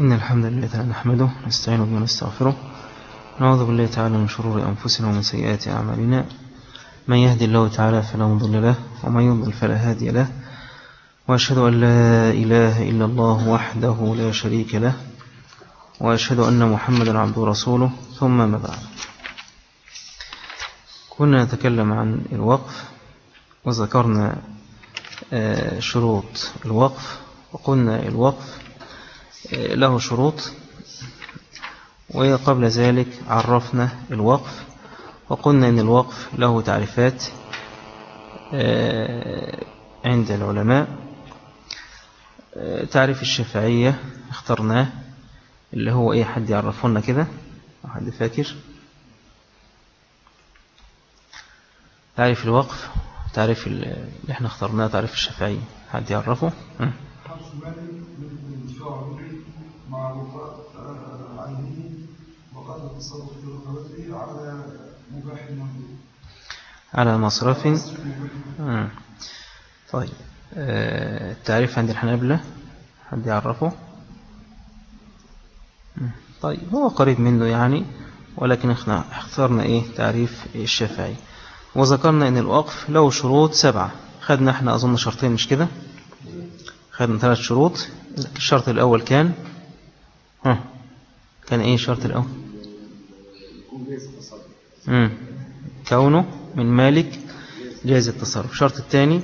إن الحمد لله تعالى نحمده نستعين به ونستغفره نعوذ بالله تعالى من شرور أنفسنا ومن سيئات أعمالنا. من يهدي الله تعالى فلا مضل له ومن يضلل فلا هادي له. وأشهد أن لا إله إلا الله وحده لا شريك له. وأشهد أن محمدا عبده ورسوله. ثم ما بعد. كنا نتكلم عن الوقف وذكرنا شروط الوقف. وقلنا الوقف له شروط وقبل ذلك عرفنا الوقف وقلنا أن الوقف له تعريفات عند العلماء. تعريف الشافعية اخترناه اللي هو إيه حد يعرفونا كده حد فاكر. تعريف الوقف تعريف اللي إحنا اخترناه تعريف الشافعية حد يعرفه؟ مع وفاء عينه وقد التصرف في رقبته على مباح المهدود على مصرف. طيب. آه. التعريف عند الحنابلة. حد يعرفه؟ طيب. هو قريب منه يعني ولكن إحنا اخترنا إيه؟ تعريف الشافعي. وذكرنا إن الوقف له شروط سبعة. خدنا إحنا أظن شرطين مش كده؟ خدنا ثلاث شروط. الشرط الأول كان كان إيه الشرط الأول؟ امم كونه من مالك جائز التصرف. الشرط الثاني؟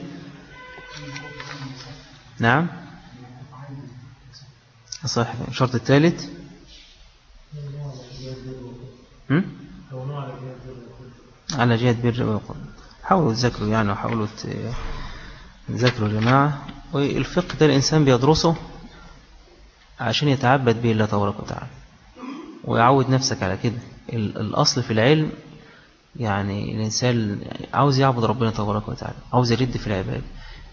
نعم. صح الشرط الثالث؟ على جهة بر ويقول حاولوا تذكروا يعني وحاولوا تذكروا يا جماعة. والفقه ده الإنسان بيدرسه عشان يتعبد به الله تبارك وتعالى. ويعود نفسك على كده. الأصل في العلم يعني الإنسان عاوز يعبد ربنا تبارك وتعالى. عاوز يرد في العباد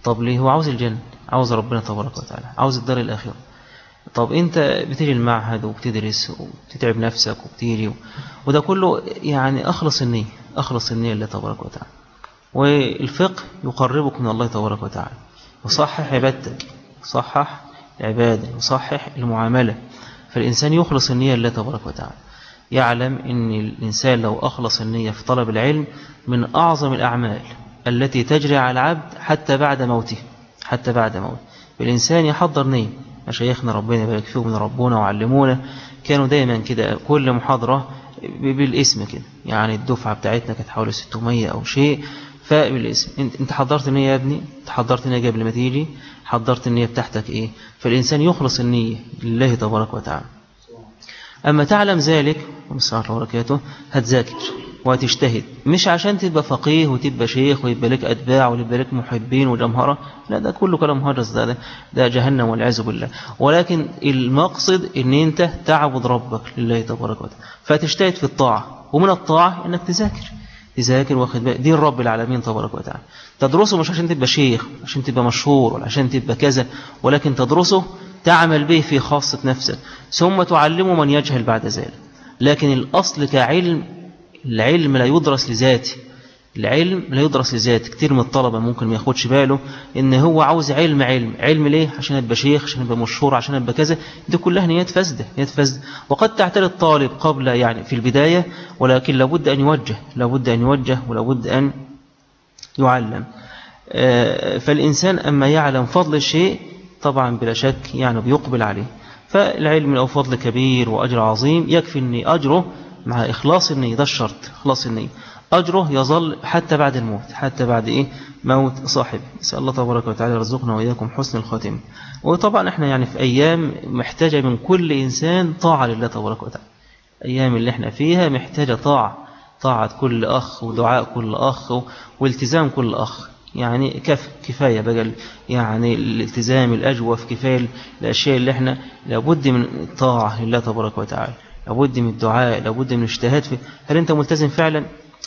طب ليه؟ هو عاوز الجنة. عاوز ربنا تبارك وتعالى. عاوز الدار الآخرة. طب أنت بتيجي المعهد وبتدرس وبتتعب نفسك وبتيجي. وده كله يعني أخلص النية. أخلص النية لله تبارك وتعالى. والفقه يقربك من الله تبارك وتعالى. وصحح عبادتك. صحح العبادة وصحح المعاملة. فالإنسان يخلص النية لله تبارك وتعالى. يعلم أن الإنسان لو أخلص النية في طلب العلم من أعظم الأعمال التي تجري على العبد حتى بعد موته حتى بعد موته. الإنسان يحضر نية. مشايخنا ربنا يبارك فيهم من ربنا وعلمونا. كانوا دايما كده كل محاضرة بالاسم كده. يعني الدفعة بتاعتنا كانت حوالي 600 أو شيء فبالاسم. أنت حضرت النية يا ابني؟ أنت حضرت النية قبل ما تيجي؟ حضرت النية بتاعتك إيه؟ فالإنسان يخلص النية لله تبارك وتعالى. أما تعلم ذلك ومسرعة وبركاته هتذاكر وهتجتهد. مش عشان تبقى فقيه وتبقى شيخ ويبقى لك أتباع ويبقى لك محبين وجمهرة لا ده كله كلام هرس ده, ده ده جهنم والعياذ بالله. ولكن المقصد إن أنت تعبد ربك لله تبارك وتعالى. فتجتهد في الطاعة. ومن الطاعة إنك تذاكر. تذاكر واخد بالك دين رب العالمين تبارك وتعالى. تدرسه مش عشان تبقى شيخ عشان تبقى مشهور ولا عشان تبقى كذا ولكن تدرسه تعمل به في خاصة نفسك ثم تعلمه من يجهل بعد ذلك. لكن الأصل كعلم العلم لا يدرس لذاته. العلم لا يدرس لذاته. كتير من الطلبة ممكن ما ياخدش باله إن هو عاوز علم علم. علم ليه؟ عشان أبقى شيخ عشان أبقى مشهور عشان أبقى كذا. دي كلها نيات فاسدة نيات فاسدة. وقد تعتري الطالب قبل يعني في البداية ولكن لابد أن يوجه لابد أن يوجه ولابد أن يعلم. فالإنسان أما يعلم فضل الشيء طبعا بلا شك يعني بيقبل عليه. فالعلم له فضل كبير وأجر عظيم. يكفي أن أجره مع إخلاص النية ده الشرط إخلاص النية أجره يظل حتى بعد الموت حتى بعد إيه؟ موت صاحب نسأل الله تبارك وتعالى يرزقنا وإياكم حسن الخاتمة وطبعا إحنا يعني في أيام محتاجة من كل إنسان طاعة لله تبارك وتعالى. أيام اللي إحنا فيها محتاجة طاعة طاعة كل أخ ودعاء كل أخ والتزام كل أخ. يعني كف كفاية بقى يعني الالتزام الأجوف كفاية الأشياء اللي إحنا لابد من الطاعة لله تبارك وتعالى لابد من الدعاء لابد من الاجتهاد في هل أنت ملتزم فعلا؟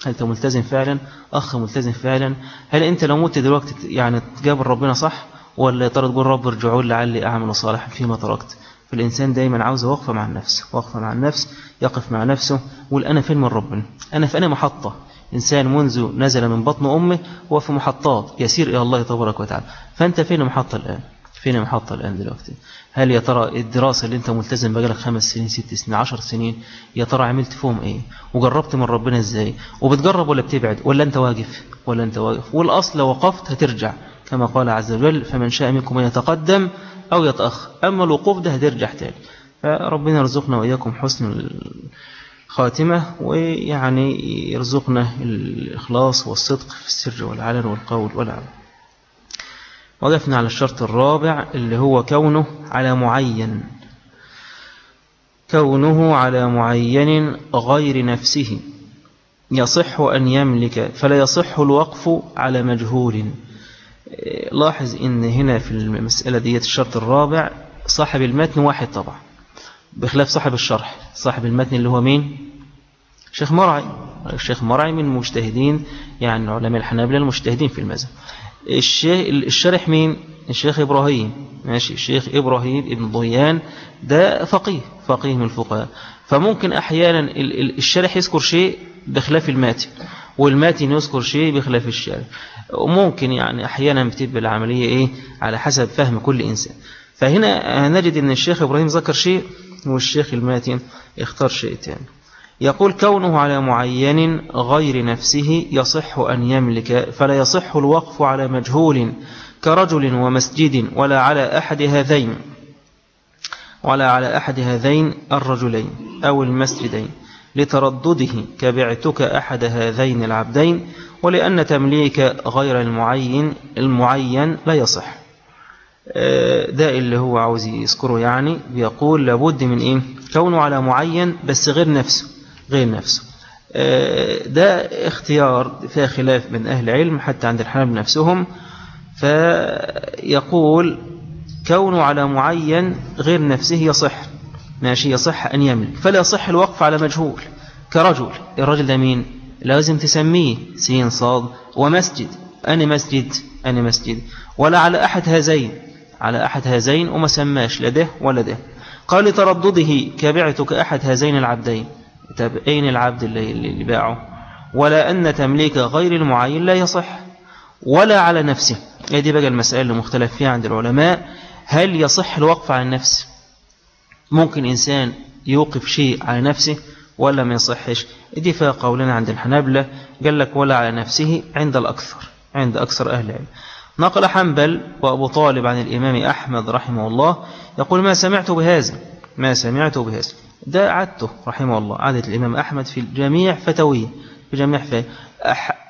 هل أنت ملتزم فعلا؟ أخ ملتزم فعلا؟ هل أنت لو مت دلوقتي يعني تقابل ربنا صح؟ ولا ترى تقول رب ارجعوا لعلي أعمل صالحا فيما تركت؟ فالإنسان دايما عاوز وقفة مع النفس وقفة مع النفس يقف مع نفسه يقول أنا فين من ربنا أنا في أنا محطة. إنسان منذ نزل من بطن أمه هو في محطات. يسير إلى الله تبارك وتعالى. فأنت فين محطة الآن؟ فين محطة الآن دلوقتي؟ هل يا ترى الدراسة اللي انت ملتزم بقالك خمس سنين ست سنين عشر سنين يا ترى عملت فيهم إيه؟ وجربت من ربنا إزاي؟ وبتجرب ولا بتبعد؟ ولا انت واقف؟ ولا انت واقف؟ والأصل لو وقفت هترجع. كما قال عز وجل فمن شاء منكم أن يتقدم أو يتأخر. أما الوقوف ده هترجع تاني. فربنا يرزقنا وإياكم حسن الخاتمة ويعني يرزقنا الإخلاص والصدق في السر والعلن والقول والعمل. وقفنا على الشرط الرابع اللي هو كونه على معين. كونه على معين غير نفسه. يصح أن يملك فلا يصح الوقف على مجهول. لاحظ إن هنا في المسألة دي الشرط الرابع صاحب المتن واحد طبعا بخلاف صاحب الشرح. صاحب المتن اللي هو مين؟ شيخ مرعي. الشيخ مرعي من المجتهدين يعني علماء الحنابلة المجتهدين في المذهب. الشيخ الشرح مين؟ الشيخ إبراهيم. ماشي. الشيخ إبراهيم ابن ضيان ده فقيه فقيه من الفقهاء. فممكن أحيانا الشرح يذكر شيء بخلاف الماتن والماتن يذكر شيء بخلاف الشرح. وممكن يعني أحيانا بتبقى العملية إيه؟ على حسب فهم كل إنسان. فهنا نجد أن الشيخ إبراهيم ذكر شيء والشيخ الماتن اختار شيء تاني. يقول كونه على معين غير نفسه يصح أن يملك فلا يصح الوقف على مجهول كرجل ومسجد ولا على أحد هذين ولا على أحد هذين الرجلين أو المسجدين لتردده كبعتك أحد هذين العبدين ولأن تمليك غير المعين المعين لا يصح. آه، ده اللي هو عاوز يذكره يعني بيقول لابد من إيه؟ كونه على معين بس غير نفسه. غير نفسه. آه، ده اختيار فيها خلاف من أهل العلم حتى عند الحنابل نفسهم. فيقول كونه على معين غير نفسه يصح ماشي يصح أن يملك. فلا يصح الوقف على مجهول كرجل. الرجل ده مين؟ لازم تسميه سين صاد ومسجد. أنا مسجد أنا مسجد. ولا على أحد هذين على أحد هذين وما سماش لا ده ولا ده. قال لتردده كبعتك أحد هذين العبدين. طب أين العبد اللي, اللي باعه؟ ولا أن تمليك غير المعين لا يصح ولا على نفسه. هذه بقى المسألة اللي مختلف فيها عند العلماء. هل يصح الوقف على النفس؟ ممكن إنسان يوقف شيء على نفسه ولا ما يصحش؟ دي فيها قولنا عند الحنابلة. قال لك ولا على نفسه عند الأكثر عند أكثر أهل العلم. نقل حنبل وأبو طالب عن الإمام أحمد رحمه الله يقول ما سمعت بهذا ما سمعت بهذا. ده عدته رحمه الله. عادة الإمام أحمد في جميع فتويه في جميع فتويه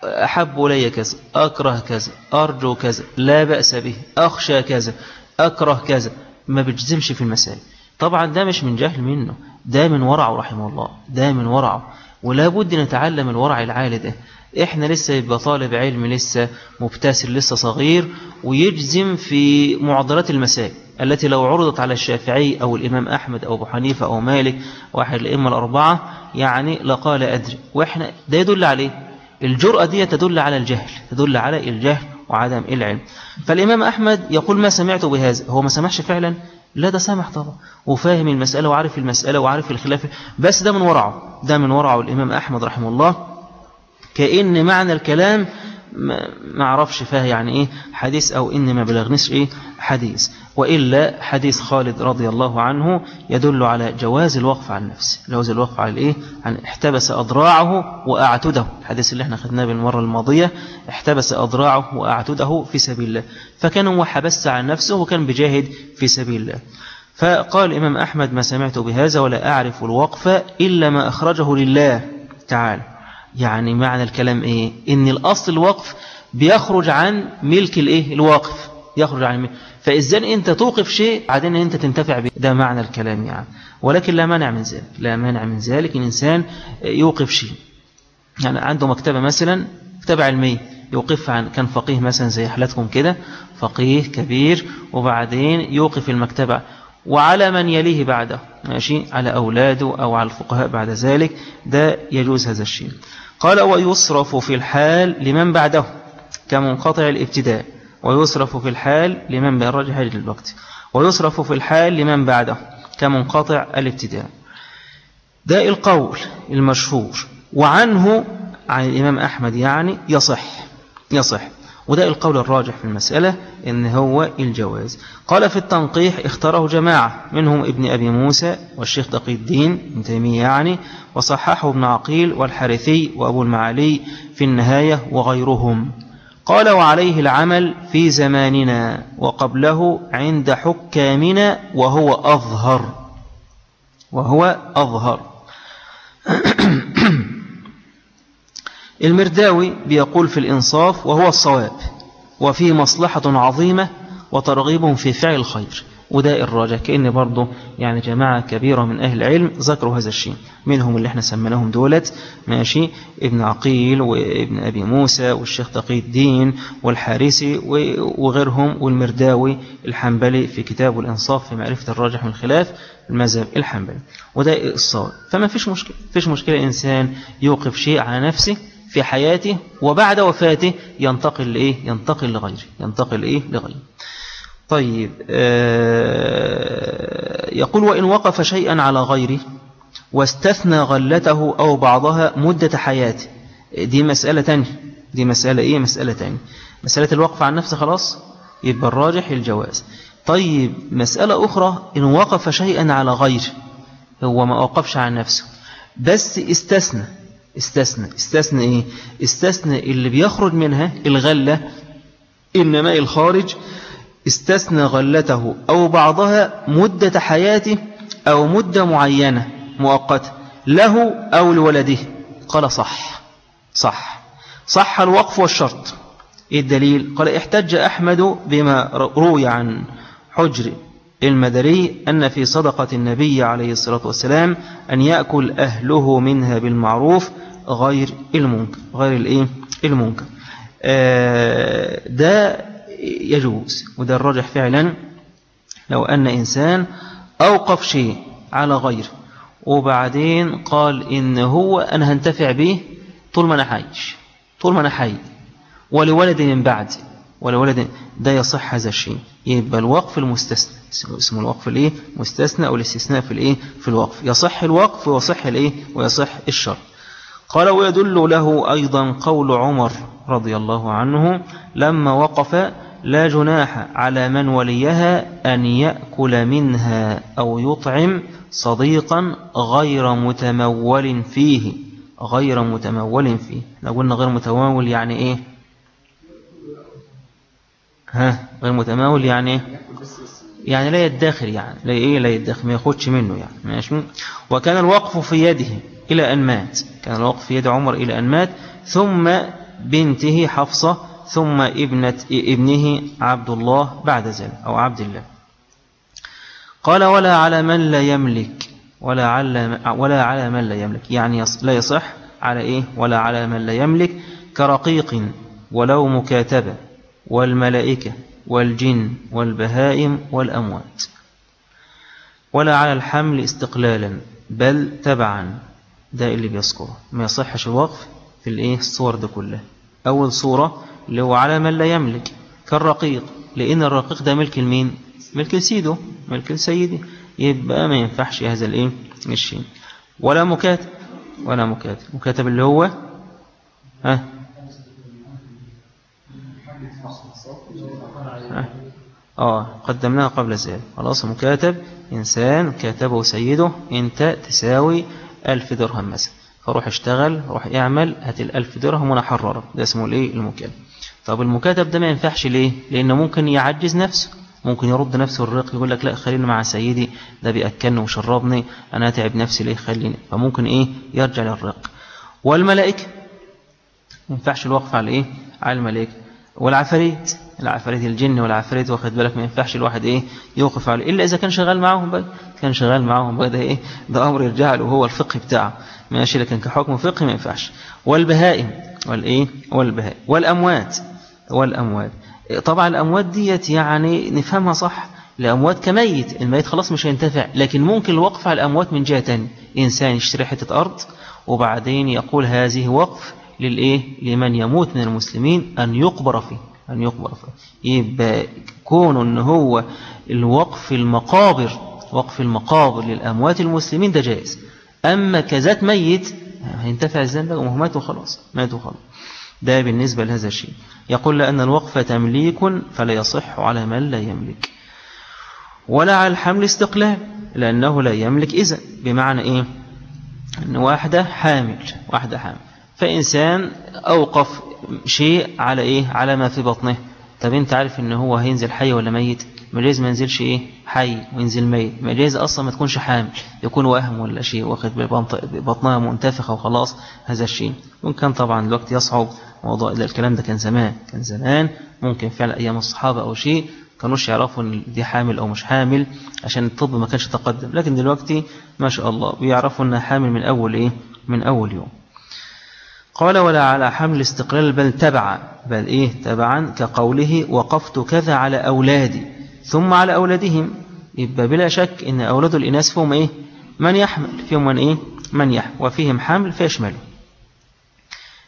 أحب لي كذا أكره كذا أرجو كذا لا بأس به أخشى كذا أكره كذا. ما بجزمش في المسائل. طبعا ده مش من جهل منه ده من ورعه رحمه الله. ده من ورعه. ولا بد نتعلم الورع العالي ده. إحنا لسه يبقى طالب علم لسه مبتسر لسه صغير ويجزم في معضلات المسائل التي لو عرضت على الشافعي أو الإمام أحمد أو أبو حنيفة أو مالك واحد الأئمة الأربعة يعني لقال أدري. وإحنا ده يدل عليه. الجرأة دي تدل على الجهل تدل على الجهل وعدم العلم. فالإمام أحمد يقول ما سمعت بهذا. هو ما سمعش فعلا؟ لا ده سامح طبعا. وفاهم المسألة وعارف المسألة وعارف الخلاف. بس ده من ورعه ده من ورعه الإمام أحمد رحمه الله. كأن معنى الكلام ما عرفش فيها يعني إيه حديث أو إن ما بلغنيش إيه حديث. وإلا حديث خالد رضي الله عنه يدل على جواز الوقف على النفس. جواز الوقف على الإيه؟ عن احتبس أضراعه وأعتده. الحديث اللي إحنا خدناه بالمرة الماضية احتبس أضراعه وأعتده في سبيل الله. فكان هو حبس عن نفسه وكان بجاهد في سبيل الله. فقال الإمام أحمد ما سمعت بهذا ولا أعرف الوقف إلا ما أخرجه لله تعالى. يعني معنى الكلام إيه؟ إن الأصل الوقف بيخرج عن ملك الإيه؟ الواقف يخرج عن ملك. فإذن أنت توقف شيء بعدين أنت تنتفع به. ده معنى الكلام يعني. ولكن لا مانع من ذلك. لا مانع من ذلك الإنسان يوقف شيء. يعني عنده مكتبة مثلا مكتبة علمية يوقفها عن كان فقيه مثلا زي حالتكم كده فقيه كبير وبعدين يوقف المكتبة. وعلى من يليه بعده. ماشي؟ على أولاده أو على الفقهاء بعد ذلك. ده يجوز هذا الشيء. قال ويصرف في الحال لمن بعده كمنقطع الابتداء. ويصرف في الحال لمن بالرجح للوقت. ويصرف في الحال لمن بعده كمنقطع الابتداء. ده القول المشهور. وعنه عن الإمام أحمد يعني يصح يصح. وده القول الراجح في المسألة إن هو الجواز. قال في التنقيح اختاره جماعة منهم ابن أبي موسى والشيخ تقي الدين ابن تيمية يعني وصححه ابن عقيل والحارثي وأبو المعالي في النهاية وغيرهم. قال وعليه العمل في زماننا وقبله عند حكامنا وهو أظهر. وهو أظهر. المرداوي بيقول في الإنصاف وهو الصواب وفيه مصلحة عظيمة وترغيب في فعل الخير. وده الراجع كأن برضه يعني جماعة كبيرة من أهل العلم ذكروا هذا الشيء. منهم اللي إحنا سميناهم دولت ماشي ابن عقيل وابن أبي موسى والشيخ تقي الدين والحارسي وغيرهم والمرداوي الحنبلي في كتاب الإنصاف في معرفة الراجح من الخلاف المذهب الحنبلي. وده الصواب. فما فيش مشكلة فيش مشكلة إنسان يوقف شيء على نفسه في حياته وبعد وفاته ينتقل لإيه؟ ينتقل لغيره ينتقل إيه؟ لغيره. طيب آه يقول وإن وقف شيئا على غيره واستثنى غلته أو بعضها مدة حياته. دي مسألة تانية دي مسألة إيه؟ مسألة تانية. مسألة الوقف عن نفسه خلاص يبقى الراجح الجواز طيب مسألة أخرى إن وقف شيئا على غيره هو ما وقفش عن نفسه بس استثنى استثنى. استثنى إيه؟ استثنى اللي بيخرج منها الغلة إنما الخارج استثنى غلته أو بعضها مدة حياته أو مدة معينة مؤقتة له أو لولده. قال صح. صح. صح الوقف والشرط. إيه الدليل؟ قال احتج أحمد بما روي عن حجر. المدري أن في صدقة النبي عليه الصلاة والسلام أن يأكل أهله منها بالمعروف غير المنكر غير الإيه؟ المنكر. آه ده يجوز وده الراجح فعلا. لو أن إنسان أوقف شيء على غيره وبعدين قال إن هو أنا هنتفع به طول ما أنا حيش طول ما أنا حي ولولد من بعد ولولد ده يصح هذا الشيء. يبقى الوقف المستثنى اسمه الوقف الايه؟ مستثنى أو الاستثناء في الايه؟ في الوقف. يصح الوقف ويصح الايه؟ ويصح الشر قال ويدل له أيضا قول عمر رضي الله عنه لما وقف لا جناح على من وليها أن يأكل منها أو يطعم صديقا غير متمول فيه غير متمول فيه. قلنا غير متمول يعني إيه؟ ها غير متمول يعني إيه؟ يعني لا يدخر يعني لا إيه لا يدخر ما ياخدش منه يعني ماشي؟ وكان الوقف في يده إلى أن مات كان الوقف في يد عمر إلى أن مات ثم بنته حفصة ثم ابنة ابنه عبد الله بعد ذلك أو عبد الله. قال ولا على من لا يملك ولا على ولا على من لا يملك. يعني لا يصح على إيه؟ ولا على من لا يملك كرقيق ولو مكاتبة. والملائكة والجن والبهائم والأموات. ولا على الحمل استقلالا بل تبعا. ده اللي بيذكره. ما يصحش الوقف في الإيه؟ الصور ده كلها. أول صورة اللي هو على من لا يملك كالرقيق. لأن الرقيق ده ملك المين ملك سيده ملك سيده يبقى ما ينفعش هذا الإيه؟ الشيء. ولا مكاتب ولا مكاتب. مكاتب اللي هو؟ ها؟ آه قدمناها قبل ذلك خلاص مكاتب إنسان كاتبه سيده أنت تساوي ألف درهم مثلا. فروح اشتغل روح اعمل هات الألف درهم وأنا حررك ده اسمه الايه المكاتب. طب المكاتب ده ما ينفعش ليه؟ لأنه ممكن يعجز نفسه ممكن يرد نفسه الرق يقول لك لا خليني مع سيدي ده بيأكلني وشربني أنا أتعب نفسي ليه؟ خليني. فممكن إيه؟ يرجع للرق. والملائكة. ما ينفعش الوقف على إيه؟ على الملائكة. والعفاريت. العفاريت الجن والعفاريت واخد بالك ما ينفعش الواحد إيه يوقف عليه إلا إذا كان شغال معاهم بقى كان شغال معاهم بقى ده إيه؟ ده أمر يرجع له هو الفقه بتاعه. ماشي لكن كحكم فقهي ما ينفعش. والبهائم والايه والبهائم. والأموات والأموات. طبعا الأموات ديت يعني نفهمها صح الأموات كميت. الميت خلاص مش هينتفع لكن ممكن الوقف على الأموات من جهة ثانية إنسان يشتري حتة أرض وبعدين يقول هذه وقف للإيه؟ لمن يموت من المسلمين أن يقبر فيه أن يقبر فيه. يبقى كون أن هو الوقف المقابر وقف المقابر للأموات المسلمين ده جائز. أما كذات ميت هينتفع الزنبق وماتوا خلاص ماتوا خلاص ده بالنسبة لهذا الشيء. يقول لأن الوقف تمليك فلا يصح على من لا يملك. ولا على الحمل استقلال لأنه لا يملك إذا بمعنى إيه؟ أن واحدة حامل واحدة حامل. فإنسان أوقف شيء على إيه؟ على ما في بطنه. طب أنت عارف أنه هو هينزل حي ولا ميت؟ مجاز ما ينزلش إيه؟ حي وينزل ميت. مجاز أصلا ما تكونش حامل يكون وهم ولا شيء واخد بطنها منتفخة وخلاص هذا الشيء. وإن طبعا الوقت يصعب موضوع الكلام ده كان زمان كان زمان. ممكن فعلا أيام الصحابة أو شيء كانوش يعرفوا إن دي حامل أو مش حامل عشان الطب ما كانش تقدم. لكن دلوقتي ما شاء الله بيعرفوا إنها حامل من أول إيه؟ من أول يوم. قال ولا على حمل استقلال بل تبع بل إيه؟ تبعا كقوله وقفت كذا على أولادي ثم على أولادهم. يبقى بلا شك إن أولاد الإناث فيهم إيه؟ من يحمل فيهم من إيه؟ من يحمل وفيهم حمل فيشمله.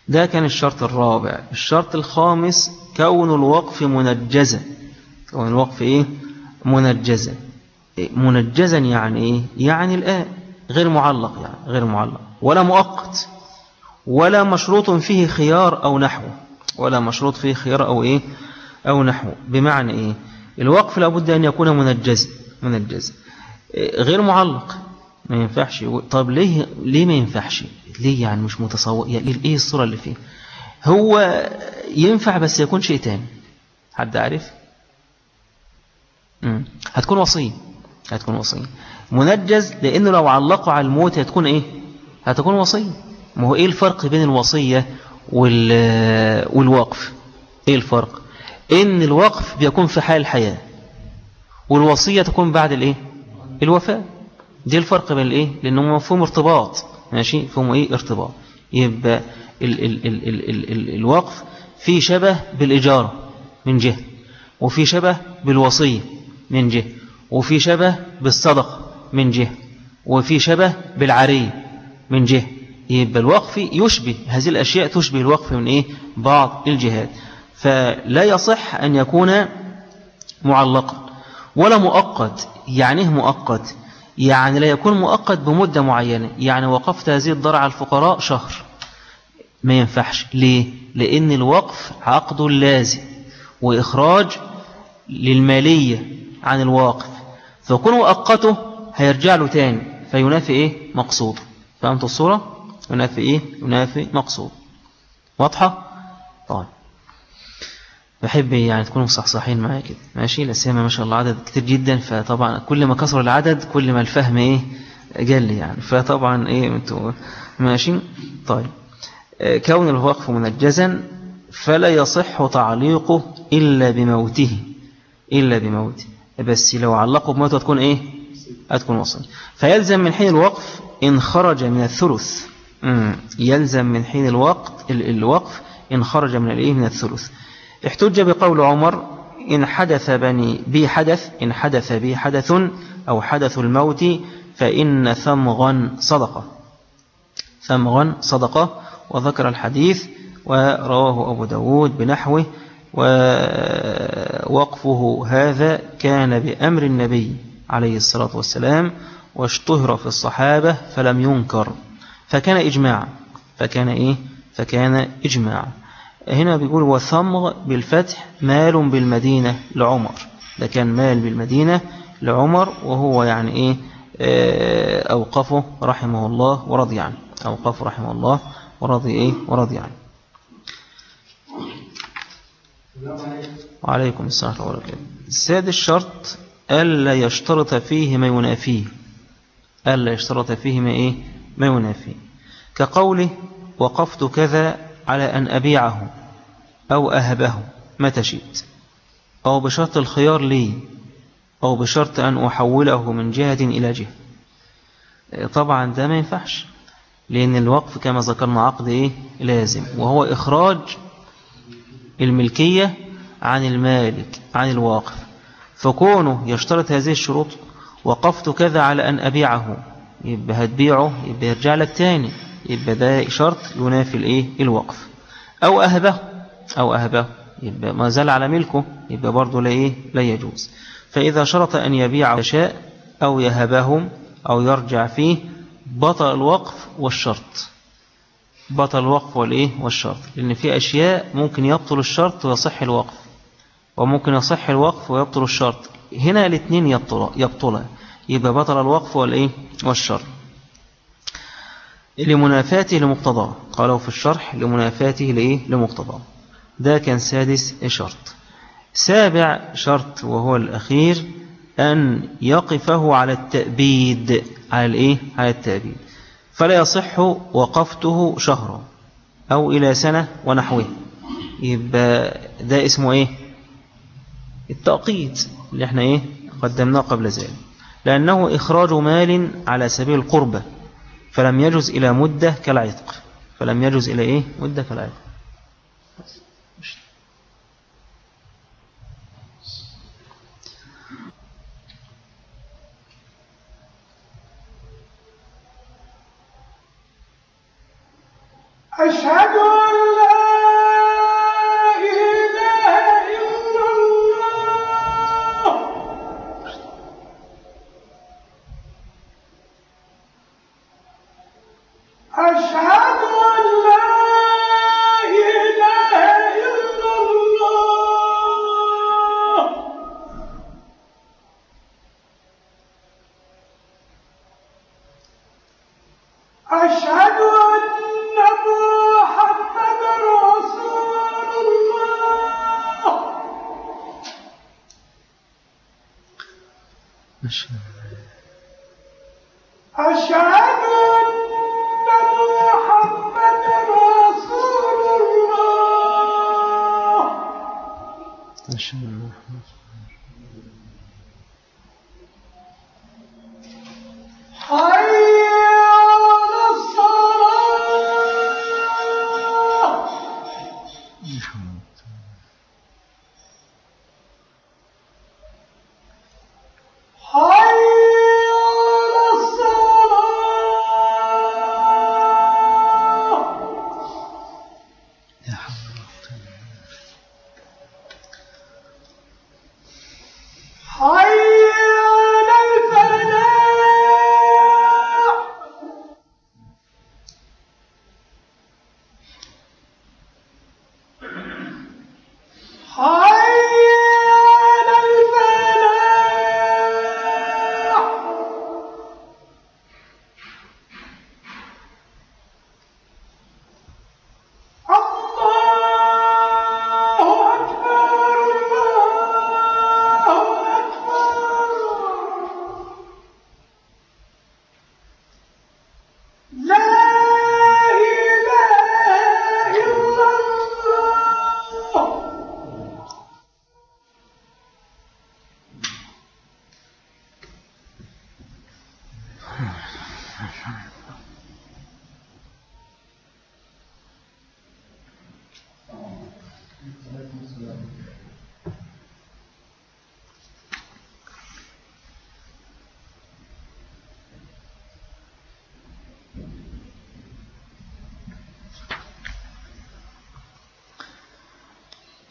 ده كان الشرط الرابع. الشرط الخامس كون الوقف منجزا. كون الوقف إيه؟ منجزا. منجزا يعني إيه؟ يعني الآن غير معلق يعني غير معلق. ولا مؤقت. ولا مشروط فيه خيار أو نحو. ولا مشروط فيه خيار أو إيه؟ أو نحو. بمعنى إيه؟ الوقف لابد أن يكون منجز. منجز. غير معلق. ما ينفعش. طب ليه؟ ليه ما ينفعش؟ ليه يعني مش متصور؟ يعني إيه الصورة اللي فيه؟ هو ينفع بس يكون شيء تاني. حد عارف؟ هتكون وصية. هتكون وصية. منجز لأنه لو علقوا على الموت هتكون إيه؟ هتكون وصية. ما هو إيه الفرق بين الوصية والوقف؟ إيه الفرق؟ إن الوقف بيكون في حال الحياة والوصية تكون بعد الإيه؟ الوفاة. دي الفرق بين الإيه؟ لأنه مفهوم ارتباط. ماشي؟ مفهوم إيه؟ ارتباط. يبقى ال ال ال ال ال ال الوقف في شبه بالإجارة من جهة وفي شبه بالوصية من جهة وفي شبه بالصدقة من جهة وفي شبه بالعرية من جهة. يبقى الوقف يشبه هذه الأشياء تشبه الوقف من إيه؟ بعض الجهات. فلا يصح أن يكون معلقا ولا مؤقت. يعني إيه مؤقت؟ يعني لا يكون مؤقت بمدة معينة. يعني وقفت هذه الضرع على الفقراء شهر. ما ينفعش. ليه؟ لأن الوقف عقد لازم وإخراج للمالية عن الواقف. فيكون مؤقته هيرجع له تاني. فينافي إيه؟ مقصود فهمت الصورة؟ ينافي إيه؟ ينافي مقصود. واضحة؟ طيب. بحب يعني تكونوا مصحصحين معايا كده. ماشي؟ لسيما ما شاء الله عدد كتير جدا فطبعا كل ما كسر العدد كل ما الفهم إيه؟ جل يعني. فطبعا إيه؟ أنتوا ماشي؟ طيب. كون الوقف منجزا فلا يصح تعليقه إلا بموته. إلا بموته. بس لو علقوا بموته تكون إيه؟ هتكون وصل. فيلزم من حين الوقف إن خرج من الثلث. يلزم من حين الوقت الوقف إن خرج من الإيه؟ من الثلث. احتج بقول عمر إن حدث بني بي حدث إن حدث بي حدث أو حدث الموت فإن ثمغا صدقة ثمغا صدقة وذكر الحديث ورواه أبو داود بنحوه ووقفه هذا كان بأمر النبي عليه الصلاة والسلام واشتهر في الصحابة فلم ينكر. فكان إجماع. فكان إيه؟ فكان إجماع. هنا بيقول وثمغ بالفتح مال بالمدينة لعمر. ده كان مال بالمدينة لعمر وهو يعني إيه؟ آه، أوقفه رحمه الله ورضي عنه. أوقفه رحمه الله ورضي إيه؟ ورضي عنه. وعليكم السلام ورحمة الله وبركاته. السادس الشرط ألا يشترط فيه ما ينافيه. ألا يشترط فيه ما إيه؟ ما ينافيه كقوله وقفت كذا على أن أبيعه أو أهبه متى شئت؟ أو بشرط الخيار لي أو بشرط أن أحوله من جهة إلى جهة. طبعا ده ما ينفعش لأن الوقف كما ذكرنا عقد إيه؟ لازم وهو إخراج الملكية عن المالك عن الواقف. فكونه يشترط هذه الشروط وقفت كذا على أن أبيعه يبقى هتبيعه يبقى يرجع لك تاني يبقى ده شرط ينافي الإيه؟ الوقف. أو أهبه أو أهبه يبقى ما زال على ملكه يبقى برضه لا إيه؟ لا يجوز. فإذا شرط أن يبيع شاء أو يهبهم أو يرجع فيه بطل الوقف والشرط. بطل الوقف والإيه؟ والشرط. لأن في أشياء ممكن يبطل الشرط ويصح الوقف وممكن يصح الوقف ويبطل الشرط. هنا الاثنين يبطل يبطل يبقى بطل الوقف والإيه والشرط لمنافاته لمقتضاه قالوا في الشرح لمنافاته لإيه؟ لمقتضاه ده كان سادس شرط. سابع شرط وهو الأخير أن يقفه على التأبيد. على الإيه؟ على التأبيد. فلا يصح وقفته شهرا أو إلى سنة ونحوه. يبقى ده اسمه إيه؟ التأقيد اللي إحنا إيه؟ قدمناه قبل ذلك. لأنه إخراج مال على سبيل القربة فلم يجز إلى مدة كالعتق. فلم يجز إلى إيه؟ مدة كالعتق.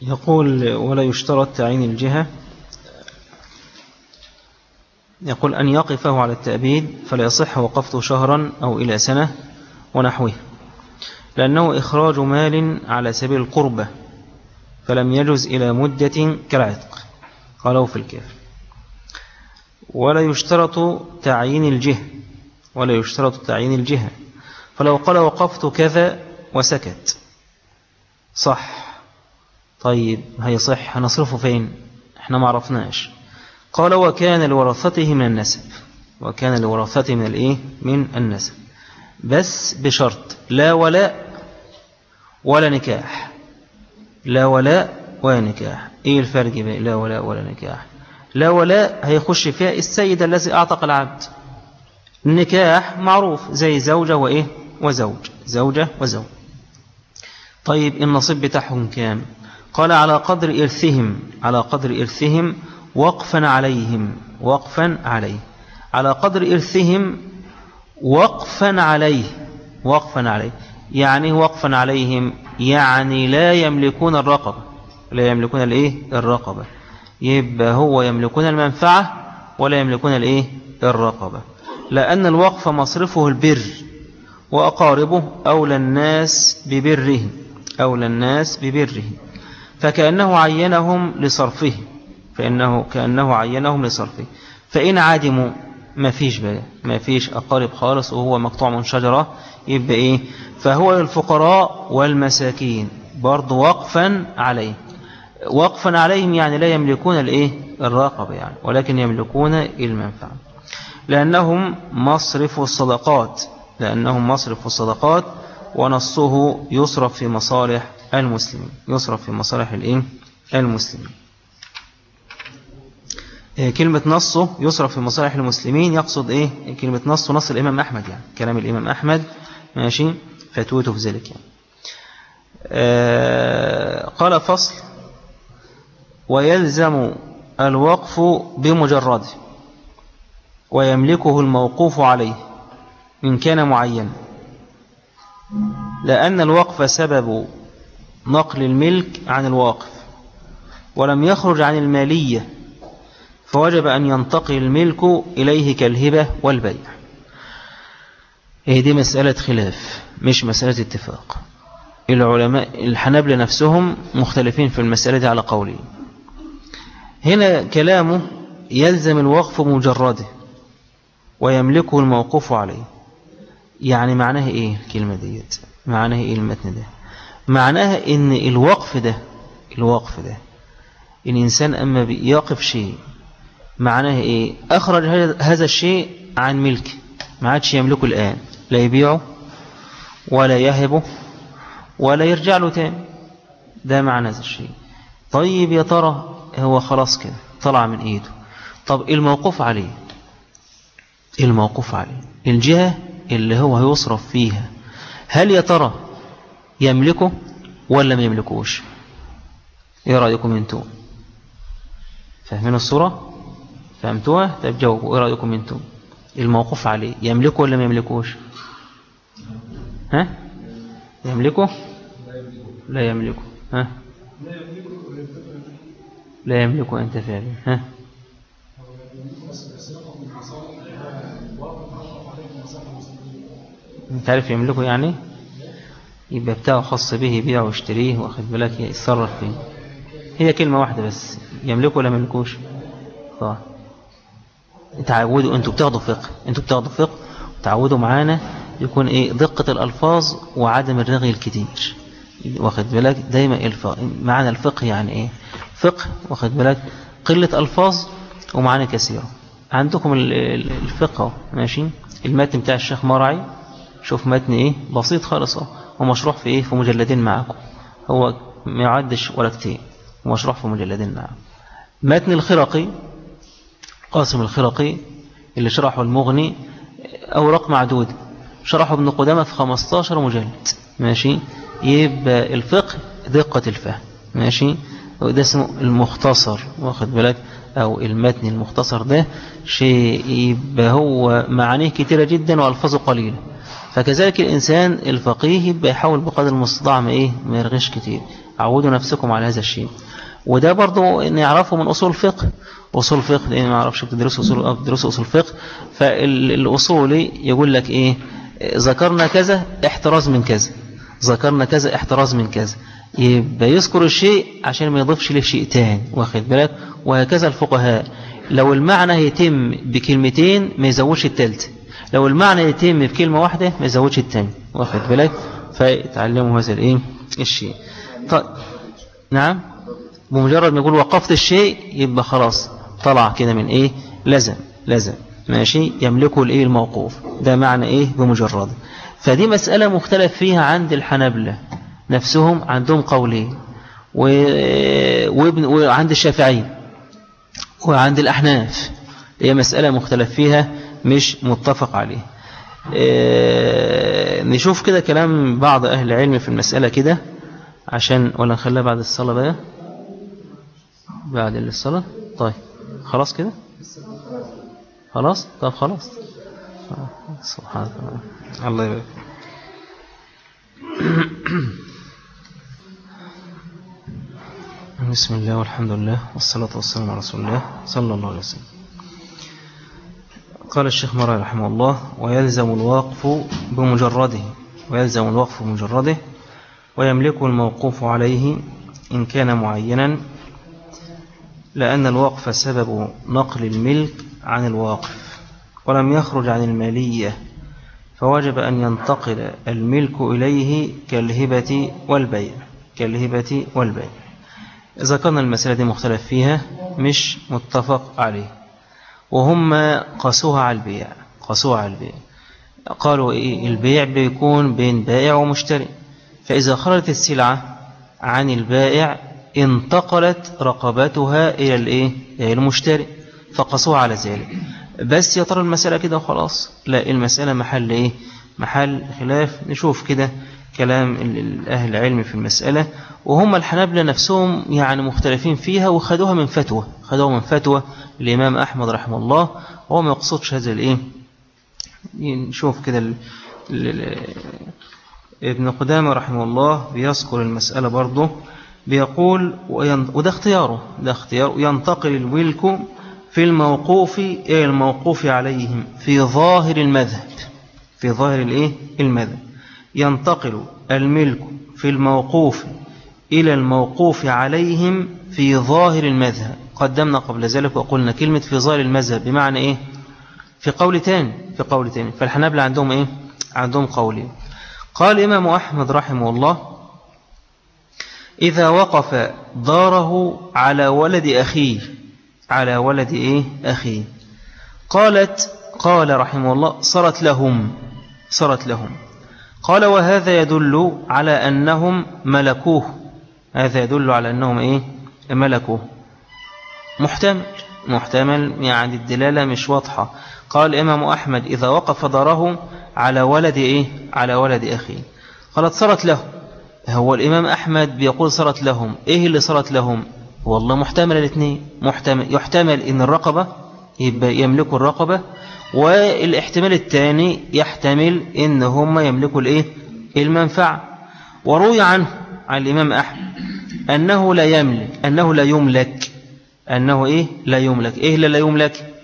يقول ولا يشترط تعيين الجهة. يقول أن يقفه على التأبيد فلا يصح وقفته شهرا أو إلى سنة ونحوه. لأنه إخراج مال على سبيل القربة فلم يجز إلى مدة كالعتق. قالوا في الكافر ولا يشترط تعيين الجهة. ولا يشترط تعيين الجهة. فلو قال وقفت كذا وسكت. صح. طيب هيصح هنصرفه فين؟ إحنا ما عرفناش. قال وكان لورثته من النسب. وكان لورثته من الإيه؟ من النسب. بس بشرط لا ولاء ولا نكاح. لا ولاء ولا نكاح. إيه الفرق بين لا ولاء ولا نكاح؟ لا ولاء هيخش فيها السيد الذي أعتق العبد. النكاح معروف زي زوجة وإيه؟ وزوج. زوجة وزوج. طيب النصيب بتاعهم كام؟ قال على قدر إرثهم على قدر إرثهم وقفا عليهم وقفا عليه. على قدر إرثهم وقفا عليه وقفا عليه. يعني وقفا عليهم يعني لا يملكون الرقبة. لا يملكون الإيه؟ الرقبة. يبقى هو يملكون المنفعة ولا يملكون الإيه؟ الرقبة. لأن الوقف مصرفه البر وأقاربه أولى الناس ببره أولى الناس ببره فكأنه عينهم لصرفه. فإنه كأنه عينهم لصرفه. فإن عدموا ما فيش بقى ما فيش أقارب خالص وهو مقطوع من شجرة يبقى إيه؟ فهو للفقراء والمساكين برضو وقفا عليه. وقفا عليهم يعني لا يملكون الإيه؟ الرقبة يعني ولكن يملكون المنفعة. لأنهم مصرف الصدقات لأنهم مصرف الصدقات ونصه يصرف في مصالح المسلمين. يصرف في مصالح الإيه؟ المسلمين. إيه، كلمة نصه يصرف في مصالح المسلمين يقصد إيه؟ كلمة نصه نص الإمام أحمد يعني. كلام الإمام أحمد ماشي؟ فتوته في ذلك يعني. آه قال فصل ويلزم الوقف بمجرده ويملكه الموقوف عليه إن كان معين لأن الوقف سبب نقل الملك عن الواقف ولم يخرج عن المالية فوجب أن ينتقل الملك إليه كالهبة والبيع. هي دي مسألة خلاف مش مسألة اتفاق. العلماء الحنابل نفسهم مختلفين في المسألة دي على قولين. هنا كلامه يلزم الوقف مجرده ويملكه الموقوف عليه. يعني معناها إيه الكلمة ديت؟ معناها إيه المتن ده؟ معناها إن الوقف ده الوقف ده الإنسان أما بيقف شيء معناه إيه؟ أخرج هذا الشيء عن ملكه ما عادش يملكه الآن لا يبيعه ولا يهبه ولا يرجع له تاني. ده معنى هذا الشيء. طيب يا ترى هو خلاص كده طلع من إيده. طب الموقوف عليه؟ الموقوف عليه. الجهة اللي هو هيصرف فيها. هل يا ترى يملكه ولا ما يملكوش. إيه رأيكم أنتم؟ فاهمين الصورة؟ فهمتوها؟ طيب جاوبوا. إيه رأيكم أنتم؟ الموقوف عليه. يملكه ولا ما يملكوش؟ ها؟ يملكه؟ لا يملكه. ها؟ لا يملكه أنت فعلا. ها؟ أنت عارف يملكه يعني؟ يبقى بتاعه خاص به يبيعه ويشتريه واخد بالك؟ يتصرف فيه. هي كلمة واحدة بس يملكه ولا ملكوش طيب تعودوا أنتوا بتاخدوا فقه أنتوا بتاخدوا فقه تعودوا معانا يكون إيه؟ دقة الألفاظ وعدم الرغي الكتير. واخد بالك؟ دايما الفقه معنى الفقه يعني إيه؟ فقه واخد بالك؟ قلة ألفاظ ومعاني كثيرة. عندكم الفقه ماشي؟ المتن بتاع الشيخ مرعي شوف متن إيه؟ بسيط خالص ومشروح في إيه؟ في مجلدين معاكم هو ما يعدش ولا كتير. ومشروح في مجلدين معاكم متن الخرقي قاسم الخرقي اللي شرحه المغني أوراق معدودة. شرحه ابن قدامة في 15 مجلد. ماشي؟ يبقى الفقه دقة الفهم. ماشي؟ وده اسمه المختصر. واخد بالك؟ أو المتن المختصر ده. شيء يبقى هو معانيه كتيرة جدا وألفاظه قليلة. فكذلك الإنسان الفقيه يبقى يحاول بقدر المستطاع ما إيه ما يرغش كتير. عودوا نفسكم على هذا الشيء. وده برضو نعرفه من أصول الفقه. أصول فقه لأن ما أعرفش بتدرسوا أصول, بتدرسوا أصول فقه فالأصولي يقول لك إيه ذكرنا كذا احتراز من كذا. ذكرنا كذا احتراز من كذا. يبقى يذكر الشيء عشان ما يضيفش له شيء تاني واخد بالك؟ وهكذا الفقهاء. لو المعنى يتم بكلمتين ما يزودش التالت. لو المعنى يتم بكلمة واحدة ما يزودش التاني. واخد بالك؟ فيتعلموا هذا الإيه؟ الشيء. طيب. نعم؟ بمجرد ما يقول وقفت الشيء يبقى خلاص طلع كده من إيه؟ لزم. لزم. ماشي؟ يملكه الإيه؟ الموقوف. ده معنى إيه؟ بمجرد. فدي مسألة مختلف فيها عند الحنابلة. نفسهم عندهم قولين. وابن وعند الشافعي وعند الأحناف. هي مسألة مختلف فيها مش متفق عليه. آه نشوف كده كلام بعض أهل العلم في المسألة كده عشان ولا نخليها بعد الصلاة بقى؟ بعد الصلاة؟ طيب خلاص كده؟ خلاص؟ طب خلاص. سبحان الله يبارك. بسم الله والحمد لله والصلاة والسلام على رسول الله صلى الله عليه وسلم. قال الشيخ مرة رحمه الله ويلزم الوقف بمجرده ويلزم الوقف بمجرده ويملك الموقوف عليه إن كان معينا لأن الوقف سبب نقل الملك عن الواقف ولم يخرج عن المالية فوجب أن ينتقل الملك إليه كالهبة والبيع كالهبة والبيع. ذكرنا المسألة دي مختلف فيها مش متفق عليه. وهم قاسوها على البيع قاسوها على البيع. قالوا إيه البيع بيكون بين بائع ومشتري. فإذا خرجت السلعة عن البائع انتقلت رقبتها إلى الإيه؟ إلى المشتري. فقصوها على ذلك. بس يا ترى المسألة كده وخلاص؟ لا المسألة محل إيه؟ محل خلاف. نشوف كده. كلام أهل العلم في المسألة وهم الحنابلة نفسهم يعني مختلفين فيها وخدوها من فتوى خدوها من فتوى الإمام أحمد رحمه الله وهو ما يقصدش هذا الإيه؟ نشوف كده ابن قدامة رحمه الله بيذكر المسألة برضه بيقول وده اختياره ده اختيار ينتقل الملك في الموقوف إلى الموقوف عليهم في ظاهر المذهب في ظاهر الإيه؟ المذهب. ينتقل الملك في الموقوف إلى الموقوف عليهم في ظاهر المذهب. قدمنا قبل ذلك وقلنا كلمة في ظاهر المذهب بمعنى إيه؟ في قول تاني في قول تاني. فالحنابلة عندهم إيه؟ عندهم قولين. قال إمام أحمد رحمه الله إذا وقف داره على ولد أخيه على ولد إيه؟ أخيه. قالت قال رحمه الله صرت لهم صرت لهم. قال وهذا يدل على أنهم ملكوه. هذا يدل على أنهم إيه؟ ملكوه. محتمل محتمل يعني الدلالة مش واضحة. قال إمام أحمد إذا وقف داره على ولد إيه؟ على ولد أخيه. قالت صرت له. هو الإمام أحمد بيقول صرت لهم. إيه اللي صرت لهم؟ والله محتمل الاثنين. محتمل يحتمل إن الرقبة يبقى يملكوا الرقبة والاحتمال الثاني يحتمل إن هم يملكوا الإيه؟ المنفعة. وروي عنه عن الإمام أحمد أنه لا يملك أنه لا يملك أنه إيه؟ لا يملك. إيه لا يملك؟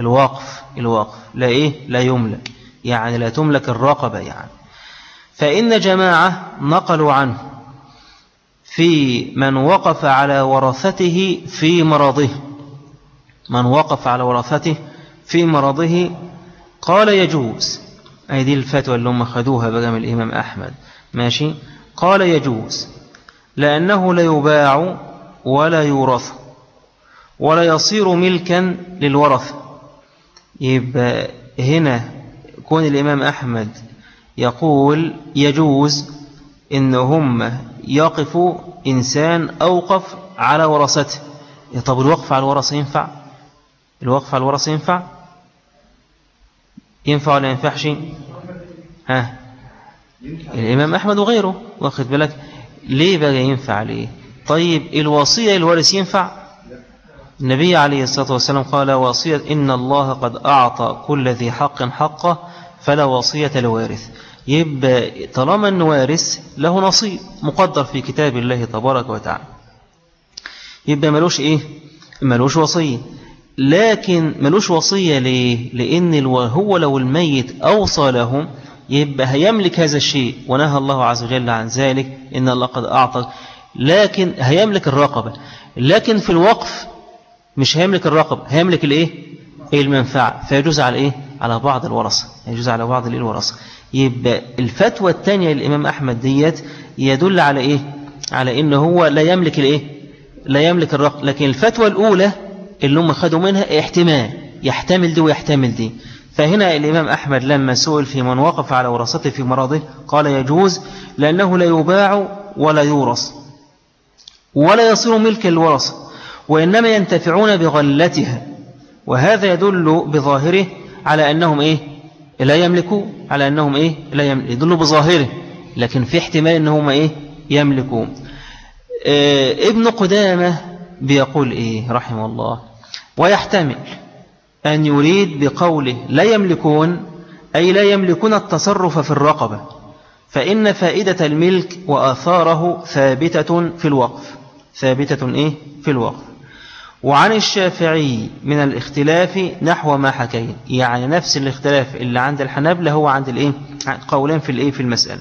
الوقف الوقف. لا إيه؟ لا يملك. يعني لا تملك الرقبة يعني. فإن جماعة نقلوا عنه في من وقف على ورثته في مرضه. من وقف على ورثته في مرضه قال يجوز. أي دي الفتوى اللي هم خدوها بقى من الإمام أحمد. ماشي؟ قال يجوز. لأنه لا يباع ولا يورث ولا يصير ملكا للورث. يبقى هنا كون الإمام أحمد يقول يجوز إن هم يقفوا إنسان أوقف على ورثته. طب الوقف على الورثة ينفع؟ الوقف على الورثة ينفع؟ ينفع ولا ينفعش ها. الإمام أحمد وغيره واخد بالك؟ ليه بقى ينفع ليه؟ طيب الوصية الوارث ينفع؟ النبي عليه الصلاة والسلام قال وصية إن الله قد أعطى كل ذي حق حقه فلا وصية لوارث. يبقى طالما أنه وارث له نصيب مقدر في كتاب الله تبارك وتعالى. يبقى ملوش إيه؟ ملوش وصية. لكن ملوش وصية ليه؟ لأن هو لو الميت أوصى لهم يبقى هيملك هذا الشيء. ونهى الله عز وجل عن ذلك إن الله قد أعطى. لكن هيملك الرقبة. لكن في الوقف مش هيملك الرقبة هيملك الإيه؟ المنفعة. فيجوز على إيه؟ على بعض الورثة. يجوز على بعض الورثة. يبقى الفتوى الثانية للإمام أحمد ديت يدل على إيه؟ على إن هو لا يملك الإيه؟ لا يملك الرقبة. لكن الفتوى الأولى اللي هم خدوا منها احتمال يحتمل دي ويحتمل دي. فهنا الإمام أحمد لما سئل في من وقف على ورثته في مرضه قال يجوز لأنه لا يباع ولا يورث ولا يصير ملكا للورثة وإنما ينتفعون بغلتها. وهذا يدل بظاهره على أنهم إيه؟ لا يملكوا على أنهم إيه؟ لا يملكوا يدل بظاهره. لكن في احتمال أنهم إيه؟ يملكوا. آه ابن قدامة بيقول إيه رحمه الله. ويحتمل أن يريد بقوله لا يملكون أي لا يملكون التصرف في الرقبة فإن فائدة الملك وآثاره ثابتة في الوقف. ثابتة إيه؟ في الوقف. وعن الشافعي من الاختلاف نحو ما حكينا. يعني نفس الاختلاف اللي عند الحنابلة هو عند الإيه؟ قولين في الإيه؟ في المسألة.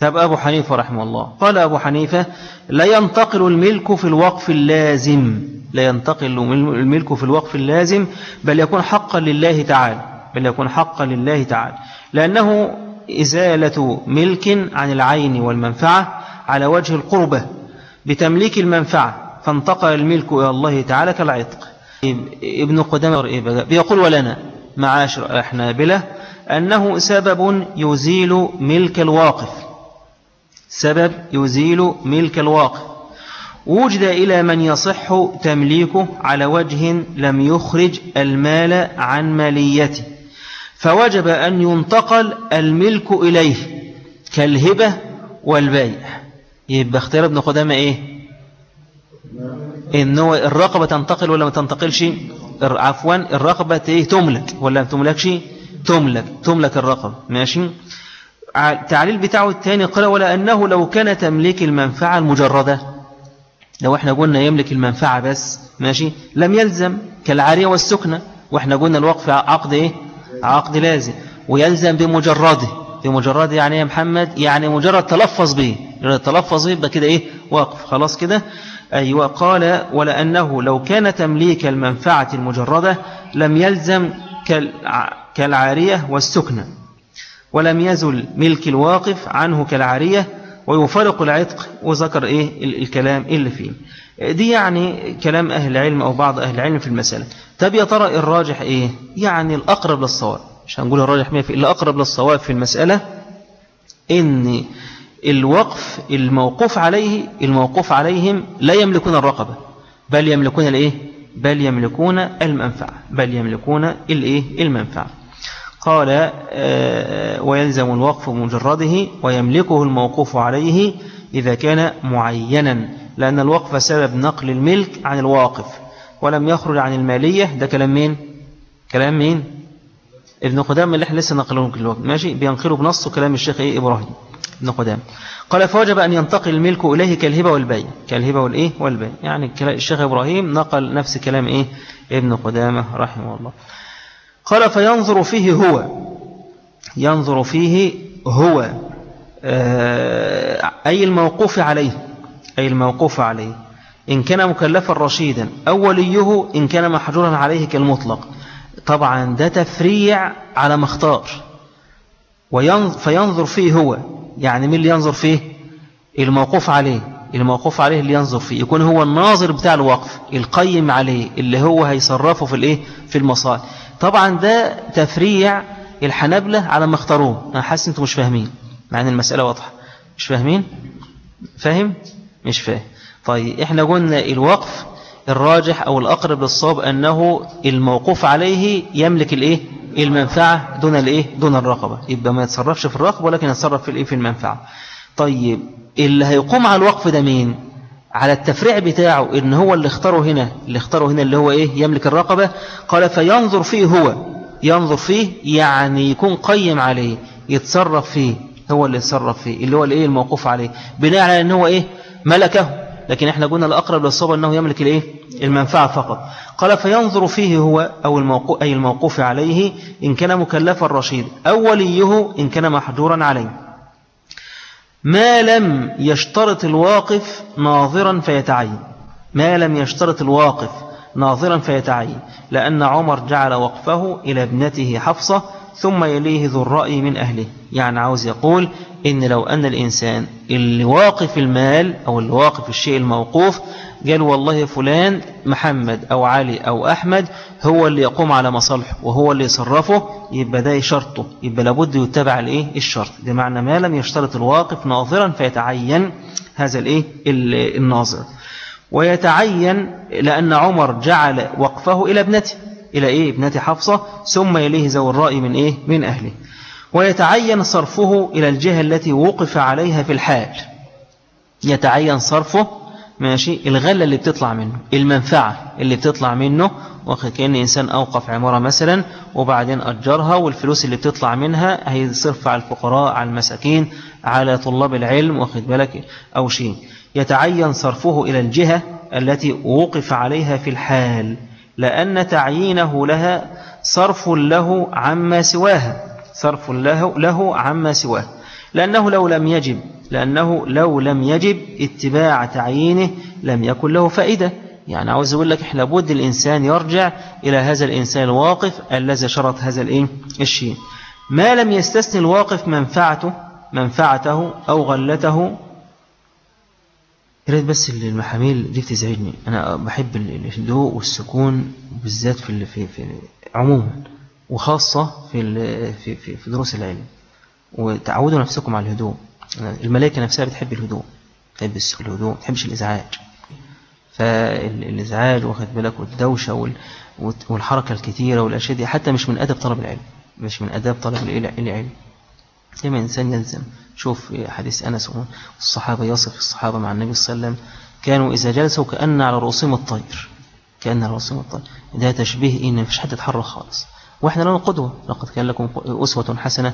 طب أبو حنيفة رحمه الله. قال أبو حنيفة لا ينتقل الملك في الوقف اللازم. لا ينتقل الملك في الوقف اللازم بل يكون حقا لله تعالى. بل يكون حقا لله تعالى. لأنه إزالة ملك عن العين والمنفعة على وجه القربة. بتمليك المنفعة فانتقل الملك إلى الله تعالى كالعتق. ابن قدامة بيقول ولنا معاشر أحنابلة أنه سبب يزيل ملك الواقف. سبب يزيل ملك الواقف وجد إلى من يصح تمليكه على وجه لم يخرج المال عن ماليته فوجب أن ينتقل الملك إليه كالهبة والبيع. يبقى اختيار ابن قدامة إيه؟ إنه الرقبة تنتقل ولا ما تنتقلش؟ عفوا الرقبة إيه؟ تملك. ولا ما تملكش؟ تملك. تملك الرقبة. ماشي؟ التعليل بتاعه الثاني قال ولا أنه لو كان تمليك المنفعة المجردة. لو إحنا قلنا يملك المنفعة بس ماشي؟ لم يلزم كالعارية والسكنة. وإحنا قلنا الوقف عقد إيه؟ عقد لازم. ويلزم بمجرده. بمجرده يعني يا محمد؟ يعني مجرد تلفظ به. تلفظ به يبقى كده إيه؟ وقف خلاص كده؟ أيوة. قال ولأنه لو كان تمليك المنفعة المجردة لم يلزم كالعارية والسكنة. ولم يزل ملك الواقف عنه كالعارية ويفرق العتق وذكر إيه الكلام اللي فيه. دي يعني كلام أهل العلم أو بعض أهل العلم في المسألة. طب يا ترى الراجح إيه؟ يعني الأقرب للصواب. مش هنقول الراجح مية في الأقرب للصواب في المسألة إن الوقف الموقوف عليه الموقوف عليهم لا يملكون الرقبة بل يملكون الإيه؟ بل يملكون المنفعة بل يملكون الإيه؟ المنفعة. قال آه، ويلزم الوقف مجرده ويملكه الموقوف عليه إذا كان معينا لأن الوقف سبب نقل الملك عن الواقف. ولم يخرج عن المالية ده كلام مين؟ كلام مين؟ ابن قدام اللي إحنا لسه نقلونه الوقت ماشي؟ بينقله بنصه كلام الشيخ إيه؟ إبراهيم ابن قدام. قال فوجب أن ينتقل الملك إليه كالهبة والبيع. كالهبة والإيه؟ والبيع. يعني الشيخ إبراهيم نقل نفس كلام إيه؟ ابن قدامة رحمه الله. قال فينظر فيه هو. ينظر فيه هو. آه، أي الموقوف عليه. أي الموقوف عليه. إن كان مكلفا رشيدا. أو وليه إن كان محجورا عليه كالمطلق. طبعا ده تفريع على ما اختار. فينظر فيه هو. يعني مين اللي ينظر فيه؟ الموقوف عليه. الموقوف عليه اللي ينظر فيه. يكون هو الناظر بتاع الوقف. القيم عليه. اللي هو هيصرفه في الإيه؟ في المصائب طبعا ده تفريع الحنبلة على ما اختاروه. أنا حاسس أنتم مش فاهمين مع أن المسألة واضحة. مش فاهمين؟ فاهم؟ مش فاهم. طيب إحنا قلنا الوقف الراجح أو الأقرب للصواب أنه الموقوف عليه يملك الإيه؟ المنفعة دون الإيه؟ دون الرقبة. يبقى ما يتصرفش في الرقبة ولكن يتصرف في الإيه؟ في المنفعة. طيب اللي هيقوم على الوقف ده مين؟ على التفريع بتاعه إن هو اللي اختاره هنا اللي اختاره هنا اللي هو إيه؟ يملك الرقبة. قال فينظر فيه هو. ينظر فيه يعني يكون قيم عليه يتصرف فيه. هو اللي يتصرف فيه اللي هو الإيه؟ الموقوف عليه. بناء على أنه هو إيه؟ ملكه. لكن إحنا قلنا الأقرب للصواب أنه يملك الإيه؟ المنفعة فقط. قال فينظر فيه هو أو الموقوف أي الموقوف عليه إن كان مكلفا رشيد أو وليه إن كان محجورا عليه. ما لم يشترط الواقف ناظرا فيتعين. ما لم يشترط الواقف ناظرا فيتعين. لأن عمر جعل وقفه إلى ابنته حفصة ثم يليه ذو الرأي من أهله. يعني عاوز يقول إن لو أن الإنسان اللي واقف المال أو اللي واقف الشيء الموقوف قال والله فلان محمد أو علي أو أحمد هو اللي يقوم على مصالحه وهو اللي يصرفه يبقى ده شرطه يبقى لابد يتبع الإيه؟ الشرط. بمعنى ما لم يشترط الواقف ناظرا فيتعين هذا الإيه؟ الناظر. ويتعين لأن عمر جعل وقفه إلى ابنته إلى إيه؟ ابنته حفصة ثم يليه ذو الرأي من إيه؟ من أهله. ويتعين صرفه إلى الجهة التي وقف عليها في الحال. يتعين صرفه ماشي؟ الغلة اللي بتطلع منه المنفعة اللي بتطلع منه. واخد كأن إنسان أوقف عمارة مثلا وبعدين أجرها والفلوس اللي بتطلع منها هيصرف على الفقراء على المساكين على طلاب العلم واخد بالك؟ أو شيء. يتعين صرفه إلى الجهة التي وقف عليها في الحال لأن تعيينه لها صرف له عما سواها صرف له, له عما سواه. لأنه لو لم يجب لأنه لو لم يجب اتباع تعيينه لم يكن له فائدة. يعني عاوز أقول لك إحنا لابد الإنسان يرجع إلى هذا الإنسان الواقف الذي شرط هذا الإيه؟ الشيء. ما لم يستثني الواقف منفعته منفعته أو غلته. ريت بس المحاميل دي بتزعجني. أنا بحب الهدوء والسكون بالذات في في في عموما وخاصة في في في, في دروس العلم. وتعودوا نفسكم على الهدوء. الملائكة نفسها بتحب الهدوء تحب الهدوء ما تحبش الإزعاج. فالإزعاج واخد بالك والدوشة والحركة الكثيرة والأشياء دي حتى مش من أدب طلب العلم مش من أداب طلب العلم. كما إنسان يلزم شوف حديث أنس والصحابة يصف الصحابة مع النبي صلى الله عليه وسلم كانوا إذا جلسوا كأن على رؤوسهم الطير كأن على رؤوسهم الطير. ده تشبيه إن مفيش حد يتحرك خالص. وإحنا لنا قدوة. لقد كان لكم أسوة حسنة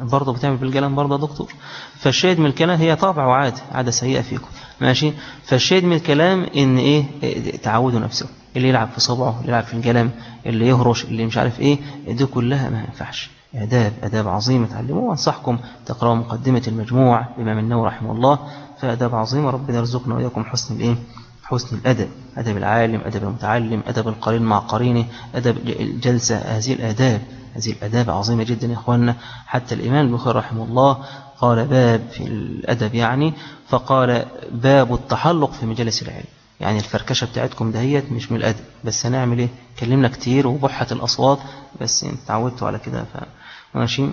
برضه بتعمل بالقلم برضه دكتور. فالشاهد من الكلام هي طابع وعادة عادة سيئة فيكم. ماشي؟ فالشاهد من الكلام إن إيه؟ تعودوا نفسه اللي يلعب في صبعه اللي يلعب في القلم اللي يهرش اللي مش عارف إيه دي كلها ما ينفعش. آداب آداب عظيمة تعلموها. وأنصحكم تقرأوا مقدمة المجموع الإمام النووي رحمه الله. فآداب عظيمة. ربنا يرزقنا وإياكم حسن الإيه؟ حسن الأدب. أدب العالم أدب المتعلم أدب القرين مع قرينه أدب الجلسة هذه الآداب. هذه الأداب عظيمة جدا يا إخواننا. حتى الإمام البخاري رحمه الله قال باب في الأدب يعني فقال باب التحلق في مجالس العلم. يعني الفركشة بتاعتكم دهيت مش من الأدب. بس هنعمل إيه؟ كلمنا كتير وبحت الأصوات. بس تعودتوا على كده ف ماشي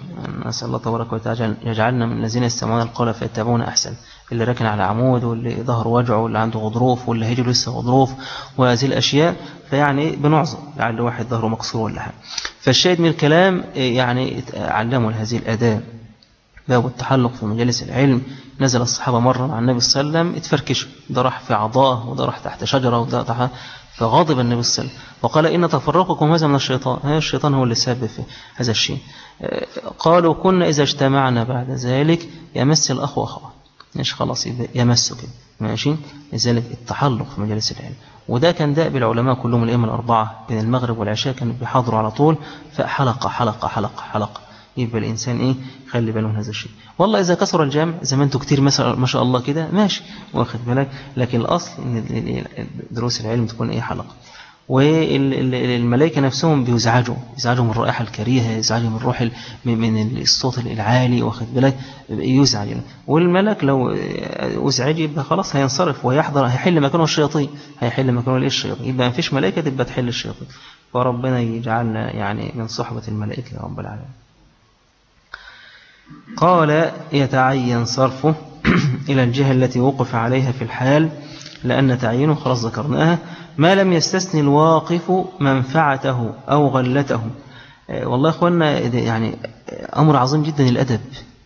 نسأل الله تبارك وتعالى يجعلنا من الذين يستمعون القول فيتبعون أحسن. اللي راكن على عمود واللي ظهر وجعه واللي عنده غضروف واللي هيجي لسه غضروف وهذه الأشياء فيعني بنعظم لعل واحد ظهره مكسور ولا حاجة فالشاهد من الكلام يعني علموا هذه الأداب باب التحلق في مجالس العلم. نزل الصحابة مرة مع النبي صلى الله عليه وسلم اتفركشوا ده راح في عضاء وده راح تحت شجرة وده تحت فغضب النبي صلى الله عليه وسلم. وقال إن تفرقكم هذا من الشيطان. هذا الشيطان هو اللي سبب في هذا الشيء. قالوا كنا إذا اجتمعنا بعد ذلك يمس الأخ وأخوه. مش خلاص؟ يمسه كده ماشي؟ لذلك التحلق في مجالس العلم. وده كان داء بالعلماء كلهم الأئمة الأربعة بين المغرب والعشاء كانوا بيحاضروا على طول فحلقة حلقة حلقة حلقة يبقى الإنسان إيه؟ خلي باله من هذا الشيء. والله إذا كسر الجمع زي ما أنتوا كتير ما شاء الله كده ماشي واخد بالك؟ لكن الأصل إن دروس العلم تكون إيه؟ حلقة. والملائكة نفسهم بيزعجوا يزعجوا من الرائحة الكريهة يزعجوا من الروح من الصوت العالي واخد بالك؟ يزعج. والملك لو أزعج يبقى خلاص هينصرف ويحضر هيحل مكانه الشياطين هيحل مكانه الايه الشياطين؟ يبقى ما فيش ملائكة تبقى تحل الشياطين. فربنا يجعلنا يعني من صحبة الملائكة يا رب العالمين. قال يتعين صرفه إلى الجهة التي وقف عليها في الحال لأن تعيينه خلاص ذكرناها. ما لم يستثني الواقف منفعته أو غلته. والله أخوانا يعني أمر عظيم جدا الأدب.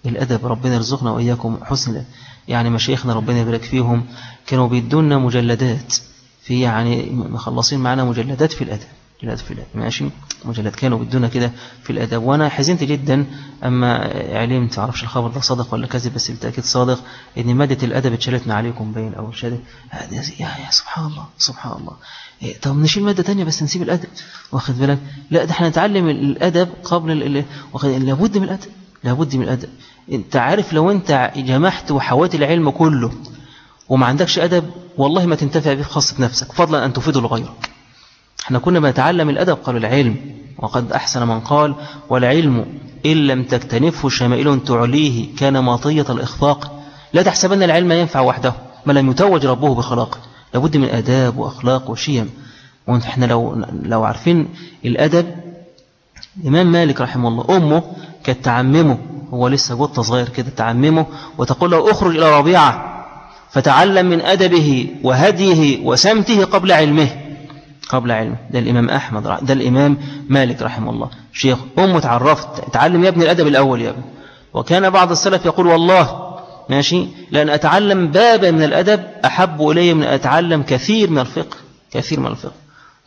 الأدب ربنا يرزقنا وإياكم حسنا يعني مشايخنا ربنا يبارك فيهم. كانوا بيدونا مجلدات. في يعني مخلصين معنا مجلدات في الأدب. في الأدب. ماشي؟ مجلد كانوا بدونا كده في الأدب. وأنا حزنت جدا أما علمت عرفش الخبر ده صادق ولا كذب بس بالتأكيد صادق إن مادة الأدب اتشالتنا عليكم بين أو شادة يا, يا سبحان الله سبحان الله. إيه طب نشيل مادة تانية بس نسيب الأدب. واخد بالك؟ لا ده إحنا نتعلم الأدب قبل ال... واخد لابد من الأدب لابد من الأدب. أنت عارف لو أنت جمعت وحوات العلم كله وما عندكش أدب والله ما تنتفع به خاصة نفسك فضلا أن تفيده لغيرك. إحنا كنا بنتعلم الأدب قالوا العلم. وقد أحسن من قال والعلم إن لم تكتنفه شمائل تعليه كان ماطية الإخفاق. لا تحسبن العلم ينفع وحده ما لم يتوج ربه بخلاقه لابد من أداب وأخلاق وشيم. ونحن لو, لو عارفين الأدب إمام مالك رحمه الله أمه كانت تعممه هو لسه قطة صغير كده تعممه وتقول له أخرج إلى ربيعة. فتعلم من أدبه وهديه وسمته قبل علمه. قبل علمه. ده الإمام أحمد ده الإمام مالك رحمه الله. شيخ أمه تعرفت. تعلم يا ابن الأدب الأول يا ابن. وكان بعض السلف يقول والله ماشي لأن أتعلم بابا من الأدب أحب إلي من أتعلم كثير من الفقه. كثير من الفقه.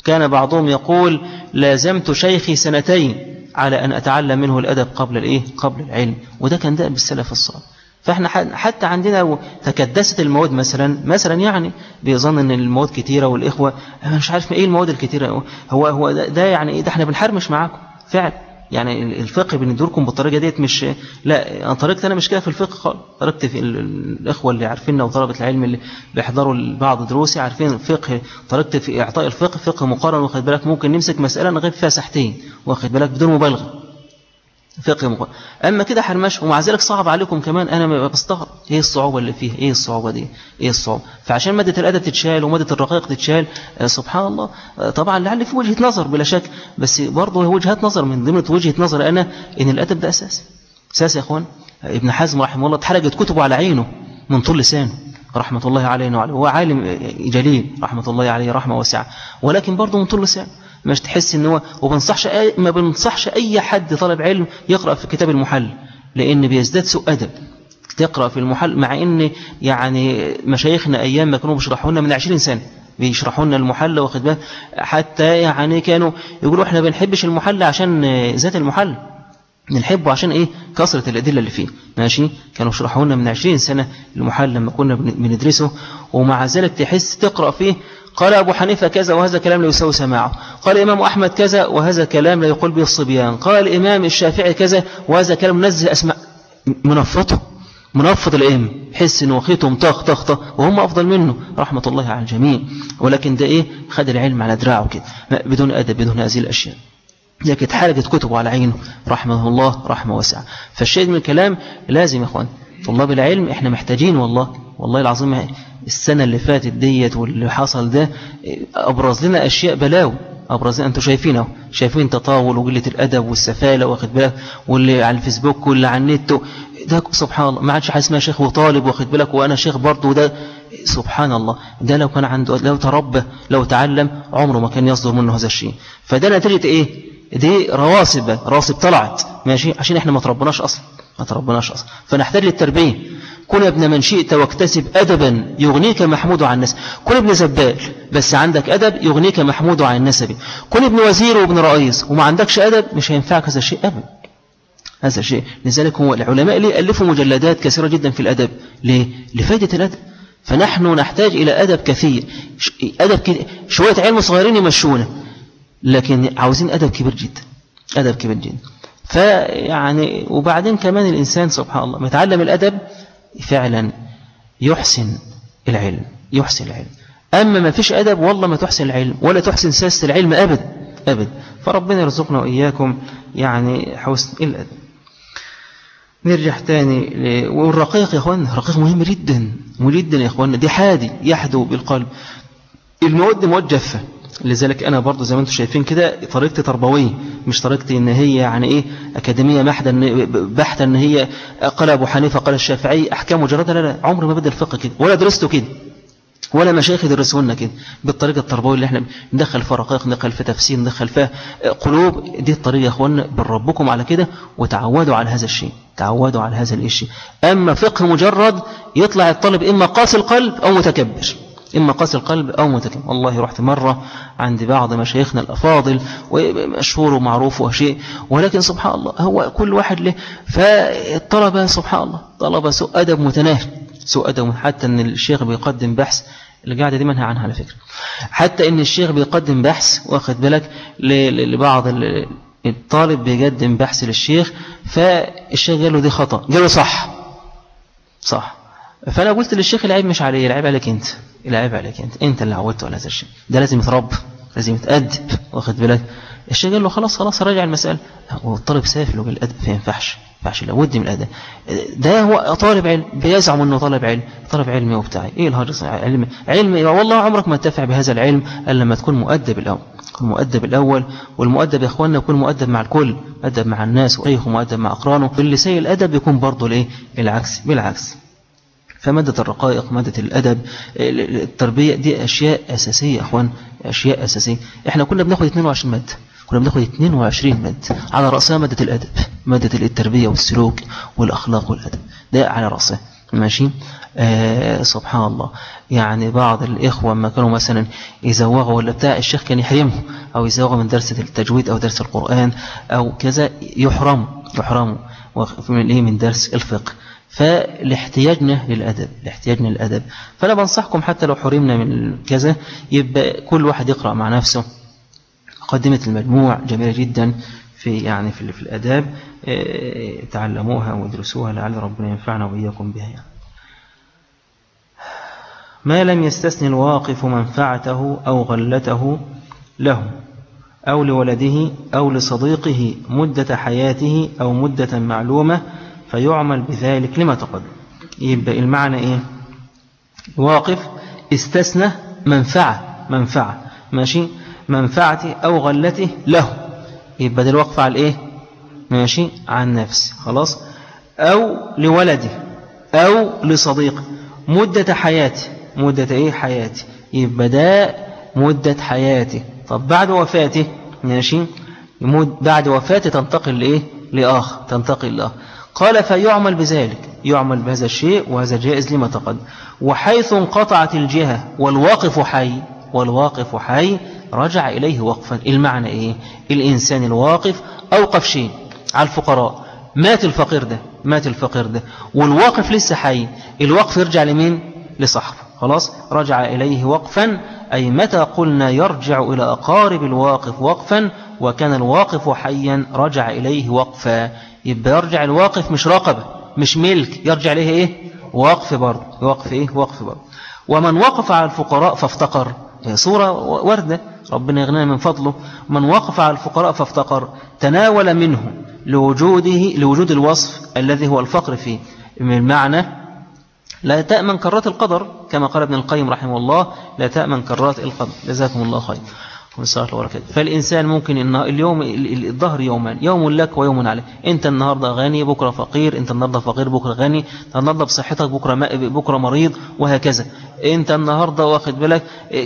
كان بعضهم يقول لازمت شيخي سنتين على أن أتعلم منه الأدب قبل الإيه؟ قبل العلم. وده كان دأب بالسلف الصالح. فإحنا حتى عندنا تكدست المواد مثلا مثلا يعني بيظن إن المواد كتيرة والإخوة أنا مش عارف إيه المواد الكتيرة هو هو ده, يعني إيه؟ ده إحنا بنحرمش معاكم فعلا. يعني الفقه بندوركم بالطريقة ديت مش لا أنا طريقتي أنا مش كده في الفقه خالص. طريقتي في ال- الإخوة اللي عارفيننا وطلبة العلم اللي بيحضروا بعض دروسي عارفين الفقه طريقتي في إعطاء الفقه فقه مقارن واخد بالك؟ ممكن نمسك مسألة نغيب فيها ساحتين واخد بالك؟ بدون مبالغة. فقه مقارن أما كده حرمش ومع ذلك صعب عليكم كمان ببقى بستغرب إيه الصعوبة اللي فيها؟ إيه الصعوبة دي؟ إيه الصعوبة؟ فعشان مادة الأدب تتشال ومادة الرقائق تتشال آه، سبحان الله آه، طبعا لعل في وجهة نظر بلا شك بس برضه وجهات نظر من ضمن وجهة نظر أنا إن الأدب ده أساس أساس يا إخوان آه، ابن حزم رحمه الله اتحرجت كتبه على عينه من طول لسانه رحمة الله عليه وعليه هو عالم جليل رحمة الله عليه رحمة واسعة ولكن برضه من طول لسانه. مش تحس إن هو وبنصحش ما بنصحش أي حد طالب علم يقرأ في كتاب المحل لأن بيزداد سوء أدب. تقرأ في المحل مع إن يعني مشايخنا أيام ما كانوا بيشرحوا لنا من 20 سنة بيشرحوا لنا المحل واخد حتى يعني كانوا يقولوا إحنا ما بنحبش المحل عشان ذات المحل بنحبه عشان إيه؟ كثرة الأدلة اللي فيه. ماشي؟ كانوا شرحوا لنا من 20 سنة المحل لما كنا بن- بندرسه ومع ذلك تحس تقرأ فيه قال أبو حنيفة كذا وهذا كلام لا يساوي سماعه. قال الإمام أحمد كذا وهذا كلام لا يقول به الصبيان. قال الإمام الشافعي كذا وهذا كلام منزه أسماء. منفضه منفض الأئمة. حس إنه خيطهم طخ طخ طخ وهم أفضل منه. رحمة الله على الجميع. ولكن ده إيه؟ خد العلم على دراعه كده. بدون أدب بدون هذه الأشياء. لكن اتحرجت كتبه على عينه. رحمه الله رحمة واسعة. فالشيء من الكلام لازم يا إخوان. طلاب العلم إحنا محتاجين والله. والله العظيم السنة اللي فاتت ديت واللي حصل ده أبرز لنا أشياء بلاوي أبرز لنا أنتوا شايفين أهو. شايفين تطاول وقلة الأدب والسفالة واخد بالك؟ واللي على الفيسبوك واللي على النت ده سبحان الله ما عادش حاجة اسمها شيخ وطالب واخد بالك؟ وأنا شيخ برضه ده سبحان الله. ده لو كان عنده لو تربى لو تعلم عمره ما كان يصدر منه هذا الشيء. فده نتيجة إيه؟ دي رواسب رواسب طلعت ماشي؟ عشان إحنا ما تربناش أصلا ما تربناش أصلا. فنحتاج للتربية. كن ابن من شئت واكتسب ادبا يغنيك محمود عن النسب كن ابن زبال بس عندك أدب يغنيك محمود عن النسب كن ابن وزير وابن رئيس وما عندكش أدب مش هينفعك هذا الشيء ابدا. هذا الشيء. لذلك هو العلماء ليه ألفوا مجلدات كثيرة جدا في الأدب؟ ليه؟ لفائدة الأدب. فنحن نحتاج إلى أدب كثير أدب كده شوية علم صغيرين يمشونا. لكن عاوزين أدب كبير جدا. أدب كبير جدا. فيعني وبعدين كمان الإنسان سبحان الله متعلم الأدب فعلا يحسن العلم يحسن العلم. أما ما فيش أدب والله ما تحسن العلم ولا تحسن سياسة العلم أبدا أبدا فربنا يرزقنا وإياكم يعني حسن الأدب. نرجع تاني. والرقيق يا اخوانا الرقيق مهم جدا مهم جدا يا اخوانا دي حادي يحدو بالقلب. المواد مواد جافة. لذلك أنا برضو زي ما أنتم شايفين كده طريقتي تربوية مش طريقتي إن هي يعني إيه أكاديمية محضه إن- بحتة إن هي قال أبو حنيفة قال الشافعي أحكام مجرده لا لا عمري ما بدل الفقه كده ولا درسته كده ولا مشايخ يدرسوا لنا كده بالطريقة التربوية اللي إحنا ندخل فيها رقائق ندخل فيها تفسير ندخل فيها قلوب دي الطريقة يا اخوانا بنربكم على كده وتعودوا على هذا الشيء تعودوا على هذا الشيء أما فقه مجرد يطلع الطالب إما قاسي القلب أو متكبر. إما قاسي القلب أو متكلم والله رحت مرة عند بعض مشايخنا الأفاضل ومشهور ومعروف وشيء. ولكن سبحان الله هو كل واحد له فالطلبة سبحان الله طلبة سوء أدب متناهي. سوء أدب حتى أن الشيخ بيقدم بحث القاعدة دي منهى عنها على فكرة. حتى أن الشيخ بيقدم بحث واخد بالك لبعض ال- الطالب بيقدم بحث للشيخ فالشيخ قال له دي خطأ. قال له صح. صح. فانا قلت للشيخ العيب مش عليه العيب عليك أنت. العيب عليك أنت. أنت اللي عودته على هذا الشيء. ده لازم يتربى لازم يتأدب. واخد بالك؟ الشيخ قال له خلاص خلاص راجع المسألة. والطالب سافل وقال الأدب ما ينفعش ينفعش. لابد من الأدب. ده هو طالب علم بيزعم إنه طالب علم. طالب علمي وبتاعي إيه الهرس علم علم. والله عمرك ما تنتفع بهذا العلم إلا لما تكون مؤدب الأول. تكون مؤدب الأول. والمؤدب يا إخواننا يكون مؤدب مع الكل. مؤدب مع الناس وشيخه مؤدب مع أقرانه. واللي سيء الأدب يكون برضه الايه العكس بالعكس. فمادة الرقائق مادة الأدب التربية دي أشياء أساسية أخوان أشياء أساسية. إحنا كنا بناخد 22 مادة كنا بناخد 22 مادة على رأسها مادة الأدب مادة التربية والسلوك والأخلاق والأدب. ده على رأسها. ماشي؟ آه سبحان الله. يعني بعض الإخوة لما كانوا مثلا يزوغوا ولا بتاع الشيخ كان يحرمه أو يزوغوا من درس التجويد أو درس القرآن أو كذا يحرم يحرموا. من إيه؟ من درس الفقه. فلاحتياجنا للأدب لاحتياجنا للأدب. فأنا بنصحكم حتى لو حرمنا من كذا يبقى كل واحد يقرأ مع نفسه. مقدمة المجموع جميلة جدا في يعني في, في الأداب. آه تعلموها وادرسوها لعل ربنا ينفعنا وإياكم بها يعني. ما لم يستثني الواقف منفعته أو غلته له أو لولده أو لصديقه مدة حياته أو مدة معلومة فيعمل بذلك لما تقدم. يبقى المعنى إيه؟ واقف استثنى منفعة منفعة ماشي؟ منفعته أو غلته له. يبقى ده الوقف على الإيه؟ ماشي؟ عن نفسه خلاص؟ أو لولده أو لصديقه مدة حياته مدة إيه؟ حياته يبقى ده مدة حياته طب بعد وفاته ماشي؟ بعد وفاته تنتقل لإيه؟ لآخر تنتقل لآخر. قال فيعمل بذلك يعمل بهذا الشيء وهذا جائز لما تقدم. وحيث انقطعت الجهة والواقف حي والواقف حي رجع إليه وقفا. المعنى إيه؟ الإنسان الواقف أوقف شيء. على الفقراء مات الفقير ده مات الفقير ده. والواقف لسه حي الوقف يرجع لمين؟ لصاحبه. خلاص؟ رجع إليه وقفا. أي متى قلنا يرجع إلى أقارب الواقف وقفا وكان الواقف حيا رجع إليه وقفا. يبقى يرجع الواقف مش رقبة مش ملك يرجع إليه إيه؟ وقف برضه وقف إيه؟ وقف برضه. ومن وقف على الفقراء فافتقر. صورة وردة ربنا يغنى من فضله. من وقف على الفقراء فافتقر تناول منه لوجوده لوجود الوصف الذي هو الفقر فيه. من المعنى لا تأمن كرات القدر كما قال ابن القيم رحمه الله لا تأمن كرات القدر. جزاكم الله خير. فالإنسان ممكن اليوم الظهر يومان يوم لك ويوم عليك. أنت النهاردة غني بكرة فقير أنت النهاردة فقير بكرة غني النهاردة بصحتك بكرة, بكرة مريض وهكذا. أنت النهاردة واخد بالك؟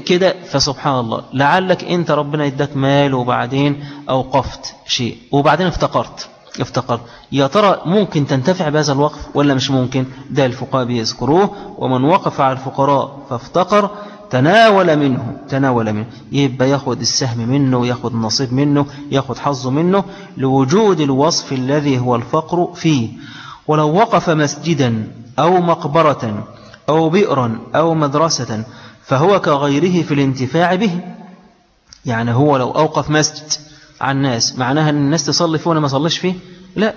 كده؟ فسبحان الله. لعلك أنت ربنا يدك مال وبعدين أوقفت شيء. وبعدين افتقرت. افتقر يا ترى ممكن تنتفع بهذا الوقف ولا مش ممكن؟ ده الفقهاء بيذكروه. ومن وقف على الفقراء فافتقر. تناول منه تناول منه. يبقى ياخد السهم منه ياخد النصيب منه ياخد حظه منه لوجود الوصف الذي هو الفقر فيه. ولو وقف مسجدا أو مقبرة أو بئرا أو مدرسة فهو كغيره في الانتفاع به. يعني هو لو أوقف مسجد على الناس معناها أن الناس تصلي فيه ولا ما صليش فيه؟ لا.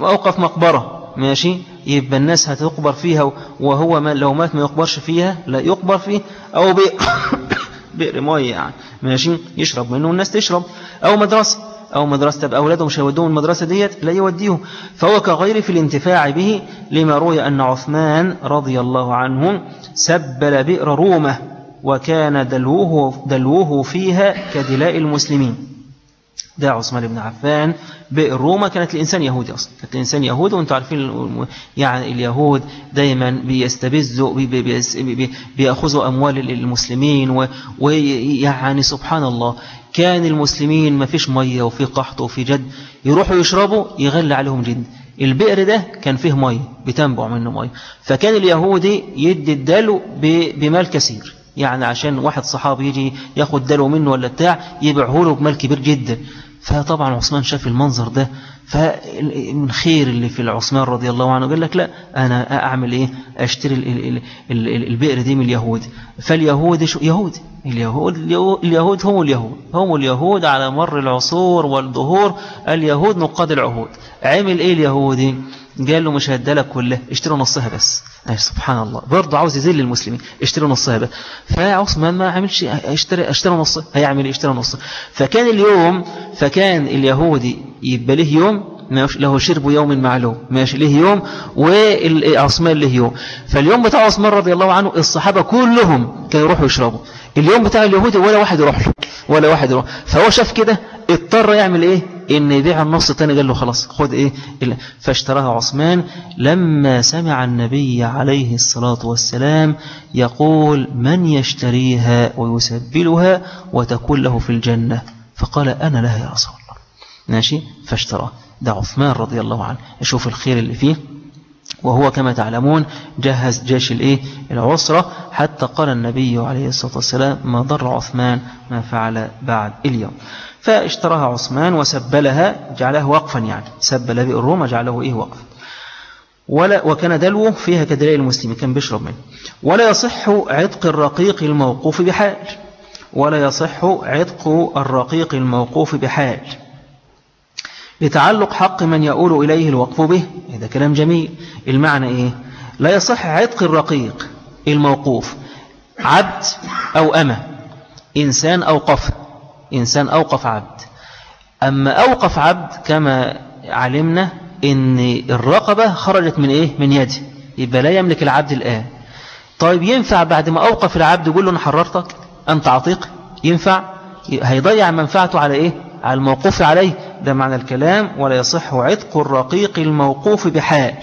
أوقف مقبرة ماشي؟ يبقى الناس هتقبر فيها وهو ما لو مات ما يقبرش فيها لا يقبر فيه أو بئر مية يعني ماشي؟ يشرب منه والناس تشرب. أو مدرسة أو مدرسة تبقى أولاده مش هيودوهم المدرسة ديت لا يوديهم. فهو كغير في الانتفاع به لما روي أن عثمان رضي الله عنه سبل بئر رومة وكان دلوه, دلوه فيها كدلاء المسلمين. ده عثمان بن عفان روما كانت الإنسان يهودي أصلا. كانت الإنسان يهودي وأنتم عارفين يعني اليهود دايما بيستبزوا بيأخذوا أموال المسلمين ويعني سبحان الله كان المسلمين ما فيش مية وفي قحط وفي جد يروحوا يشربوا يغلى عليهم جد. البئر ده كان فيه مية بتنبع منه مية. فكان اليهودي يدي الدلو بمال كثير. يعني عشان واحد صحابي يجي ياخد دلو منه ولا بتاع يبيعه له بمال كبير جدا. فطبعا عثمان شاف المنظر ده فمن خير اللي في العثمان رضي الله عنه قال لك لا أنا أعمل إيه؟ أشتري البئر دي من اليهود. فاليهود شو؟ يهود. اليهود اليهود هم اليهود. هم اليهود على مر العصور والدهور اليهود نقاد العهود. عمل إيه اليهودي؟ قال له مش هدالك كله اشتروا نصها بس. سبحان الله. برضه عاوز يذل المسلمين. اشتروا نصها بس. فعثمان ما عملش اشتري اشتري نصها هيعمل إيه؟ اشتري نصها فكان اليوم فكان اليهودي يبقى له يوم له شرب يوم معلوم. ماشي له يوم وعثمان له يوم. فاليوم بتاع عثمان رضي الله عنه الصحابة كلهم كانوا يروحوا يشربوا. اليوم بتاع اليهودي ولا واحد يروح له ولا واحد يروح فهو شاف كده اضطر يعمل إيه؟ إن يبيع النص الثاني قال له خلاص خد إيه؟ فاشتراها عثمان. لما سمع النبي عليه الصلاة والسلام يقول من يشتريها ويسبلها وتكون له في الجنة؟ فقال أنا لها يا رسول الله. ماشي؟ فاشتراه. ده عثمان رضي الله عنه. يشوف الخير اللي فيه. وهو كما تعلمون جهز جيش الايه؟ العسرة حتى قال النبي عليه الصلاة والسلام ما ضر عثمان ما فعل بعد اليوم فاشتراها عثمان وسبلها جعلها وقفا يعني سبل بئر روما جعله إيه؟ وقفا. ولا وكان دلوه فيها كدلاء المسلم كان بيشرب منه. ولا يصح عتق الرقيق الموقوف بحال. ولا يصح عتق الرقيق الموقوف بحال. لتعلق حق من يقول إليه الوقف به. هذا كلام جميل. المعنى إيه؟ لا يصح عتق الرقيق الموقوف عبد أو أمة. إنسان أوقف إنسان أوقف عبد. أما أوقف عبد كما علمنا إن الرقبة خرجت من إيه؟ من يده. يبقى لا يملك العبد الآن. طيب ينفع بعد ما أوقف العبد يقول له أنا حررتك؟ أنت عتيق؟ ينفع؟ هيضيع منفعته على إيه؟ على الموقوف عليه. ده معنى الكلام ولا يصح عتق الرقيق الموقوف بحال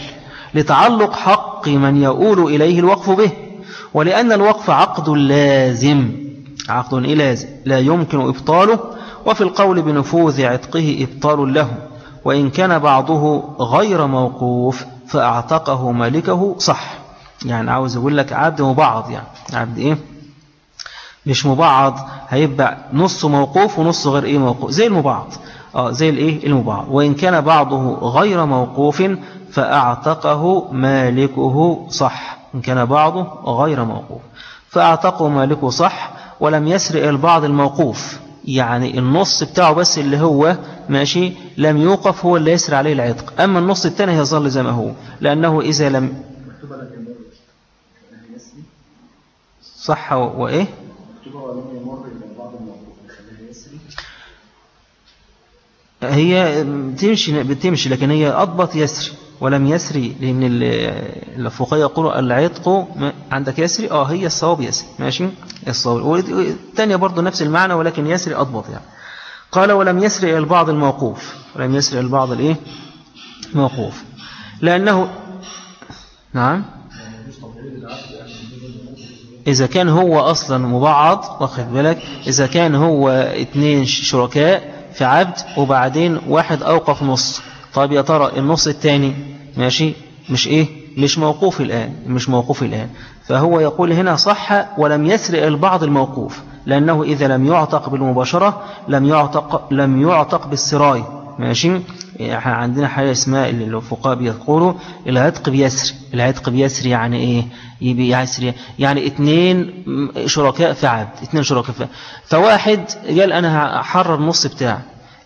لتعلق حق من يقول إليه الوقف به. ولأن الوقف عقد لازم عقد لازم لا يمكن إبطاله وفي القول بنفوذ عتقه إبطال له. وإن كان بعضه غير موقوف فأعتقه مالكه صح. يعني عاوز أقول لك عبد مبعض يعني. عبد إيه؟ مش مبعض هيبقى نص موقوف ونص غير إيه موقوف زي المبعض. آه زي الإيه؟ المبعض. وإن كان بعضه غير موقوف فأعتقه مالكه صح. إن كان بعضه غير موقوف فأعتقه مالكه صح ولم يسرق البعض الموقوف. يعني النص بتاعه بس اللي هو ماشي لم يوقف هو اللي يسري عليه العتق. أما النص الثاني يظل زي ما هو لأنه إذا لم صح وإيه؟ هي بتمشي بتمشي لكن هي أضبط يسري. ولم يسري لأن الفقهاء يقولوا العتق عندك يسري؟ آه هي الصواب يسري. ماشي؟ الصواب. والثانية برضو نفس المعنى ولكن يسري أضبط يعني. قال ولم يسري البعض الموقوف. ولم يسري البعض الإيه؟ موقوف. لأنه نعم. إذا كان هو أصلا مبعض واخد بالك؟ إذا كان هو اثنين شركاء في عبد وبعدين واحد أوقف نص. طيب يا ترى النص الثاني ماشي؟ مش إيه؟ مش موقوف الآن مش موقوف الآن. فهو يقول هنا صح ولم يسرق البعض الموقوف لأنه إذا لم يعتق بالمباشرة لم يعتق, لم يعتق بالسراي. ماشي؟ عندنا حاجة اسمها الفقهاء بيقولوا العتق بيسري العتق بيسري يعني إيه؟ يسري يعني اتنين شركاء في عبد اتنين شركاء في فواحد قال أنا هحرر نص بتاعي.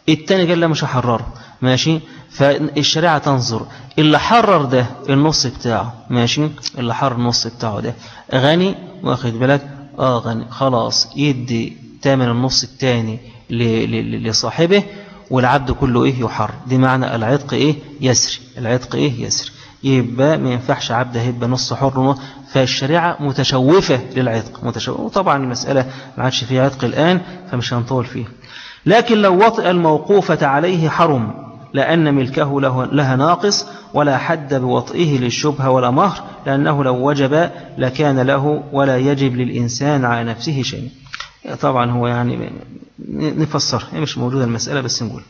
التاني قال لا مش هحرره. ماشي؟ فالشريعة تنظر. اللي حرر ده النص بتاعه. ماشي؟ اللي حرر النص بتاعه ده. غني؟ واخد بالك؟ آه غني. خلاص. يدي تامن النص التاني لصاحبه. والعبد كله إيه يحر. دي معنى العتق إيه يسري العتق إيه يسري يبقى ما ينفعش عبد هيبقى نص حر فالشريعة متشوفة للعتق. متشوفة. وطبعا المسألة ما عادش فيها عتق الآن فمش هنطول فيها. لكن لو وطئ الموقوفة عليه حرم لأن ملكه له لها ناقص ولا حد بوطئه للشبهة ولا مهر لأنه لو وجب لكان له ولا يجب للإنسان على نفسه شيء. طبعا هو يعني نفسر هي مش موجودة المسألة بس نقول.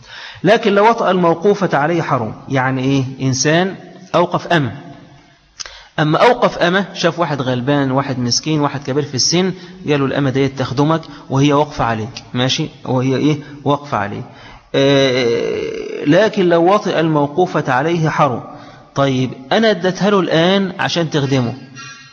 لكن لو وطأ الموقوفة عليه حرم يعني إيه؟ إنسان أوقف أمة. أما أوقف أمة شاف واحد غلبان واحد مسكين واحد كبير في السن قالوا الأمة ديت تخدمك وهي واقفة عليك. ماشي؟ وهي إيه؟ واقفة عليه آه لكن لو وطئ الموقوفة عليه حرم طيب أنا اديتها له الآن عشان تخدمه.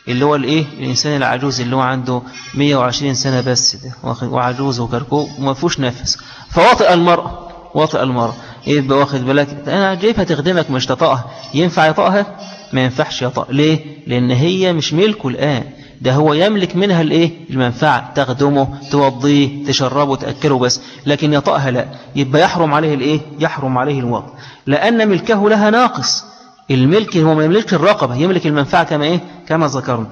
اللي هو الايه؟ الإنسان العجوز اللي هو عنده 120 سنة بس ده. وعجوز وكركوب وما فيهوش نفس. فواطئ المرأة واطئ المرأة يبقى واخد بالك؟ أنا جايبها تخدمك مش تطأها ينفع يطأها ما ينفعش يطأ ليه؟ لأن هي مش ملكه الآن. ده هو يملك منها الإيه؟ المنفعة. تخدمه توضيه تشربه تأكله بس. لكن يطأها لا. يبقى يحرم عليه الإيه؟ يحرم عليه الوضع لأن ملكه لها ناقص. الملك هو ما يملك الرقبة يملك المنفعة كما إيه؟ كما ذكرنا.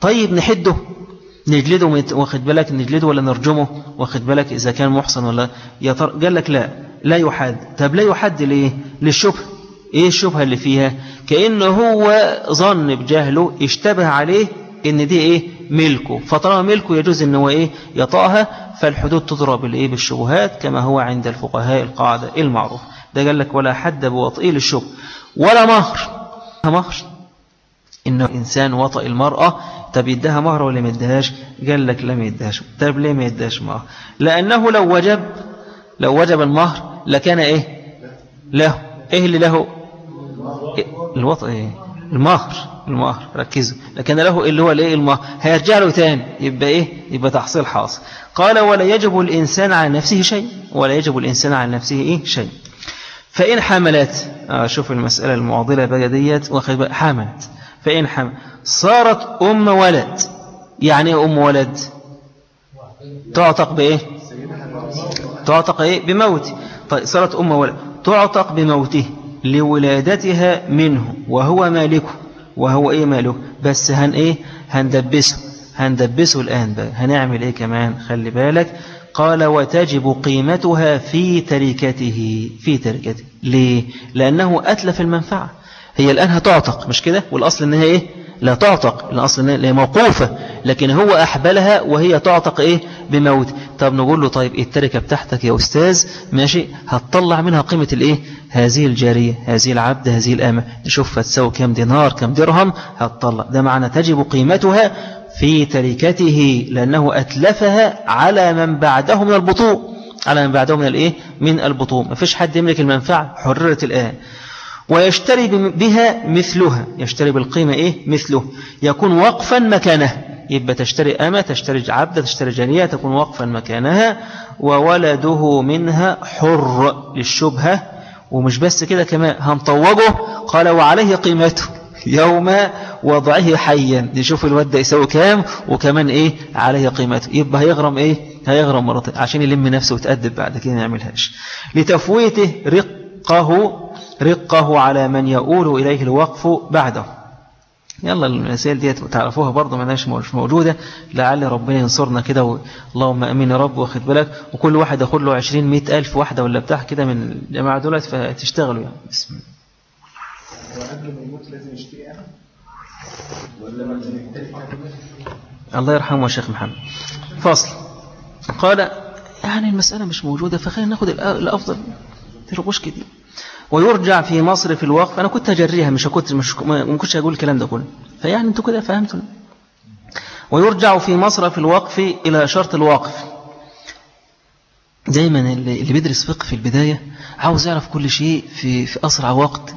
طيب نحده نجلده واخد بالك؟ نجلده ولا نرجمه؟ واخد بالك؟ إذا كان محصن ولا يطر قال لك لا لا يحد. طب لا يحد ليه للشبه. إيه الشبهة اللي فيها؟ كأنه هو ظن بجهله اشتبه عليه إن دي إيه؟ ملكه. فطالما ملكه يجوز إن هو إيه؟ يطأها. فالحدود تضرب الإيه؟ بالشبهات كما هو عند الفقهاء القاعدة المعروف. ده قال لك ولا حد بوطئه للشبه. ولا مهر. مهر. إنه إنسان وطأ المرأة طب يدها مهر ولا ما يدهاش قال لك لا ما يدهاش طب ليه ما يدهاش مهر؟ لأنه لو وجب لو وجب المهر لكان إيه؟ له. إيه اللي له؟ الوطأ إيه؟ المهر. المهر. ركزوا. لكن له اللي هو الإيه؟ المهر. هيرجع له تاني. يبقى إيه؟ يبقى تحصيل حاصل. قال ولا يجب الإنسان على نفسه شيء. ولا يجب الإنسان على نفسه إيه؟ شيء. فإن حملت آه شوف المسألة المعضلة بقى ديت واخد حملت. فإن حملت صارت أم ولد. يعني إيه أم ولد؟ تعتق بإيه؟ تعتق إيه؟ بموت طيب صارت أم ولد. تعتق بموته لولادتها منه وهو مالكه. وهو إيه ماله بس هن إيه؟ هندبسه. هندبسه الآن بقى. هنعمل إيه كمان؟ خلي بالك. قال وتجب قيمتها في تركته في تركته. ليه؟ لأنه أتلف المنفعة. هي الآن هتعتق مش كده؟ والأصل أنها إيه؟ لا تعتق. الأصل أنها موقوفة لكن هو أحبلها وهي تعتق إيه؟ بموت. طب نقول له طيب التركة بتاعتك يا أستاذ؟ ماشي. هتطلع منها قيمة الإيه؟ هذه الجارية هذه العبد هذه الأمة. نشوف تساوي كم دينار كم درهم؟ هتطلع. ده معنى تجب قيمتها في تركته لأنه أتلفها على من بعده من البطوء. على من بعده من الإيه؟ من البطوء. ما فيش حد يملك المنفعة حررت الآن. ويشتري بها مثلها. يشتري بالقيمة إيه؟ مثله. يكون وقفا مكانه. يبقى تشتري أمة تشتري عبدة تشتري جنية تكون وقفا مكانها. وولده منها حر للشبهة. ومش بس كده كمان هنطوجه قال وعليه قيمته. يوم وضعه حيا. نشوف الواد ده يسوي كام وكمان إيه عليه قيمته يبقى هيغرم إيه؟ هيغرم مرتين عشان يلم نفسه ويتأدب بعد كده يعملهاش. لتفويته رقه رقه على من يؤول إليه الوقف بعده. يلا المسائل دي تعرفوها برضه ماناش مش موجودة. لعل ربنا ينصرنا كده. اللهم أمين يا رب واخد بالك. وكل واحد ياخد له 20 100 ألف واحدة ولا بتاع كده من الجماعة دولت فتشتغلوا يعني. بسم الله. وقبل ما يموت لازم يشتريها ولا الله يرحمه يا شيخ محمد. فصل قال يعني المسألة مش موجودة فخلينا ناخد الأفضل ترغوش كده ويرجع في مصر في الوقف. أنا كنت أجريها مش كنت مش ما كنتش أقول الكلام ده كله. فيعني أنتوا كده فهمتوا. ويرجع في مصر في الوقف إلى شرط الوقف دايما اللي بيدرس فقه في البداية عاوز يعرف كل شيء في في أسرع وقت.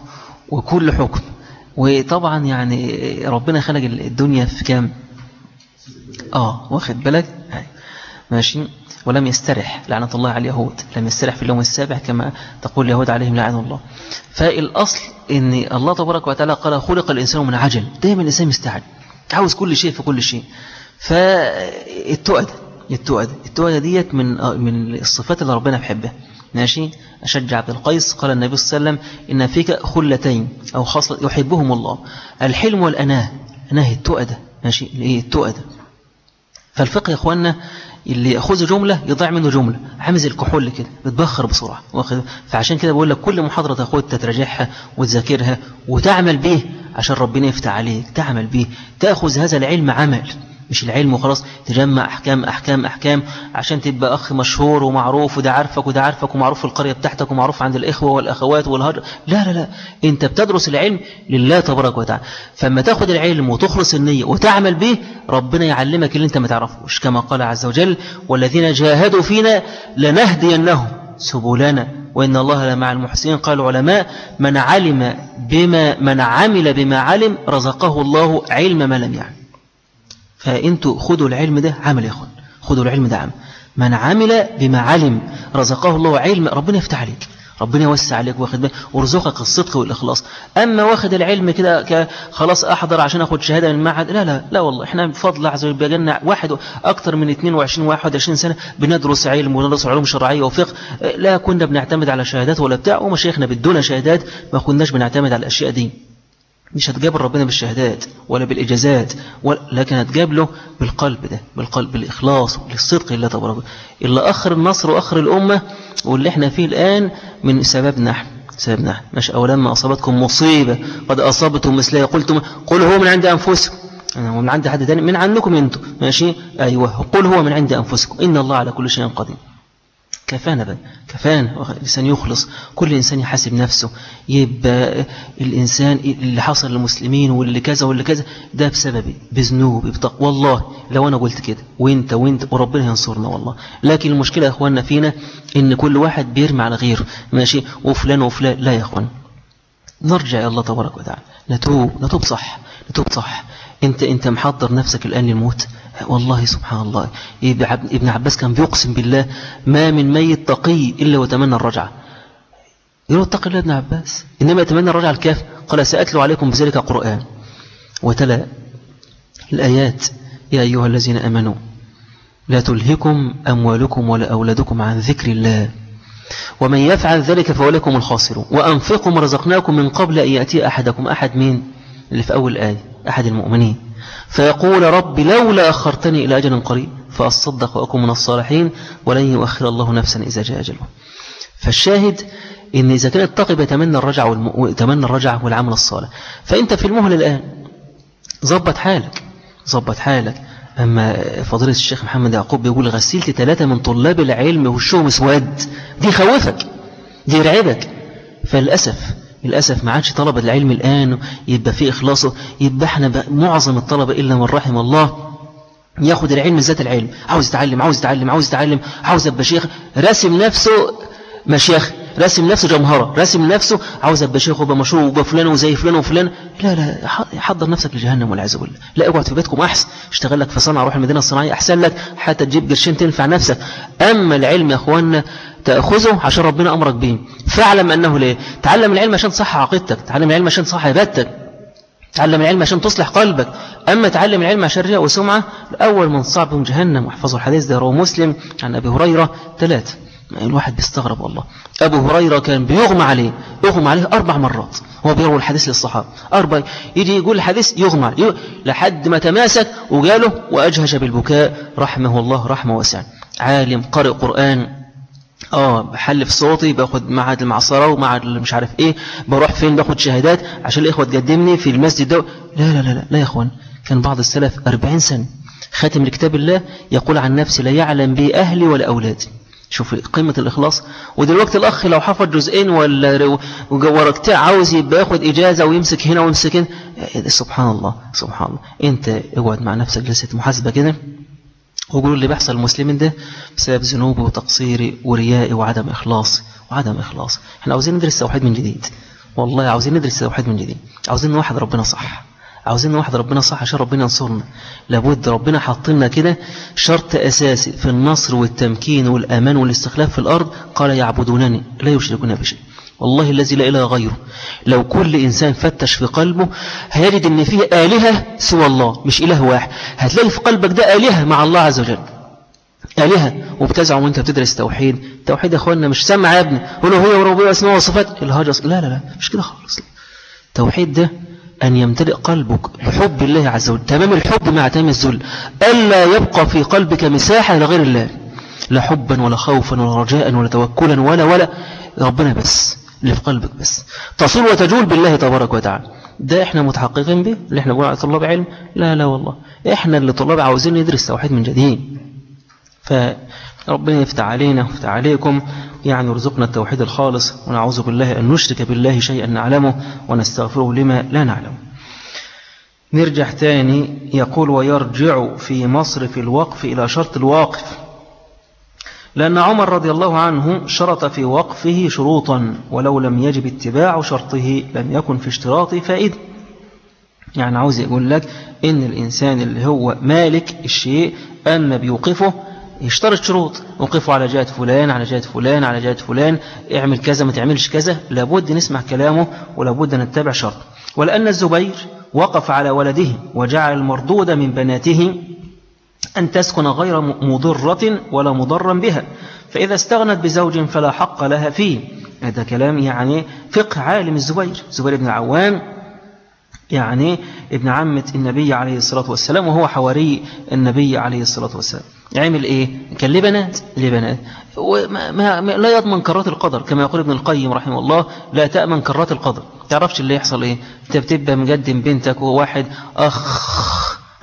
وكل حكم. وطبعا يعني ربنا خلق الدنيا في كام؟ آه واخد بالك؟ ماشي. ولم يسترح لعنة الله على اليهود. لم يسترح في اليوم السابع كما تقول اليهود عليهم لعن الله. فالأصل أن الله تبارك وتعالى قال خلق الإنسان من عجل. دائما الإنسان مستعجل. عاوز كل شيء في كل شيء. فالتؤد التؤد التؤد ديت من من الصفات اللي ربنا بيحبها. ماشي؟ أشجع عبد القيس قال النبي صلى الله عليه وسلم إن فيك خلتين أو خصلة يحبهم الله. الحلم والأناة أناة التؤدة ماشي؟ إيه التؤدة. فالفقه يا أخواننا اللي يأخذ جملة يضيع منه جملة. عامل زي الكحول كده بتبخر بسرعة واخد؟ فعشان كده بقول لك كل محاضرة تاخدها تراجعها وتذاكرها وتعمل به عشان ربنا يفتح عليك تعمل به تأخذ هذا العلم عمل. مش العلم وخلاص تجمع أحكام أحكام أحكام عشان تبقى أخ مشهور ومعروف وده عارفك وده عارفك ومعروف في القرية بتاعتك ومعروف عند الإخوة والأخوات والهجر لا لا لا أنت بتدرس العلم لله تبارك وتعالى. فما تاخد العلم وتخلص النية وتعمل به ربنا يعلمك اللي أنت ما تعرفوش. كما قال عز وجل والذين جاهدوا فينا لنهدينهم سبلنا وإن الله لمع المحسنين. قال العلماء من علم بما من عمل بما علم رزقه الله علم ما لم يعلم. فأنتوا خذوا العلم ده عمل يا أخوان. خذوا العلم ده عمل. من عمل بما علم رزقه الله علم ربنا يفتح عليك. ربنا يوسع عليك واخد بالك ويرزقك الصدق والإخلاص. أما واخد العلم كده خلاص أحضر عشان أخد شهادة من المعهد لا لا لا والله. إحنا بفضل عز وجل بيجنا واحد أكثر من 22 21 سنة بندرس علم وندرس علوم شرعية وفقه. لا كنا بنعتمد على شهادات ولا بتاع ومشايخنا بدونا شهادات ما كناش بنعتمد على الأشياء دي. مش هتجاب ربنا بالشهادات ولا بالإجازات ولا لكن هتجاب له بالقلب ده بالقلب بالإخلاص والصدق لله تبارك اللي أخر النصر وأخر الأمة واللي إحنا فيه الآن من سببنا إحنا سببنا إحنا مش أولا ما أصابتكم مصيبة قد أصابتم مثلها قلتم قل هو من عند أنفسكم. أنا هو من عند حد تاني من عنكم أنتم. ماشي؟ أيوه. قل هو من عند أنفسكم. إن الله على كل شيء قدير. كفانا بقى كفانا الإنسان يخلص كل إنسان يحاسب نفسه يبقى الإنسان اللي حصل للمسلمين واللي كذا واللي كذا ده بسببي بذنوبي بتقوى والله لو أنا قلت كده وإنت وإنت وربنا ينصرنا والله. لكن المشكلة يا أخواننا فينا إن كل واحد بيرمي على غيره ماشي وفلان وفلان لا يا أخوان. نرجع إلى الله تبارك وتعالى. نتوب نتوب صح نتوب صح. انت انت محضر نفسك الآن للموت؟ والله سبحان الله. ابن عباس كان بيقسم بالله ما من ميت تقي إلا وتمنى الرجعة. يقول اتق الله ابن عباس. إنما يتمنى الرجعة الكاف. قال سأتلو عليكم بذلك قرآن. وتلا الآيات يا أيها الذين أمنوا لا تلهكم أموالكم ولا أولادكم عن ذكر الله. ومن يفعل ذلك فولكم الخاسرون. وأنفقوا ما رزقناكم من قبل أن يأتي أحدكم أحد مين اللي في أول آية. أحد المؤمنين. فيقول رب لولا أخرتني إلى أجل قريب فأصدق وأكون من الصالحين ولن يؤخر الله نفسا إذا جاء أجله فالشاهد إن إذا كان التقي بيتمنى الرجع والم... الرجع والعمل الصالح. فأنت في المهل الآن ظبط حالك ظبط حالك. أما فضيلة الشيخ محمد يعقوب بيقول غسلت ثلاثة من طلاب العلم وشهم اسود دي خوفك دي يرعبك فللأسف للأسف ما عادش طلبة العلم الآن يبقى فيه إخلاصه يبقى إحنا معظم الطلبة إلا من رحم الله ياخد العلم ذات العلم. عاوز يتعلم عاوز يتعلم عاوز يتعلم عاوز يبقى شيخ. راسم نفسه مشيخ راسم نفسه جمهرة راسم نفسه عاوز أبقى شيخ وأبقى مشهور وأبقى فلان وزي فلان وفلان. لا لا حضر نفسك لجهنم والعياذ بالله. لا اقعد في بيتكم أحسن. اشتغل لك في صنعة روح المدينة الصناعية أحسن لك. حتى تجيب قرشين تنفع نفسك. أما العلم يا اخواننا تأخذه عشان ربنا أمرك به فاعلم أنه ليه؟ تعلم العلم عشان تصح عقيدتك تعلم العلم عشان تصح عبادتك تعلم العلم عشان تصلح قلبك. أما تعلم العلم عشان رياء وسمعة الأول من صعب جهنم. واحفظوا الحديث ده رواه مسلم عن أبي هريرة ثلاثة الواحد بيستغرب والله. أبو هريرة كان بيغمى عليه يغمى عليه أربع مرات. هو بيروي الحديث للصحابة. أربع يجي يقول الحديث يغمى عليه لحد ما تماسك وقاله وأجهش بالبكاء. رحمه الله رحمة واسعة. عالم قارئ قرآن. آه بحلف صوتي باخد معهد المعصرة ومعهد مش عارف إيه بروح فين باخد شهادات عشان الإخوة تقدمني في المسجد ده. لا لا لا لا, لا يا إخوان كان بعض السلف 40 سنة. خاتم لكتاب الله يقول عن نفسي لا يعلم بي أهلي ولا أولادي. شوف قيمة الإخلاص. ودلوقتي الأخ لو حفظ جزئين ولا وركتاع عاوز يبقى ياخد إجازة ويمسك هنا ويمسك هنا. سبحان الله سبحان الله. أنت اقعد مع نفسك جلسة محاسبة كده؟ وقولوا اللي بيحصل المسلمين ده بسبب ذنوبي وتقصيري وريائي وعدم إخلاصي وعدم إخلاص. إحنا عاوزين ندرس توحيد من جديد. والله عاوزين ندرس توحيد من جديد. عاوزين نوحد ربنا صح. عاوزين نوحد ربنا صح عشان ربنا ينصرنا. لابد ربنا حاطلنا كده شرط أساسي في النصر والتمكين والأمان والاستخلاف في الأرض. قال يعبدونني لا يشركون بشيء. والله الذي لا إله غيره. لو كل إنسان فتش في قلبه هيجد أن فيه آلهة سوى الله مش إله واحد. هتلاقي في قلبك ده آلهة مع الله عز وجل. آلهة. وبتزعم وأنت بتدرس توحيد. توحيد يا أخوانا مش سمع يا ابني. هو هو وربنا اسمه وصفات. الهجس لا لا لا. مش كده خالص. توحيد ده أن يمتلئ قلبك بحب الله عز وجل. تمام الحب مع تمام الذل. ألا يبقى في قلبك مساحة لغير الله. لا حبا ولا خوفا ولا رجاء ولا توكلا ولا ولا. ربنا بس. اللي في قلبك بس. تصول وتجول بالله تبارك وتعالى. ده إحنا متحققين به اللي إحنا نقول على طلاب علم. لا لا والله. إحنا اللي طلاب عاوزين ندرس توحيد من جديد. فربنا يفتح علينا ويفتح عليكم. يعني يرزقنا التوحيد الخالص. ونعوذ بالله أن نشرك بالله شيئا نعلمه. ونستغفره لما لا نعلم. نرجع تاني. يقول ويرجع في مصرف الوقف إلى شرط الواقف. لأن عمر رضي الله عنه شرط في وقفه شروطا ولو لم يجب اتباع شرطه لم يكن في اشتراطه فائدة يعني عاوز يقول لك إن الإنسان اللي هو مالك الشيء أما بيوقفه يشترط شروط. وقفوا على جهة فلان على جهة فلان على جهة فلان اعمل كذا ما تعملش كذا لابد نسمع كلامه ولابد نتبع شرط ولأن الزبير وقف على ولده وجعل المردود من بناته أن تسكن غير مضرة ولا مضرا بها. فإذا استغنت بزوج فلا حق لها فيه. هذا كلام يعني فقه عالم الزبير. زبير بن العوام يعني ابن عمة النبي عليه الصلاة والسلام وهو حواري النبي عليه الصلاة والسلام. يعمل إيه؟ كان ليه بنات ليه بنات وما ما لا يضمن كرات القدر. كما يقول ابن القيم رحمه الله لا تأمن كرات القدر. تعرفش اللي يحصل إيه؟ انت بتبقى مقدم بنتك وواحد أخ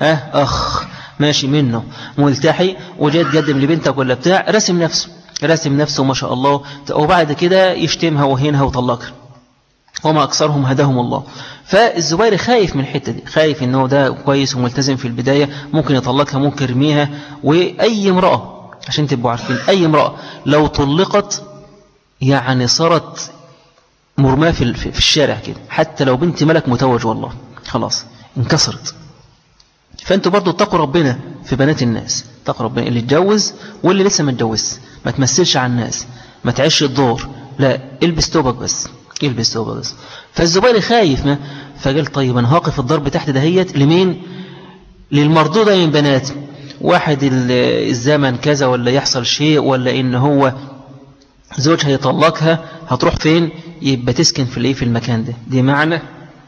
ها؟ أخ. ماشي منه ملتحي وجاي تقدم لبنتك ولا بتاع رسم نفسه رسم نفسه ما شاء الله وبعد كده يشتمها وهينها وطلقها. وما أكثرهم هداهم الله. فالزبير خايف من الحتة دي خايف انه ده كويس وملتزم في البداية ممكن يطلقها ممكن يرميها. وأي امرأة عشان تبقوا عارفين أي امرأة لو طلقت يعني صارت في في الشارع كده. حتى لو بنت ملك متوج والله خلاص انكسرت. فأنتوا برضو اتقوا ربنا في بنات الناس. اتقوا ربنا. اللي اتجوز واللي لسه ما اتجوزش ما تمثلش على الناس. ما تعيش الدور. لا البس توبك بس. البس توبك بس. فالزبير خايف ما؟ فقال طيب أنا هقف الضرب تحت دهيت. لمين؟ للمردودة من بنات. واحد ال- الزمن كذا ولا يحصل شيء ولا إن هو زوج هيطلقها هتروح فين؟ يبقى تسكن في الإيه؟ في المكان ده. دي معنى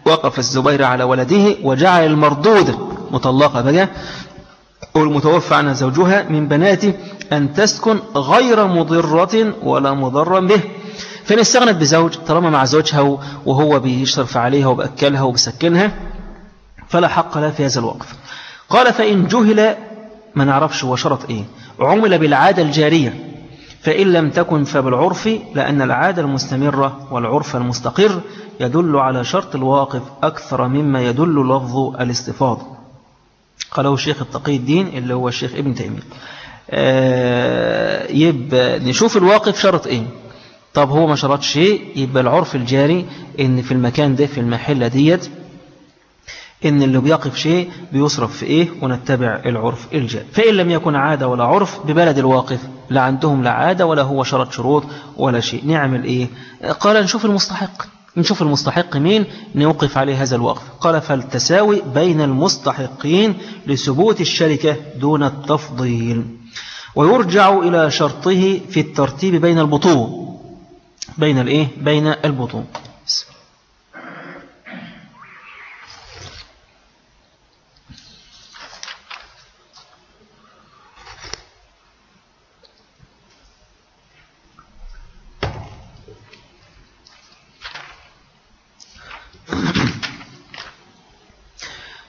وقف الزبير على ولده وجعل المردودة مطلقة. بقى والمتوفى عنها زوجها من بناته أن تسكن غير مضرة ولا مضرا به. فإن استغنت بزوج طالما مع زوجها وهو بيشرف عليها وبأكلها وبسكنها فلا حق لها في هذا الوقف. قال فإن جهل ما نعرفش هو شرط إيه. عمل بالعادة الجارية فإن لم تكن فبالعرف لأن العادة المستمرة والعرف المستقر يدل على شرط الواقف أكثر مما يدل لفظ الاستفاضة. قاله الشيخ التقي الدين اللي هو الشيخ ابن تيمية. آه، يبقى نشوف الواقف شرط إيه. طب هو ما شرط شيء يبقى العرف الجاري إن في المكان ده في المحلة ديت إن اللي بيقف شيء بيصرف في إيه؟ ونتبع العرف الجاري. فإن لم يكن عادة ولا عرف ببلد الواقف لا عندهم لا عادة ولا هو شرط شروط ولا شيء. نعمل إيه؟ قال نشوف المستحق. نشوف المستحق مين؟ نوقف عليه هذا الوقف. قال فالتساوي بين المستحقين لثبوت الشركة دون التفضيل. ويرجع إلى شرطه في الترتيب بين البطون بين الإيه؟ بين البطون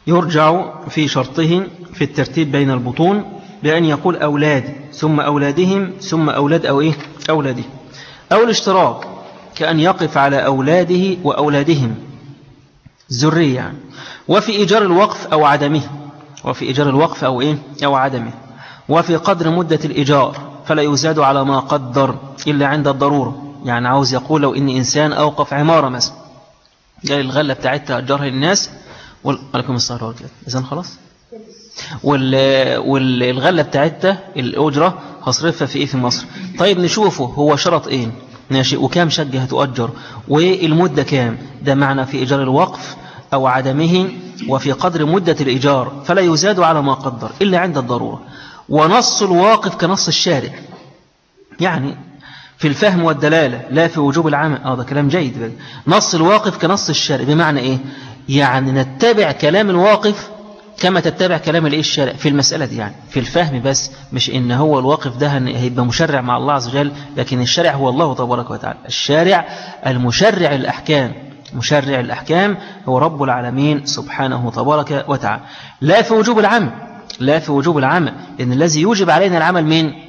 يرجع في شرطه في الترتيب بين البطون بأن يقول أولاد ثم أولادهم ثم أولاد أو إيه؟ أولاده أو الاشتراك كأن يقف على أولاده وأولادهم. الذرية يعني وفي إيجار الوقف أو عدمه. وفي إيجار الوقف أو إيه؟ أو عدمه. وفي قدر مدة الإيجار. فلا يزاد على ما قدر إلا عند الضرورة. يعني عاوز يقول لو إن إنسان أوقف عمارة مثلا. قال الغلة بتاعتها أجرها للناس وعليكم السلام ورحمة الله إذن خلاص. وال... والغلة بتاعتها الأجرة هصرفها في إيه في مصر. طيب نشوفه هو شرط إيه؟ ماشي. وكام شقة هتؤجر؟ والمدة كام؟ ده معنى في إيجار الوقف أو عدمه وفي قدر مدة الإيجار. فلا يزاد على ما قدر إلا عند الضرورة. ونص الواقف كنص الشارع. يعني في الفهم والدلالة لا في وجوب العمل. آه ده كلام جيد. بقى. نص الواقف كنص الشارع. بمعنى إيه؟ يعني نتبع كلام الواقف كما تتبع كلام الإيه؟ الشارع. في المسألة دي يعني في الفهم بس مش إن هو الواقف ده هيبقى مشرع مع الله عز وجل لكن الشارع هو الله تبارك وتعالى. الشارع المشرع الأحكام مشرع الأحكام هو رب العالمين سبحانه تبارك وتعالى. لا في وجوب العمل لا في وجوب العمل لأن الذي يوجب علينا العمل مين؟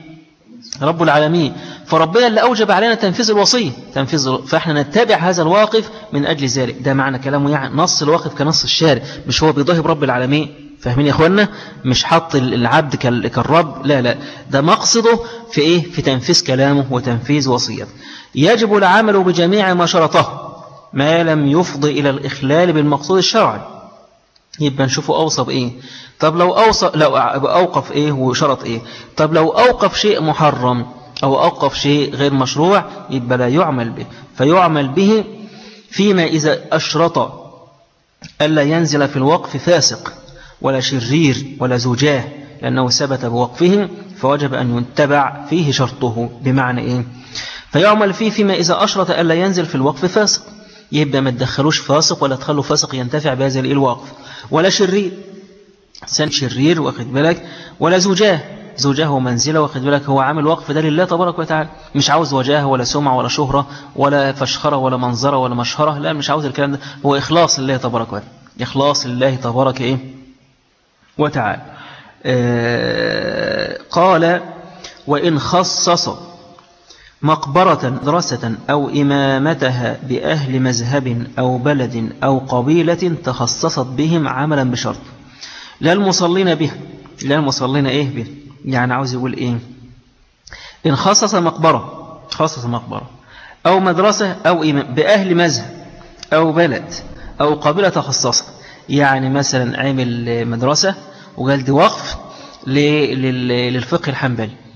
رب العالمين. فربنا اللي أوجب علينا تنفيذ الوصية تنفيذ فإحنا نتبع هذا الواقف من أجل ذلك. ده معنى كلامه يعني نص الواقف كنص الشارع. مش هو بيضاهي برب العالمين. فاهمين يا إخوانا مش حط العبد كال- كالرب. لا لا. ده مقصده في إيه؟ في تنفيذ كلامه وتنفيذ وصيته. يجب العمل بجميع ما شرطه ما لم يفضي إلى الإخلال بالمقصود الشرعي. يبقى نشوفه أوصى بإيه طب لو أوصى لو أوقف إيه وشرط إيه. طب لو أوقف شيء محرم أو أوقف شيء غير مشروع يبقى لا يعمل به. فيعمل به فيما إذا أشرط ألا ينزل في الوقف فاسق ولا شرير ولا زجاة لأنه ثبت بوقفهم فوجب أن يتبع فيه شرطه بمعنى إيه. فيعمل فيه فيما إذا أشرط ألا ينزل في الوقف فاسق. يبقى ما تدخلوش فاسق ولا تخلوا فاسق ينتفع بهذا الوقف. ولا شرير. إنسان شرير واخد بالك؟ ولا زوجاه. زوجاه ومنزله واخد بالك؟ هو عامل وقف ده لله تبارك وتعالى. مش عاوز وجاه ولا سمعة ولا شهرة ولا فشخرة ولا منظرة ولا مشهرة. لا مش عاوز الكلام ده. هو إخلاص لله تبارك وتعالى. إخلاص لله تبارك إيه؟ وتعالى. آه قال وإن خصص مقبرة دراسة أو إمامتها بأهل مذهب أو بلد أو قبيلة تخصصت بهم عملا بشرط. لا المصلين به لا المصلين إيه به يعني عاوز يقول إيه؟ إن خصص مقبرة خصص مقبرة. أو مدرسة أو إمام بأهل مذهب أو بلد أو قبيلة تخصصة يعني مثلا عمل مدرسة وقال دي وقف للفقه الحنبلي.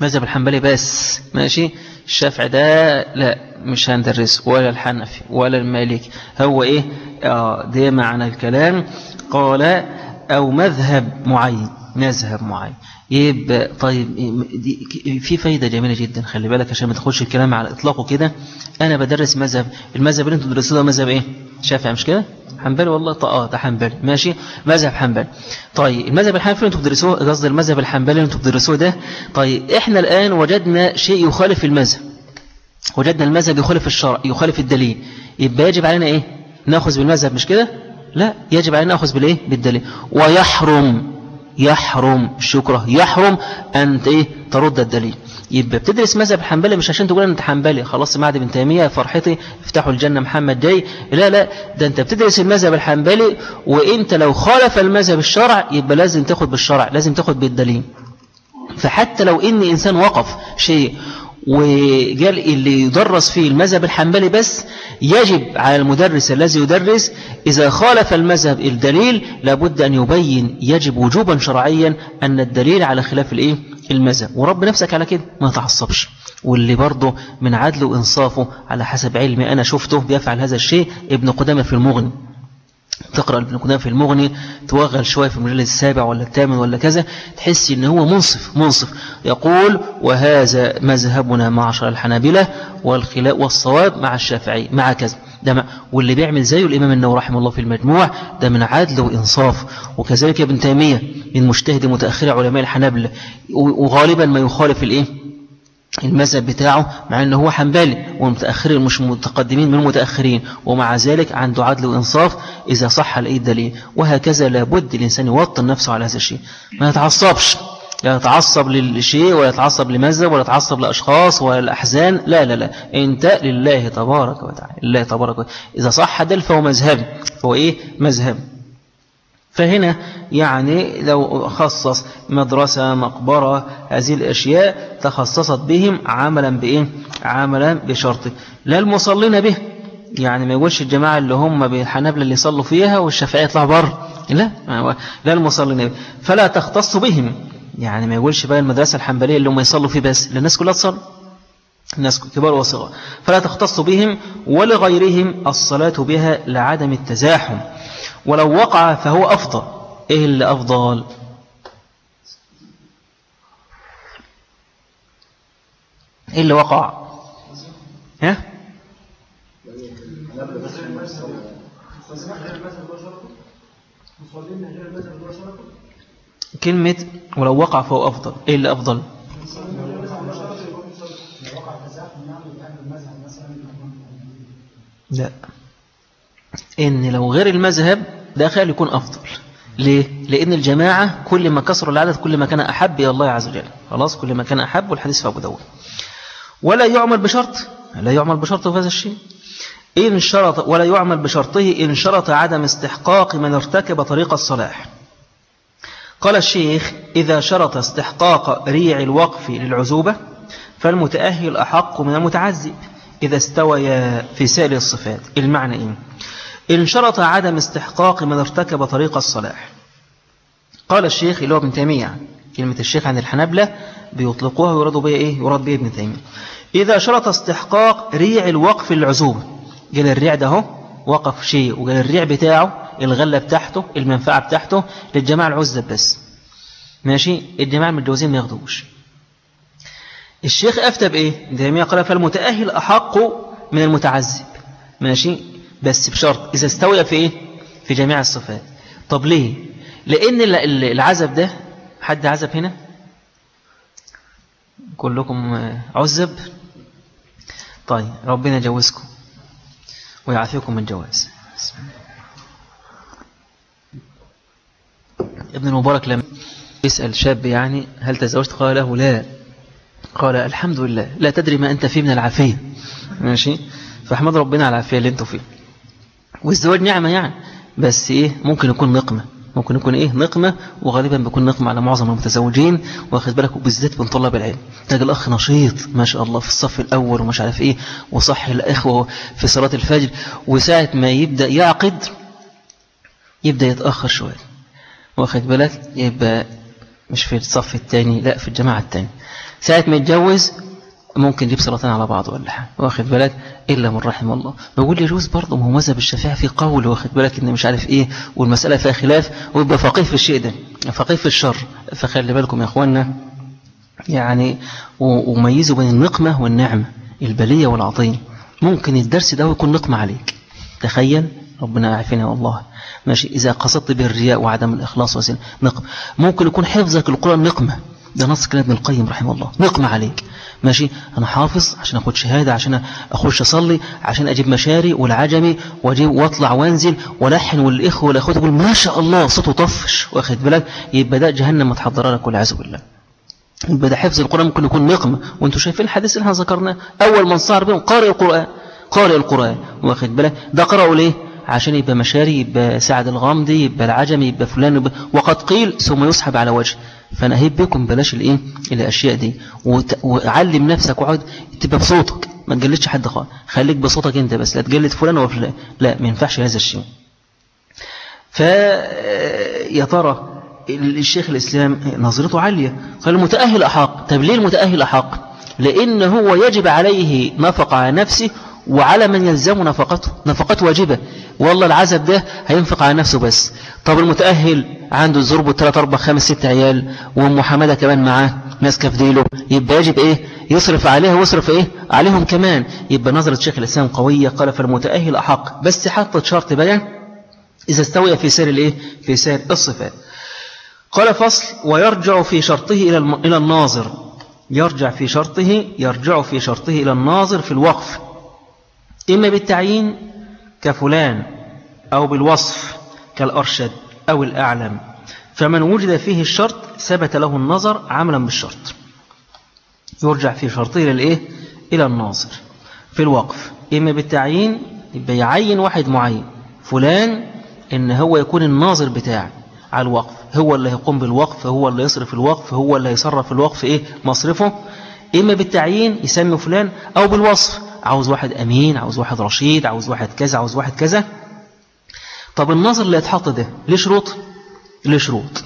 مذهب الحنبلي بس ماشي؟ الشافعي ده لا مش هندرسه ولا الحنفي ولا المالكي هو إيه؟ آه ده معنى الكلام. قال أو مذهب معين مذهب معين. يبقى طيب دي في فايدة جميلة جدا خلي بالك عشان ما تاخدش الكلام على إطلاقه كده. أنا بدرس مذهب. المذهب اللي أنتوا بتدرسوه ده مذهب إيه؟ شافعي مش كده؟ حنبلي والله آه ده حنبلي ماشي. مذهب حنبلي طيب المذهب اللي أنتوا بتدرسوه قصدي المذهب الحنبلي اللي أنتوا بتدرسوه ده طيب إحنا الآن وجدنا شيء يخالف المذهب. وجدنا المذهب يخالف الشرع يخالف الدليل. يبقى يجب علينا إيه؟ نأخذ بالمذهب مش كده؟ لا يجب علينا نأخذ بالإيه؟ بالدليل. ويحرم يحرم الشكرة يحرم أن إيه؟ ترد الدليل. يبقى بتدرس مذهب الحنبلي مش عشان تقول أنت حنبلي. خلاص معد ابن تيمية فرحتي افتحوا الجنة محمد جاي. لا لا ده أنت بتدرس المذهب الحنبلي وإنت لو خالف المذهب الشرع يبقى لازم تاخد بالشرع لازم تاخد بالدليل. فحتى لو إن إنسان وقف شيء وقال اللي يدرس فيه المذهب الحنبلي بس يجب على المدرس الذي يدرس إذا خالف المذهب الدليل لابد أن يبين يجب وجوبا شرعيا أن الدليل على خلاف الإيه؟ المذهب. ورب نفسك على كده. ما تعصبش. واللي برضه من عدل وإنصافه على حسب علمي أنا شفته بيفعل هذا الشيء ابن قدامة في المغني. تقرأ ابن قدام في المغني توغل شوية في المجلد السابع ولا الثامن ولا كذا تحس إن هو منصف منصف. يقول وهذا مذهبنا معشر الحنابلة والخلاء والصواب مع الشافعي مع كذا. ده واللي بيعمل زيه الإمام النووي رحمه الله في المجموع ده من عدل وإنصاف. وكذلك ابن تيمية من مجتهد متأخر علماء الحنابلة وغالبا ما يخالف الإيه؟ المذهب بتاعه مع أنه هو حنبالي والمتأخرين مش متقدمين من المتأخرين. ومع ذلك عنده عدل وإنصاف إذا صح الأي دليل. وهكذا لابد الإنسان يوطن نفسه على هذا الشيء. ما يتعصبش. يتعصب للشيء ولا يتعصب لمذهب ولا يتعصب لأشخاص ولا الأحزان لا لا لا. انت لله تبارك وتعالى. الله تبارك وتعالى. إذا صح دل فهو مذهب. فهو إيه؟ مذهب. فهنا يعني لو خصص مدرسة مقبرة هذه الأشياء تخصصت بهم عملا بإيه؟ عملا بشرط. لا المصلين به. يعني ما يقولش الجماعة اللي هم بالحنابلة اللي يصلوا فيها والشافعية يطلع بره. لا لا المصلين به. فلا تختص بهم. يعني ما يقولش بقى المدرسة الحنبلية اللي هم يصلوا فيه بس للناس كلها تصلي الناس كبار وصغار فلا تختص بهم ولغيرهم الصلاة بها لعدم التزاحم ولو وقع فهو أفضل إيه اللي أفضل إيه اللي وقع ها كلمة ولو وقع فهو أفضل. إيه اللي أفضل؟ لا. إن لو غير المذهب داخل يكون أفضل. ليه؟ لأن الجماعة كل ما كسروا العدد كل ما كان أحب إلى الله عز وجل. خلاص؟ كل ما كان أحب والحديث في أبو ولا يعمل بشرط لا يعمل بشرط هذا الشيء. إن شرط ولا يعمل بشرطه إن شرط عدم استحقاق من ارتكب طريق الصلاح. قال الشيخ إذا شرط استحقاق ريع الوقف للعزوبة فالمتأهل أحق من المتعذب إذا استوي في سائر الصفات. المعنى إيه؟ إن شرط عدم استحقاق من ارتكب طريق الصلاح. قال الشيخ اللي هو ابن تيمية كلمة الشيخ عن الحنبلة بيطلقوها ويراد بها إيه؟ يراد بها ابن تيمية. إذا شرط استحقاق ريع الوقف للعزوبة. قال الريع ده وقف شيء وقال الريع بتاعه الغلة بتاعته المنفعة بتاعته للجماعة العزة بس. ماشي؟ الجماعة المتجوزين ما ياخدوش. الشيخ أفتى بإيه؟ تيمية قال فالمتأهل أحق من المتعذب. ماشي؟ بس بشرط إذا استوى في إيه؟ في جميع الصفات. طب ليه؟ لأن العزب ده حد عزب هنا؟ كلكم عزب طيب ربنا يجوزكم ويعافيكم من جواز. ابن المبارك لما يسأل شاب يعني هل تزوجت؟ قال له لا. قال الحمد لله. لا تدري ما أنت فيه من العافية. ماشي؟ فاحمد ربنا على العافية اللي أنتوا فيه. والزواج نعمة يعني. بس إيه؟ ممكن يكون نقمة. ممكن يكون إيه؟ نقمة. وغالبا بيكون نقمة على معظم المتزوجين. واخد بالك؟ وبالذات من طلاب العلم تلاقي الأخ نشيط. ما شاء الله. في الصف الأول ومش عارف إيه. وصح الإخوة في صلاة الفجر. وساعة ما يبدأ يعقد يبدأ يتأخر شوية. واخد بالك؟ يبقى مش في الصف الثاني لا في الجماعة الثاني. ساعة ما يتجوز ممكن يجيب صلاتين على بعض ولا حاجة واخد بالك؟ إلا من رحم الله. بقول يجوز برضه ما هو مذهب الشافعي في قول واخد بالك؟ إن مش عارف إيه والمسألة فيها خلاف ويبقى فقيه في الشيء ده فقيه في الشر. فخلي بالكم يا إخواننا يعني وميزوا بين النقمة والنعمة البلية والعطية. ممكن الدرس ده يكون نقمة عليك. تخيل؟ ربنا يعافينا والله. ماشي؟ إذا قصدت بالرياء وعدم الإخلاص وسن نقم. ممكن يكون حفظك القرآن نقمة. ده نص كلام ابن القيم رحمه الله. نقمة عليك. ماشي؟ أنا حافظ عشان أخد شهادة عشان أخش أصلي عشان أجيب مشاري والعجمي وأجيب وأطلع وأنزل ولحن والإخوة والأخوات يقول ما شاء الله صوته طفش واخد بالك؟ يبقى ده جهنم متحضر لك والعياذ بالله. يبقى ده حفظ القرآن ممكن يكون نقمة وأنتم شايفين الحديث اللي إحنا ذكرناه؟ أول من صار بهم قارئ القرآن. قارئ القرآن واخد بالك؟ ده قرأوا ليه؟ عشان يبقى مشاري يبقى سعد الغامدي يبقى العجمي يبقى فلان يبقى وقد قيل ثم يسحب على وجه. فأنا أهيب بكم بلاش الإيه؟ الأشياء دي. وعلم نفسك وعد تبقى بصوتك. ما تجلدش حد خالص. خليك بصوتك أنت بس. لا تجلد فلان ولا فلان. لا ما ينفعش هذا الشيء. ف يا ترى الشيخ الإسلام نظرته عالية. قال المتأهل أحق. طب ليه المتأهل أحق؟ لأن هو يجب عليه نفقة على نفسه وعلى من يلزم نفقته نفقته واجبة. والله العزب ده هينفق على نفسه بس. طب المتأهل عنده الزرب والثلاث أربع خمس ست عيال وأم حمادة كمان معاه ناس كفديله يبقى يجب إيه؟ يصرف عليها ويصرف إيه؟ عليهم كمان. يبقى نظرة شيخ الإسلام قوية قال فالمتأهل أحق. بس حطت شرط بقى إذا استوي في سير الإيه؟ في سير الصفات. قال فصل ويرجع في شرطه إلى إلى الناظر. يرجع في شرطه يرجع في شرطه إلى الناظر في الوقف. إما بالتعيين كفلان أو بالوصف كالأرشد أو الأعلم. فمن وجد فيه الشرط ثبت له النظر عملا بالشرط. يرجع في شرطه إلى الإيه؟ إلى الناظر. في الوقف. إما بالتعيين يعين واحد معين. فلان إن هو يكون الناظر بتاعه على الوقف. هو اللي هيقوم بالوقف هو اللي يصرف الوقف هو اللي هيصرف الوقف إيه؟ مصرفه. إما بالتعيين يسمي فلان أو بالوصف. عاوز واحد أمين عاوز واحد رشيد عاوز واحد كذا عاوز واحد كذا. طب الناظر اللي يتحط ده ليه شروط؟ ليه شروط؟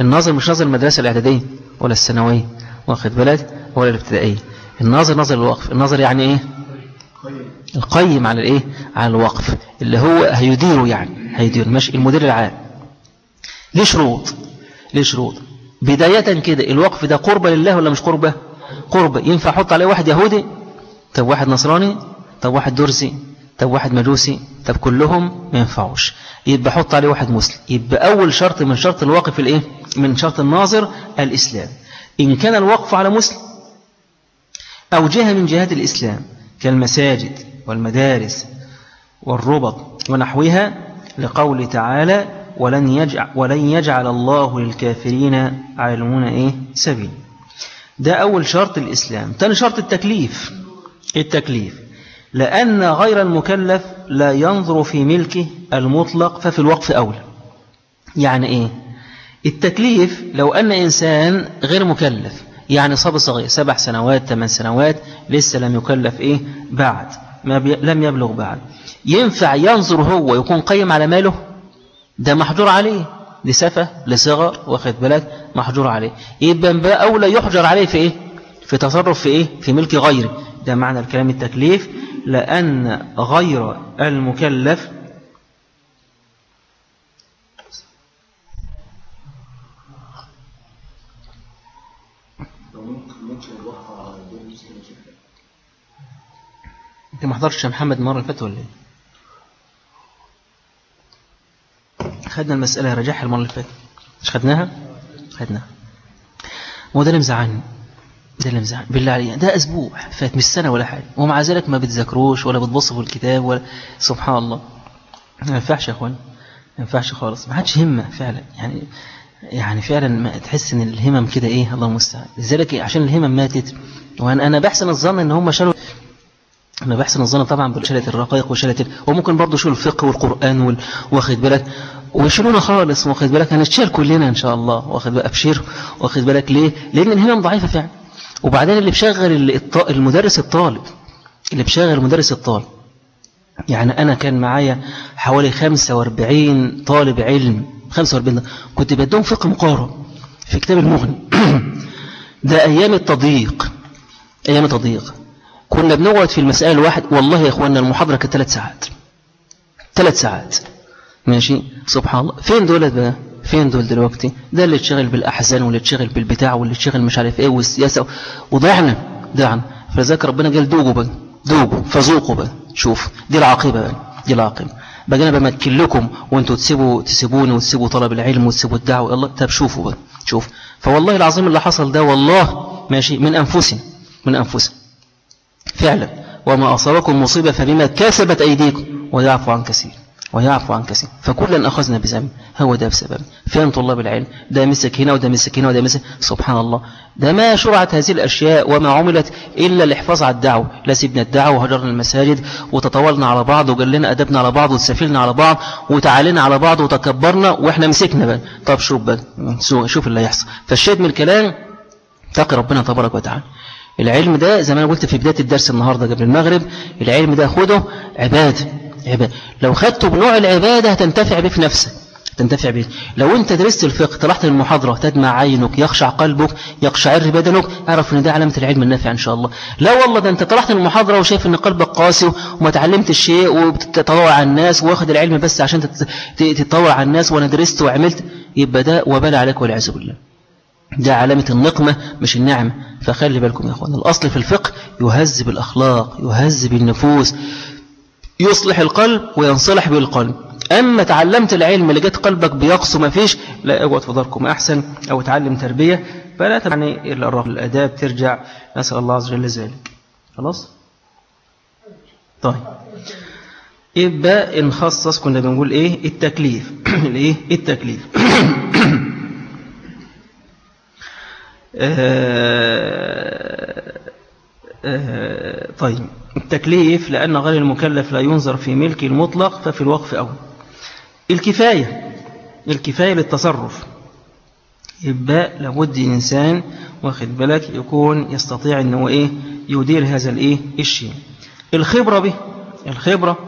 الناظر مش ناظر المدرسة الإعدادية ولا الثانوية واخد بالك؟ ولا الابتدائية. الناظر ناظر الوقف. الناظر يعني إيه؟ القيم على الإيه؟ على الوقف. اللي هو هيديره يعني هيدير مش المدير العام. ليه شروط؟ ليه شروط؟ بداية كده الوقف ده قربة لله ولا مش قربة؟ قربة. ينفع أحط عليه واحد يهودي؟ طب واحد نصراني طب واحد درزي طب واحد مجوسي طب كلهم ما ينفعوش. يبقى حط عليه واحد مسلم. يبقى أول شرط من شرط الوقف الإيه؟ من شرط الناظر الإسلام. إن كان الوقف على مسلم أو جهة من جهات الإسلام كالمساجد والمدارس والربط ونحوها لقول تعالى ولن يجعل, ولن يجعل الله للكافرين علمون إيه؟ سبيل. ده أول شرط الإسلام. تاني شرط التكليف. التكليف. لأن غير المكلف لا ينظر في ملكه المطلق ففي الوقف أولى. يعني إيه؟ التكليف لو أن إنسان غير مكلف يعني صبي صغير سبع سنوات ثمان سنوات لسه لم يكلف إيه؟ بعد. ما بي... لم يبلغ بعد. ينفع ينظر هو يكون قيم على ماله؟ ده محجور عليه. لسفة لصغر واخد بالك؟ محجور عليه. يبقى بقى أولى يحجر عليه في إيه؟ في تصرف في إيه؟ في ملك غيره. ده معنى الكلام التكليف لأن غير المكلف أنت ما حضرتش يا محمد المرة اللي فاتت ولا إيه؟ خدنا المسألة رجعها المرة اللي فاتت. مش خدناها؟ خدناها. هو ده اللي مزعلني ده مزعلني بالله عليك. ده أسبوع. فات مش سنة ولا حاجة. ومع ذلك ما بتذاكروش ولا بتبصوا في الكتاب ولا سبحان الله. ما ينفعش يا أخوان. ما ينفعش خالص. ما حدش همة فعلا. يعني يعني فعلا ما تحس إن الهمم كده إيه؟ الله المستعان. لذلك عشان الهمم ماتت وأنا أنا بحسن الظن إن هم شالوا أنا بحسن الظن طبعا بشلة الرقائق وشلة وممكن برضه شو الفقه والقرآن وال... واخد بالك؟ ويشيلونا خالص واخد بالك؟ هنتشال كلنا إن شاء الله. واخد بالك؟ أبشر. واخد بالك ليه؟ لأن الهمم ضعيفة فعلا. وبعدين اللي بشغل المدرس الطالب اللي بشغل المدرس الطالب. يعني أنا كان معايا حوالي 45 طالب علم 45 ده. كنت بدهم فقه مقارن في كتاب المغني. ده أيام التضييق أيام التضييق. كنا بنقعد في المسألة الواحد والله يا إخواننا المحاضرة كانت ثلاث ساعات. ثلاث ساعات. ماشي؟ سبحان الله. فين دول بقى؟ فين دول دلوقتي؟ ده اللي تشغل بالأحزان واللي تشغل بالبتاع واللي تشغل مش عارف إيه والسياسة وضيعنا ضيعنا فلذلك ربنا قال دوقوا بقى دوقوا فذوقوا بقى. شوف دي العاقبة بقى دي العاقبة. بقى أنا بمكن لكم وأنتوا تسيبوا تسيبوني وتسيبوا طلب العلم وتسيبوا الدعوة الله. طب شوفوا بقى شوف. فوالله العظيم اللي حصل ده والله ماشي من أنفسنا من أنفسنا. فعلا. وما أصابكم مصيبة فبما كسبت أيديكم ويعفو عن كثير. ويعفو عن كثير فكلا أخذنا بذنب هو ده بسبب. فين طلاب العلم ده مسك هنا وده مسك هنا وده مسك سبحان الله ده ما شرعت هذه الأشياء وما عملت إلا الحفاظ على الدعوة. لا سيبنا الدعوة وهجرنا المساجد وتطاولنا على بعض وقال لنا أدبنا على بعض وتسافلنا على بعض وتعالينا على بعض وتكبرنا وإحنا مسكنا بقى. طب شوف بقى؟ شوف اللي هيحصل فالشاهد من الكلام تقي ربنا تبارك وتعالى. العلم ده زي ما أنا قلت في بداية الدرس النهاردة قبل المغرب العلم ده خده عبادة عبادة لو خدته بنوع العبادة هتنتفع به في نفسك تنتفع به لو انت درست الفقه طلعت المحاضرة تدمع عينك يخشع قلبك يقشعر بدنك اعرف إن ده علامة العلم النافع إن شاء الله. لا والله ده انت طلعت المحاضرة وشايف إن قلبك قاسي وما تعلمت الشيء وبتتطوع على الناس واخد العلم بس عشان تت- تتطوع على الناس وأنا درست وعملت يبقى ده وبال عليك والعياذ بالله. ده علامة النقمة مش النعمة. فخلي بالكم يا أخوان الأصل في الفقه يهذب الأخلاق يهذب النفوس. يصلح القلب وينصلح به القلب أما تعلمت العلم اللي جت قلبك بيقص ما فيش لا اقعد في داركم أحسن أو تعلم تربية فلا تعني الأداب ترجع. نسأل الله عز وجل ذلك. خلاص؟ طيب. يبقى نخصص كنا بنقول إيه؟ التكليف. الإيه؟ التكليف. آه، طيب. التكليف لأن غير المكلف لا ينظر في ملك المطلق ففي الوقف أول. الكفاية الكفاية للتصرف. يبقى لابد إنسان واخد بالك يكون يستطيع أنه إيه؟ يدير هذا الإيه؟ الشيء. الخبرة به الخبرة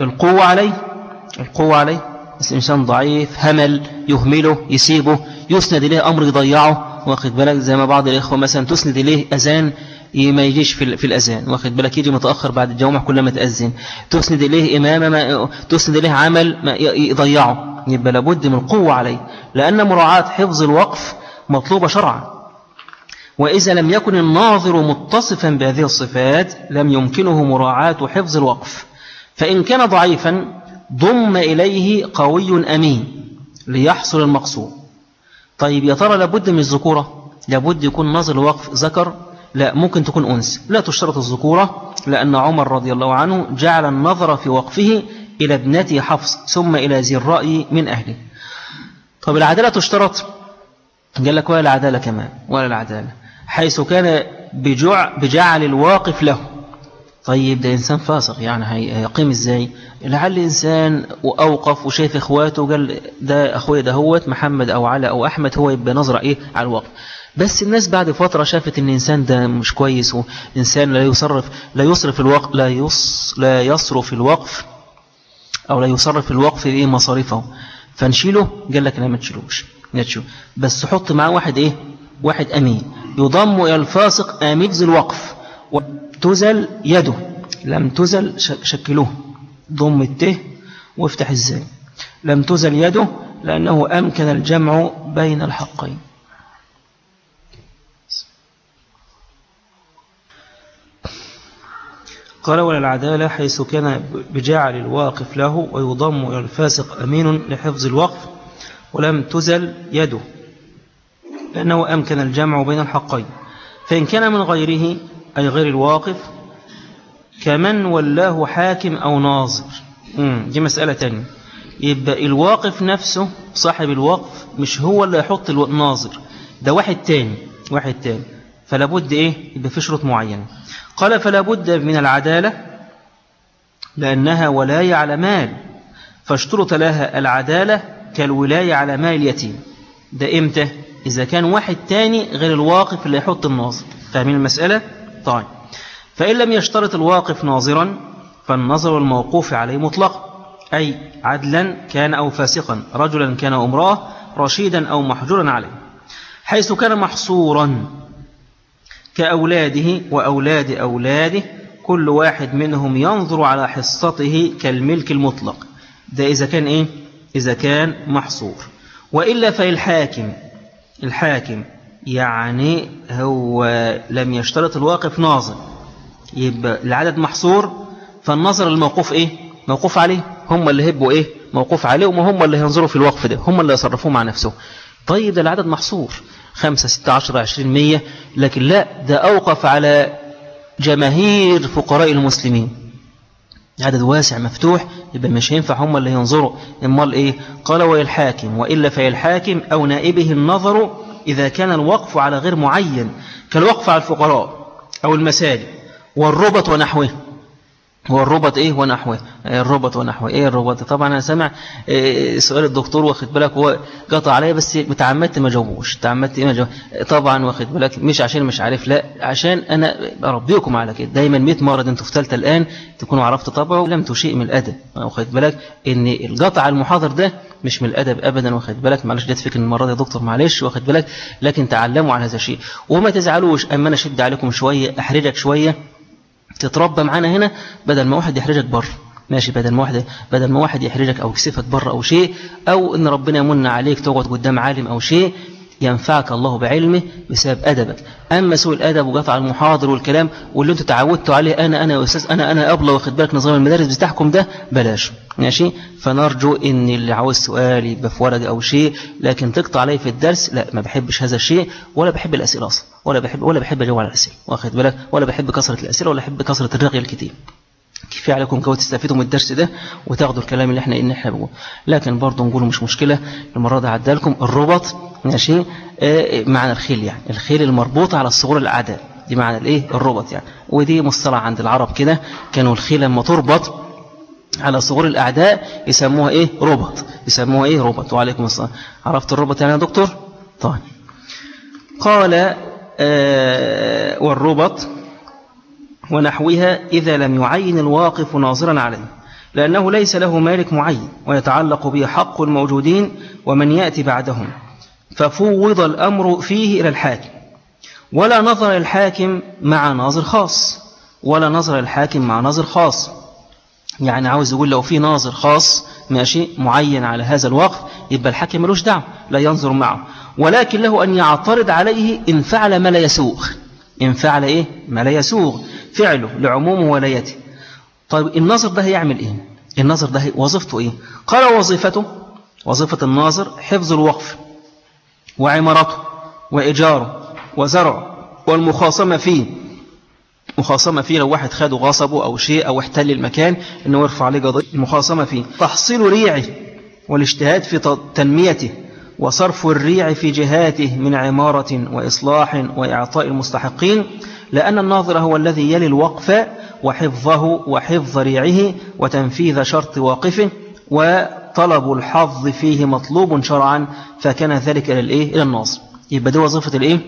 القوة عليه القوة عليه. بس إنسان ضعيف همل يهمله يسيبه يسند إليه أمر يضيعه. واخد بالك؟ زي ما بعض الإخوة مثلا تسند إليه أذان ما يجيش في, في الأذان. واخد بالك؟ يجي متأخر بعد الجوامع كل ما تأذن. تسند إليه إمامة ما تسند إليه عمل ما يضيعه. يبقى لابد من قوة عليه. لأن مراعاة حفظ الوقف مطلوبة شرعا. وإذا لم يكن الناظر متصفا بهذه الصفات لم يمكنه مراعاة حفظ الوقف. فإن كان ضعيفا ضم إليه قوي أمين ليحصل المقصود. طيب يا ترى لابد من الذكورة؟ لابد يكون ناظر الوقف ذكر لا ممكن تكون أنس. لا تشترط الذكورة لأن عمر رضي الله عنه جعل النظر في وقفه إلى ابنته حفص ثم إلى ذي الرأي من أهله. طب العدالة تشترط. قال لك ولا العدالة كمان ولا العدالة. حيث كان بجع بجعل الواقف له. طيب ده إنسان فاسق يعني هي- هيقيم إزاي؟ لعل إنسان وأوقف وشايف إخواته قال ده أخويا ده هوت محمد أو علي أو أحمد هو يبقى نظرة إيه؟ على الوقف. بس الناس بعد فترة شافت إن الإنسان ده مش كويس وإنسان لا يصرف لا يصرف الوقف لا يص لا يصرف الوقف أو لا يصرف الوقف إيه مصاريفه. فنشيله؟ قال لك لا ما تشيلوش بس حط معاه واحد إيه؟ واحد أمين. يضم إلى الفاسق آميز الوقف. وتزل يده. لم تزل شكلوه. ضم الته وافتح الزاي لم تزل يده لأنه أمكن الجمع بين الحقين. قال ولا العدالة حيث كان بجعل الواقف له ويضم إلى الفاسق أمين لحفظ الوقف ولم تزل يده لأنه أمكن الجمع بين الحقين. فإن كان من غيره أي غير الواقف كمن ولاه حاكم أو ناظر. دي مسألة تانية. يبقى الواقف نفسه صاحب الوقف مش هو اللي يحط الناظر. ده واحد تاني واحد تاني. فلا بد إيه؟ يبقى في شروط معينة. قال فلا بد من العدالة لأنها ولاية على مال فاشترط لها العدالة كالولاية على مال اليتيم. ده إمتى؟ إذا كان واحد تاني غير الواقف اللي يحط الناظر. فاهمين المسألة؟ طيب. فإن لم يشترط الواقف ناظرا فالنظر الموقوف عليه مطلق. أي عدلا كان أو فاسقا رجلا كان أو امرأة رشيدا أو محجورا عليه. حيث كان محصورا كأولاده وأولاد أولاده كل واحد منهم ينظر على حصته كالملك المطلق. ده إذا كان إيه؟ إذا كان محصور. وإلا فالحاكم الحاكم يعني هو لم يشترط الواقف ناظر يبقى العدد محصور فالنظر الموقوف إيه؟ موقوف عليه. هم اللي هبوا إيه؟ موقوف عليه وما هم اللي هينظروا في الوقف ده. هم اللي يصرفوه مع نفسه. طيب ده العدد محصور. خمسة ستة عشر عشرين مية لكن لا ده أوقف على جماهير فقراء المسلمين. عدد واسع مفتوح يبقى مش هينفع هم اللي ينظروا. امال إيه؟ قال والحاكم وإلا فالحاكم أو نائبه النظر إذا كان الوقف على غير معين كالوقف على الفقراء أو المساجد والربط ونحوه. هو الربط إيه ونحوه؟ الربط ونحوه. إيه الربط طبعا أنا سامع إيه سؤال الدكتور واخد بالك هو قطع عليا بس متعمدت ما جاوبوش تعمدت ما جاوب طبعا واخد بالك مش عشان مش عارف لا عشان أنا أربيكم على كده. دايما 100 مرة أنتوا في ثالثة الآن تكونوا عرفتوا طبعه لم تشيء من الأدب. واخد بالك؟ إن القطع المحاضر ده مش من الأدب ابدا واخد بالك؟ معلش جت فكرة المرة دي يا دكتور معلش واخد بالك؟ لكن تعلموا على هذا الشيء. وما تزعلوش أما أنا اشد عليكم شوية أحرجك شوية. تتربى معانا هنا بدل ما واحد يحرجك بره ماشي بدل ما واحد بدل ما واحد يحرجك أو يكسفك بره أو شيء أو إن ربنا يمن عليك تقعد قدام عالم أو شيء ينفعك الله بعلمه بسبب أدبك. أما سوء الأدب وقطع المحاضر والكلام واللي أنتوا تعودتوا عليه أنا أنا يا أستاذ أنا أنا أبلة واخد بالك نظام المدارس بتاعكم ده بلاش. ماشي؟ فنرجو إن اللي عاوز سؤال يبقى في ورقة أو شيء لكن تقطع عليه في الدرس لا ما بحبش هذا الشيء ولا بحب الأسئلة أصلا ولا بحب ولا بحب أجاوب على الأسئلة واخد بالك؟ ولا بحب كثرة الأسئلة ولا بحب كثرة الرغي الكتير. كفاية عليكم كوي تستفيدوا من الدرس ده وتاخدوا الكلام اللي إحنا ان إحنا بقول لكن برضه نقوله مش مشكلة المرة دي عدى لكم الربط ماشي آه معنى الخيل يعني. الخيل المربوطة على الصغور الأعداء دي معنى الإيه؟ الربط يعني. ودي مصطلح عند العرب كده كانوا الخيل لما تربط على صغور الأعداء يسموها إيه؟ ربط. يسموها إيه؟ ربط. وعليكم السلام. عرفت الربط يعني يا دكتور؟ طيب. قال آه والربط ونحوها إذا لم يعين الواقف ناظرا عليه لأنه ليس له مالك معين ويتعلق به حق الموجودين ومن يأتي بعدهم. ففوض الأمر فيه إلى الحاكم. ولا نظر الحاكم مع ناظر خاص. ولا نظر الحاكم مع ناظر خاص. يعني عاوز يقول لو في ناظر خاص ماشي معين على هذا الوقف يبقى الحاكم ملوش دعوة لا ينظر معه. ولكن له أن يعترض عليه إن فعل ما لا يسوغ. إن فعل إيه؟ ما لا يسوغ. فعله لعموم ولايته طيب الناظر ده هيعمل إيه؟ الناظر ده وظيفته إيه؟ قال وظيفته وظيفة الناظر حفظ الوقف وعمارته وإيجاره وزرعه والمخاصمة فيه. مخاصمة فيه لو واحد خده غصبه أو شيء أو احتل المكان إنه يرفع عليه قضية. المخاصمة فيه. تحصيل ريعه والاجتهاد في تنميته وصرف الريع في جهاته من عمارة وإصلاح وإعطاء المستحقين لأن الناظر هو الذي يلي الوقف وحفظه وحفظ ريعه وتنفيذ شرط واقفه وطلب الحظ فيه مطلوب شرعا فكان ذلك إلى الإيه؟ إلى الناظر. يبقى دي وظيفة الإيه؟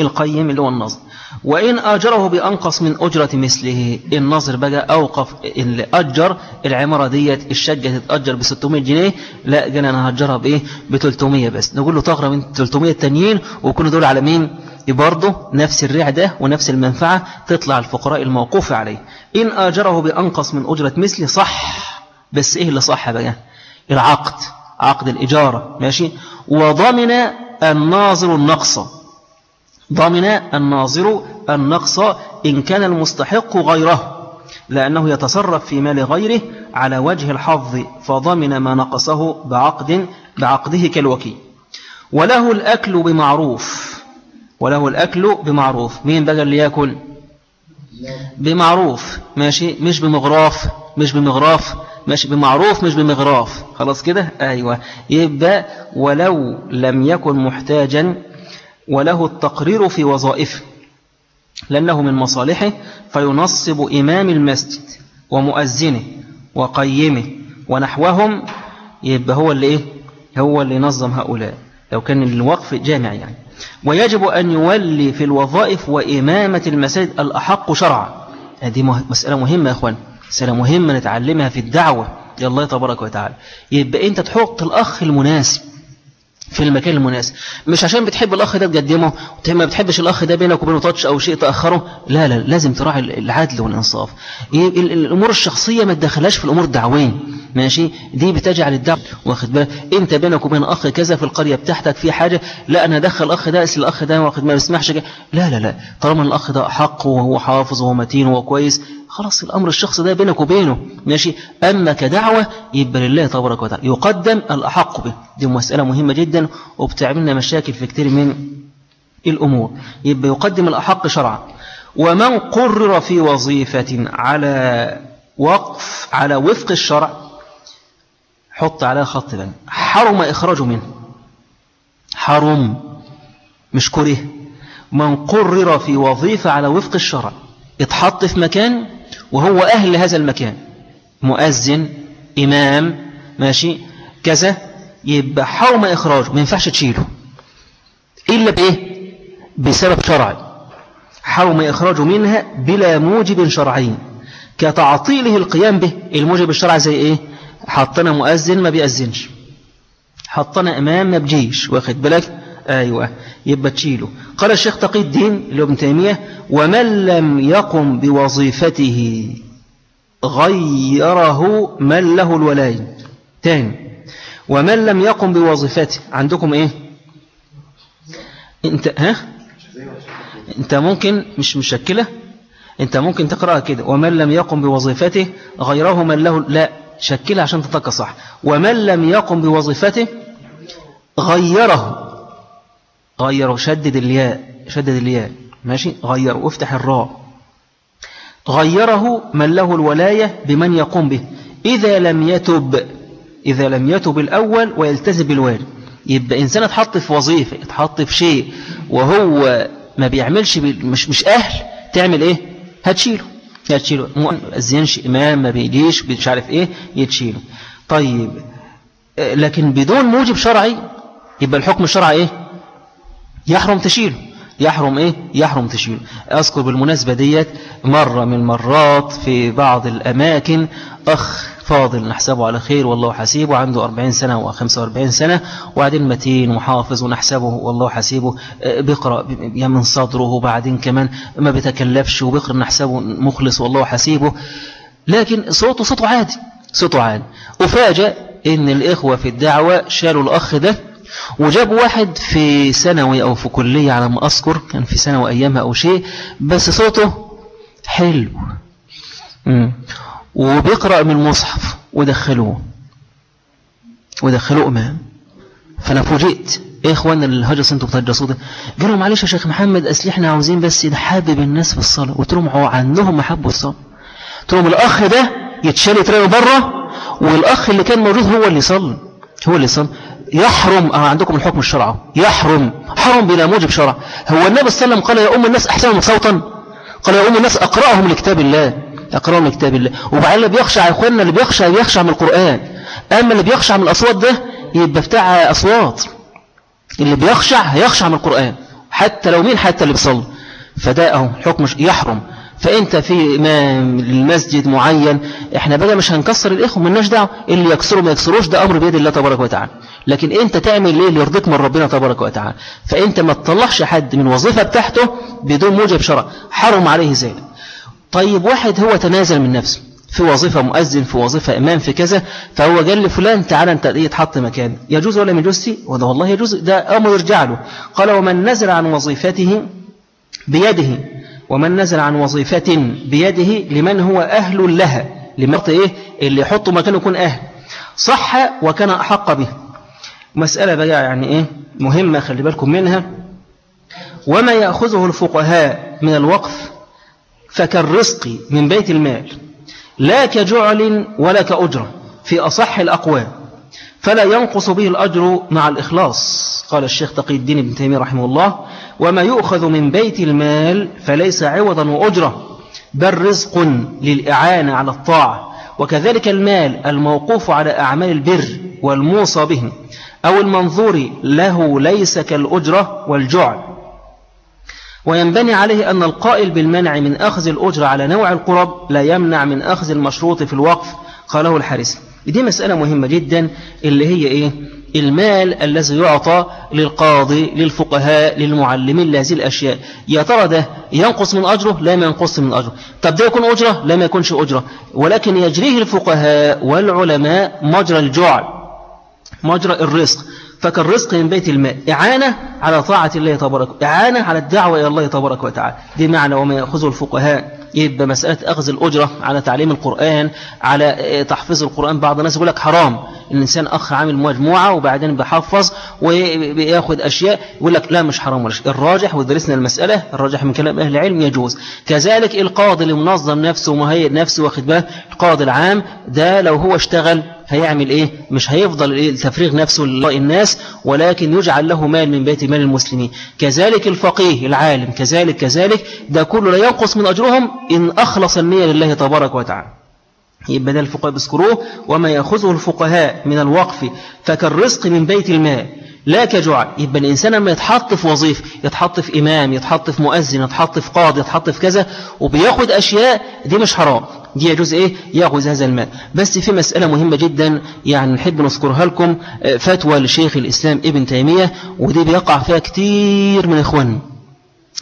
القيم اللي هو الناظر. وإن أجره بأنقص من أجرة مثله الناظر بقى أوقف اللي أجر العمارة ديت الشقة تتأجر ب 600 جنيه لا قال أنا هأجرها بإيه؟ ب 300 بس. نقول له تغرى من 300 التانيين ويكونوا دول على مين؟ برضه نفس الريع ده ونفس المنفعة تطلع الفقراء الموقوف عليه. إن أجره بأنقص من أجرة مثله صح بس إيه اللي صح بقى؟ العقد عقد الإجارة ماشي؟ وضمن الناظر النقص. ضمن الناظر النقص إن كان المستحق غيره لأنه يتصرف في مال غيره على وجه الحظ فضمن ما نقصه بعقد بعقده كالوكيل. وله الأكل بمعروف. وله الأكل بمعروف. مين بقى اللي يأكل؟ بمعروف. ماشي؟ مش بمغراف. مش بمغراف. ماشي؟ بمعروف مش بمغراف. خلاص كده؟ أيوة. يبقى ولو لم يكن محتاجا وله التقرير في وظائفه لأنه من مصالحه فينصب إمام المسجد ومؤذنه وقيمه ونحوهم يبقى هو اللي إيه؟ هو اللي نظم هؤلاء. لو كان الوقف جامعي يعني. ويجب أن يولي في الوظائف وإمامة المساجد الأحق شرعا. هذه مسألة مهمة يا أخوان. مسألة مهمة نتعلمها في الدعوة الله تبارك وتعالى. يبقى أنت تحط الأخ المناسب في المكان المناسب. مش عشان بتحب الأخ ده تقدمه ما بتحبش الأخ ده بينك وبينه تاتش أو شيء تأخره. لا لا لازم تراعي العدل والإنصاف. الأمور الشخصية ما تدخلهاش في الأمور الدعوية. ماشي؟ دي بتجعل الدعوة واخد بالك؟ انت بينك وبين أخ كذا في القرية بتاعتك في حاجة؟ لا أنا ادخل الأخ ده اسال الأخ ده واخد ما بيسمحش لا لا لا. طالما الأخ ده حق وهو حافظ وهو متين وهو كويس خلاص الأمر الشخصي ده بينك وبينه. ماشي؟ أما كدعوة يبقى لله تبارك وتعالى. يقدم الأحق به. دي مسألة مهمة جدا وبتعملنا مشاكل في كثير من الأمور. يبقى يقدم الأحق شرعا. ومن قرر في وظيفة على وقف على وفق الشرع حط عليها خط بقى حرم إخراجه منه حرم. مش كره. من قرر في وظيفة على وفق الشرع. اتحط في مكان وهو أهل هذا المكان. مؤذن إمام ماشي كذا. يبقى حرم إخراجه. ما ينفعش تشيله. إلا بإيه؟ بسبب شرعي. حرم إخراجه منها بلا موجب شرعي. كتعطيله القيام به. الموجب الشرعي زي إيه؟ حطنا مؤذن ما بيأذنش. حطنا إمام ما بجيش. واخد بالك؟ أيوة. يبقى تشيله. قال الشيخ تقي الدين لابن تيمية ومن لم يقم بوظيفته غيره من له الولاية. تاني. ومن لم يقم بوظيفته عندكم إيه؟ انت ها؟ انت ممكن مش مشكلة. انت ممكن تقرأ كده. ومن لم يقم بوظيفته غيره من له لا. شكلها عشان تطلق صح. ومن لم يقم بوظيفته غيره. غيره. شدد الياء. شدد الياء. ماشي؟ غيره. وافتح الراء. غيره من له الولاية بمن يقوم به. إذا لم يتب. إذا لم يتب الأول ويلتزم بالوالي يبقى إنسان اتحط في وظيفة اتحط في شيء وهو ما بيعملش مش مش أهل تعمل إيه؟ هتشيله. يتشيله مؤذنش إمام ما بيجيش مش عارف إيه يتشيله طيب لكن بدون موجب شرعي يبقى الحكم الشرعي إيه؟ يحرم تشيله يحرم إيه؟ يحرم تشيله أذكر بالمناسبة ديت مرة من المرات في بعض الأماكن أخ فاضل نحسبه على خير والله حسيبه. عنده 40 سنة و45 سنة. وبعدين متين وحافظ ونحسبه والله حسيبه. آه، بيقرأ من صدره وبعدين كمان ما بيتكلفش وبيقرأ نحسبه مخلص والله حسيبه. لكن صوته صوته عادي صوته عادي. وفاجأ إن الإخوة في الدعوة شالوا الأخ ده وجابوا واحد في ثانوي أو في كلية على ما أذكر كان في ثانوي أيامها أو شيء بس صوته حلو. وبيقرأ من المصحف. ودخلوه. ودخلوه أمام فأنا فوجئت. إيه إخواننا الهجس أنتوا بتهجسوا ده قالوا معلش يا شيخ محمد أصل إحنا عاوزين بس نحبب الناس في الصلاة. قلت لهم هو عنهم محبوا الصلاة. قلت لهم الأخ ده يتشال يترمي بره والأخ اللي كان موجود هو اللي صلى. هو اللي صلى. يحرم أه عندكم الحكم الشرعي. يحرم. حرم بلا موجب شرع هو النبي صلى الله عليه وسلم قال يا أم الناس أحسنهم صوتا. قال يا أم الناس أقرأهم لكتاب الله. يقرأون من كتاب الله. وبعدين اللي بيخشع يا اخوانا اللي بيخشع بيخشع من القرآن. أما اللي بيخشع من الأصوات ده يبقى بتاع أصوات. اللي بيخشع هيخشع من القرآن. حتى لو مين؟ حتى اللي بيصلي. فده اهو حكم يحرم. فإنت في إمام المسجد معين إحنا بقى مش هنكسر الإخوة مالناش دعوة. اللي يكسروا ما يكسروش ده أمر بيد الله تبارك وتعالى. لكن أنت تعمل ليه اللي يرضيك من ربنا تبارك وتعالى؟ فأنت ما تطلعش حد من وظيفة بتاعته بدون موجب شرع. حرم عليه ذلك. طيب واحد هو تنازل من نفسه في وظيفة مؤذن في وظيفة إمام في كذا فهو قال لفلان تعالى أنت إيه تحط مكان يجوز ولا يجوز؟ وده والله يجوز. ده أمر يرجع له. قال ومن نزل عن وظيفته بيده ومن نزل عن وظيفة بيده لمن هو أهل لها لمن إيه؟ اللي يحطه مكانه يكون أهل. صح وكان أحق به. مسألة بقى يعني إيه؟ مهمة خلي بالكم منها. وما يأخذه الفقهاء من الوقف فكالرزق من بيت المال. لا كجعل ولا كأجرة في أصح الأقوال. فلا ينقص به الأجر مع الإخلاص قال الشيخ تقي الدين بن تيمية رحمه الله. وما يؤخذ من بيت المال فليس عوضا وأجرة بل رزق للإعانة على الطاعة. وكذلك المال الموقوف على أعمال البر والموصى به أو المنظور له ليس كالأجرة والجعل. وينبني عليه أن القائل بالمنع من أخذ الأجرة على نوع القرب لا يمنع من أخذ المشروط في الوقف قاله الحارس. دي مسألة مهمة جدا اللي هي إيه؟ المال الذي يعطى للقاضي للفقهاء للمعلمين لهذه الأشياء. يا ترى ده ينقص من أجره؟ لا ما ينقص من أجره. طب ده يكون أجرة؟ لا ما يكونش أجرة. ولكن يجريه الفقهاء والعلماء مجرى الجعل مجرى الرزق. فكالرزق من بيت الماء إعانة على طاعة الله تبارك إعانة على الدعوة إلى الله تبارك وتعالى. دي معنى وما يأخذه الفقهاء يبقى مسألة أخذ الأجرة على تعليم القرآن على تحفيظ القرآن. بعض الناس يقول لك حرام. الإنسان أخ عامل مجموعة وبعدين بيحفظ ويأخذ أشياء يقول لك لا مش حرام ولا شيء. الراجح ودرسنا المسألة الراجح من كلام أهل العلم يجوز. كذلك القاضي اللي منظم نفسه ومهيئ نفسه واخد بالك القاضي العام ده لو هو اشتغل هيعمل إيه؟ مش هيفضل إيه؟ تفريغ نفسه للناس ولكن يجعل له مال من بيت مال المسلمين. كذلك الفقيه العالم كذلك كذلك ده كله لا ينقص من أجرهم إن أخلص النية لله تبارك وتعالى. يبقى ده الفقهاء بيذكروه وما يأخذه الفقهاء من الوقف فكالرزق من بيت المال. لا كجوع يبقى الإنسان لما يتحط في وظيفة يتحط في إمام يتحط في مؤذن يتحط في قاضي يتحط في كذا وبياخد أشياء دي مش حرام. دي يجوز إيه؟ يأخذ هذا المال بس في مسألة مهمة جدا يعني نحب نذكرها لكم فتوى لشيخ الإسلام ابن تيمية ودي بيقع فيها كتير من إخواننا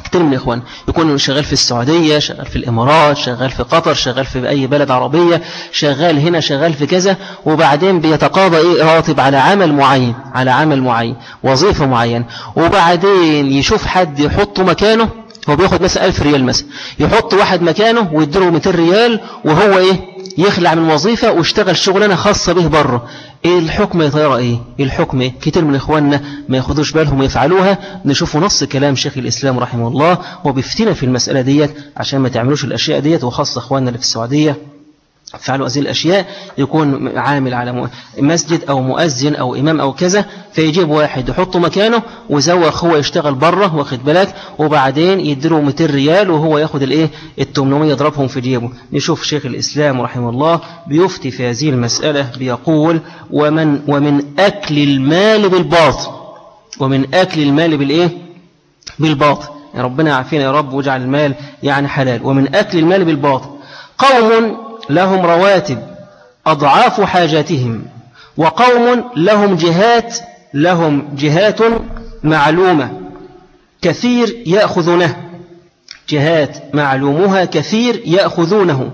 كتير من الإخوان يكون شغال في السعودية شغال في الإمارات شغال في قطر شغال في أي بلد عربية شغال هنا شغال في كذا وبعدين بيتقاضى إيه؟ راتب على عمل معين على عمل معين وظيفة معين وبعدين يشوف حد يحطه مكانه هو بياخد مثلا 1000 ريال مثلا يحط واحد مكانه ويديله 200 ريال وهو إيه؟ يخلع من وظيفة واشتغل شغلانة خاصة به بره. إيه الحكم يا ترى إيه؟ الحكم؟ إيه؟ كتير من إخواننا ما ياخدوش بالهم ويفعلوها. نشوفوا نص كلام شيخ الإسلام رحمه الله وبيفتنا في المسألة ديت عشان ما تعملوش الأشياء ديت وخاصة إخواننا اللي في السعودية. فعلوا هذه الأشياء يكون عامل على مسجد أو مؤذن أو إمام أو كذا فيجيب واحد يحطه مكانه وزوخ هو يشتغل بره واخد بالك وبعدين يديله 200 ريال وهو ياخد الإيه؟ ال 800 يضربهم في جيبه. نشوف شيخ الإسلام رحمه الله بيفتي في هذه المسألة بيقول ومن ومن أكل المال بالباطل ومن أكل المال بالإيه؟ بالباطل. يا ربنا يعافينا يا رب واجعل المال يعني حلال. ومن أكل المال بالباطل قوم لهم رواتب أضعاف حاجاتهم وقوم لهم جهات لهم جهات معلومة كثير يأخذونه. جهات معلومها كثير يأخذونه.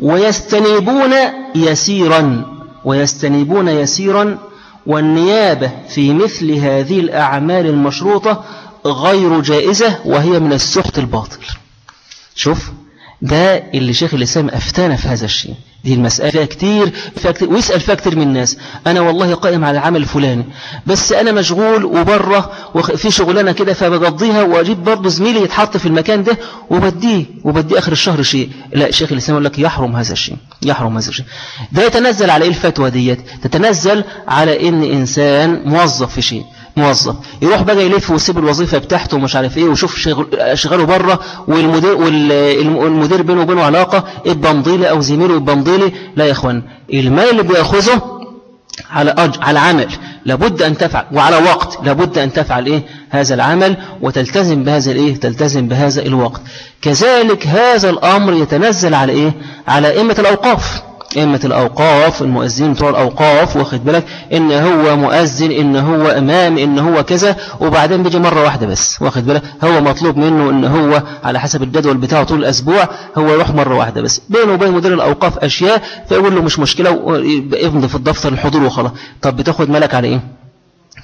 ويستنيبون يسيرا ويستنيبون يسيرا والنيابة في مثل هذه الأعمال المشروطة غير جائزة وهي من السحت الباطل. شوف ده اللي شيخ الإسلام أفتانا في هذا الشيء. دي المسألة فيها كتير, فيها كتير ويسأل فيها كتير من الناس. أنا والله قائم على العمل الفلاني بس أنا مشغول وبره وفي شغلانة كده فبقضيها وأجيب برضه زميلي يتحط في المكان ده وبديه وبديه آخر الشهر شيء. لا شيخ الإسلام يقول لك يحرم هذا الشيء يحرم هذا الشيء. ده يتنزل على إيه الفتوى ديت؟ تتنزل على إن إنسان موظف في شيء. موظف. يروح بقى يلف ويسيب الوظيفة بتاعته ومش عارف إيه ويشوف شغله بره والمدير والمدير بينه وبينه علاقة البمضيلي أو زميله البمضيلي لا يا إخوان المال اللي بيأخذه على أج... على عمل لابد أن تفعل وعلى وقت. لابد أن تفعل إيه؟ هذا العمل وتلتزم بهذا الإيه؟ تلتزم بهذا الوقت. كذلك هذا الأمر يتنزل على إيه؟ على أئمة الأوقاف. أئمة الأوقاف المؤذنين بتوع الأوقاف واخد بالك؟ إن هو مؤذن إن هو إمام إن هو كذا وبعدين بيجي مرة واحدة بس واخد بالك؟ هو مطلوب منه إن هو على حسب الجدول بتاعه طول الأسبوع هو يروح مرة واحدة بس. بينه وبين مدير الأوقاف أشياء فيقول له مش مشكلة ابن في الدفتر الحضور وخلاص. طب بتاخد ملك على إيه؟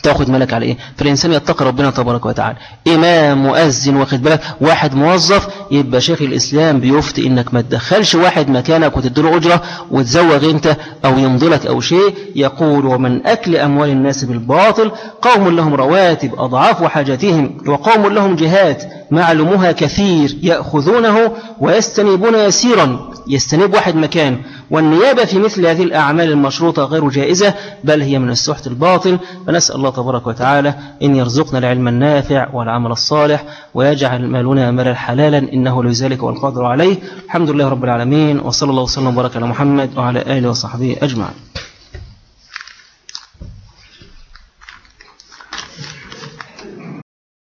تاخد ملك على إيه؟ فالإنسان يتقي ربنا تبارك وتعالى. إمام مؤذن واخد بالك؟ واحد موظف يبقى شيخ الإسلام بيفتي إنك ما تدخلش واحد مكانك وتديله أجرة وتزوغ أنت أو يمضلك أو شيء. يقول ومن أكل أموال الناس بالباطل قوم لهم رواتب أضعاف حاجاتهم وقوم لهم جهات معلومها كثير يأخذونه ويستنيبون يسيرا. يستنيب واحد مكان. والنيابة في مثل هذه الأعمال المشروطة غير جائزة بل هي من السحت الباطل. فنسأل الله تبارك وتعالى أن يرزقنا العلم النافع والعمل الصالح ويجعل مالنا مالا حلالا إنه لذلك والقادر عليه. الحمد لله رب العالمين وصلى الله وسلم وبارك على محمد وعلى آله وصحبه أجمعين.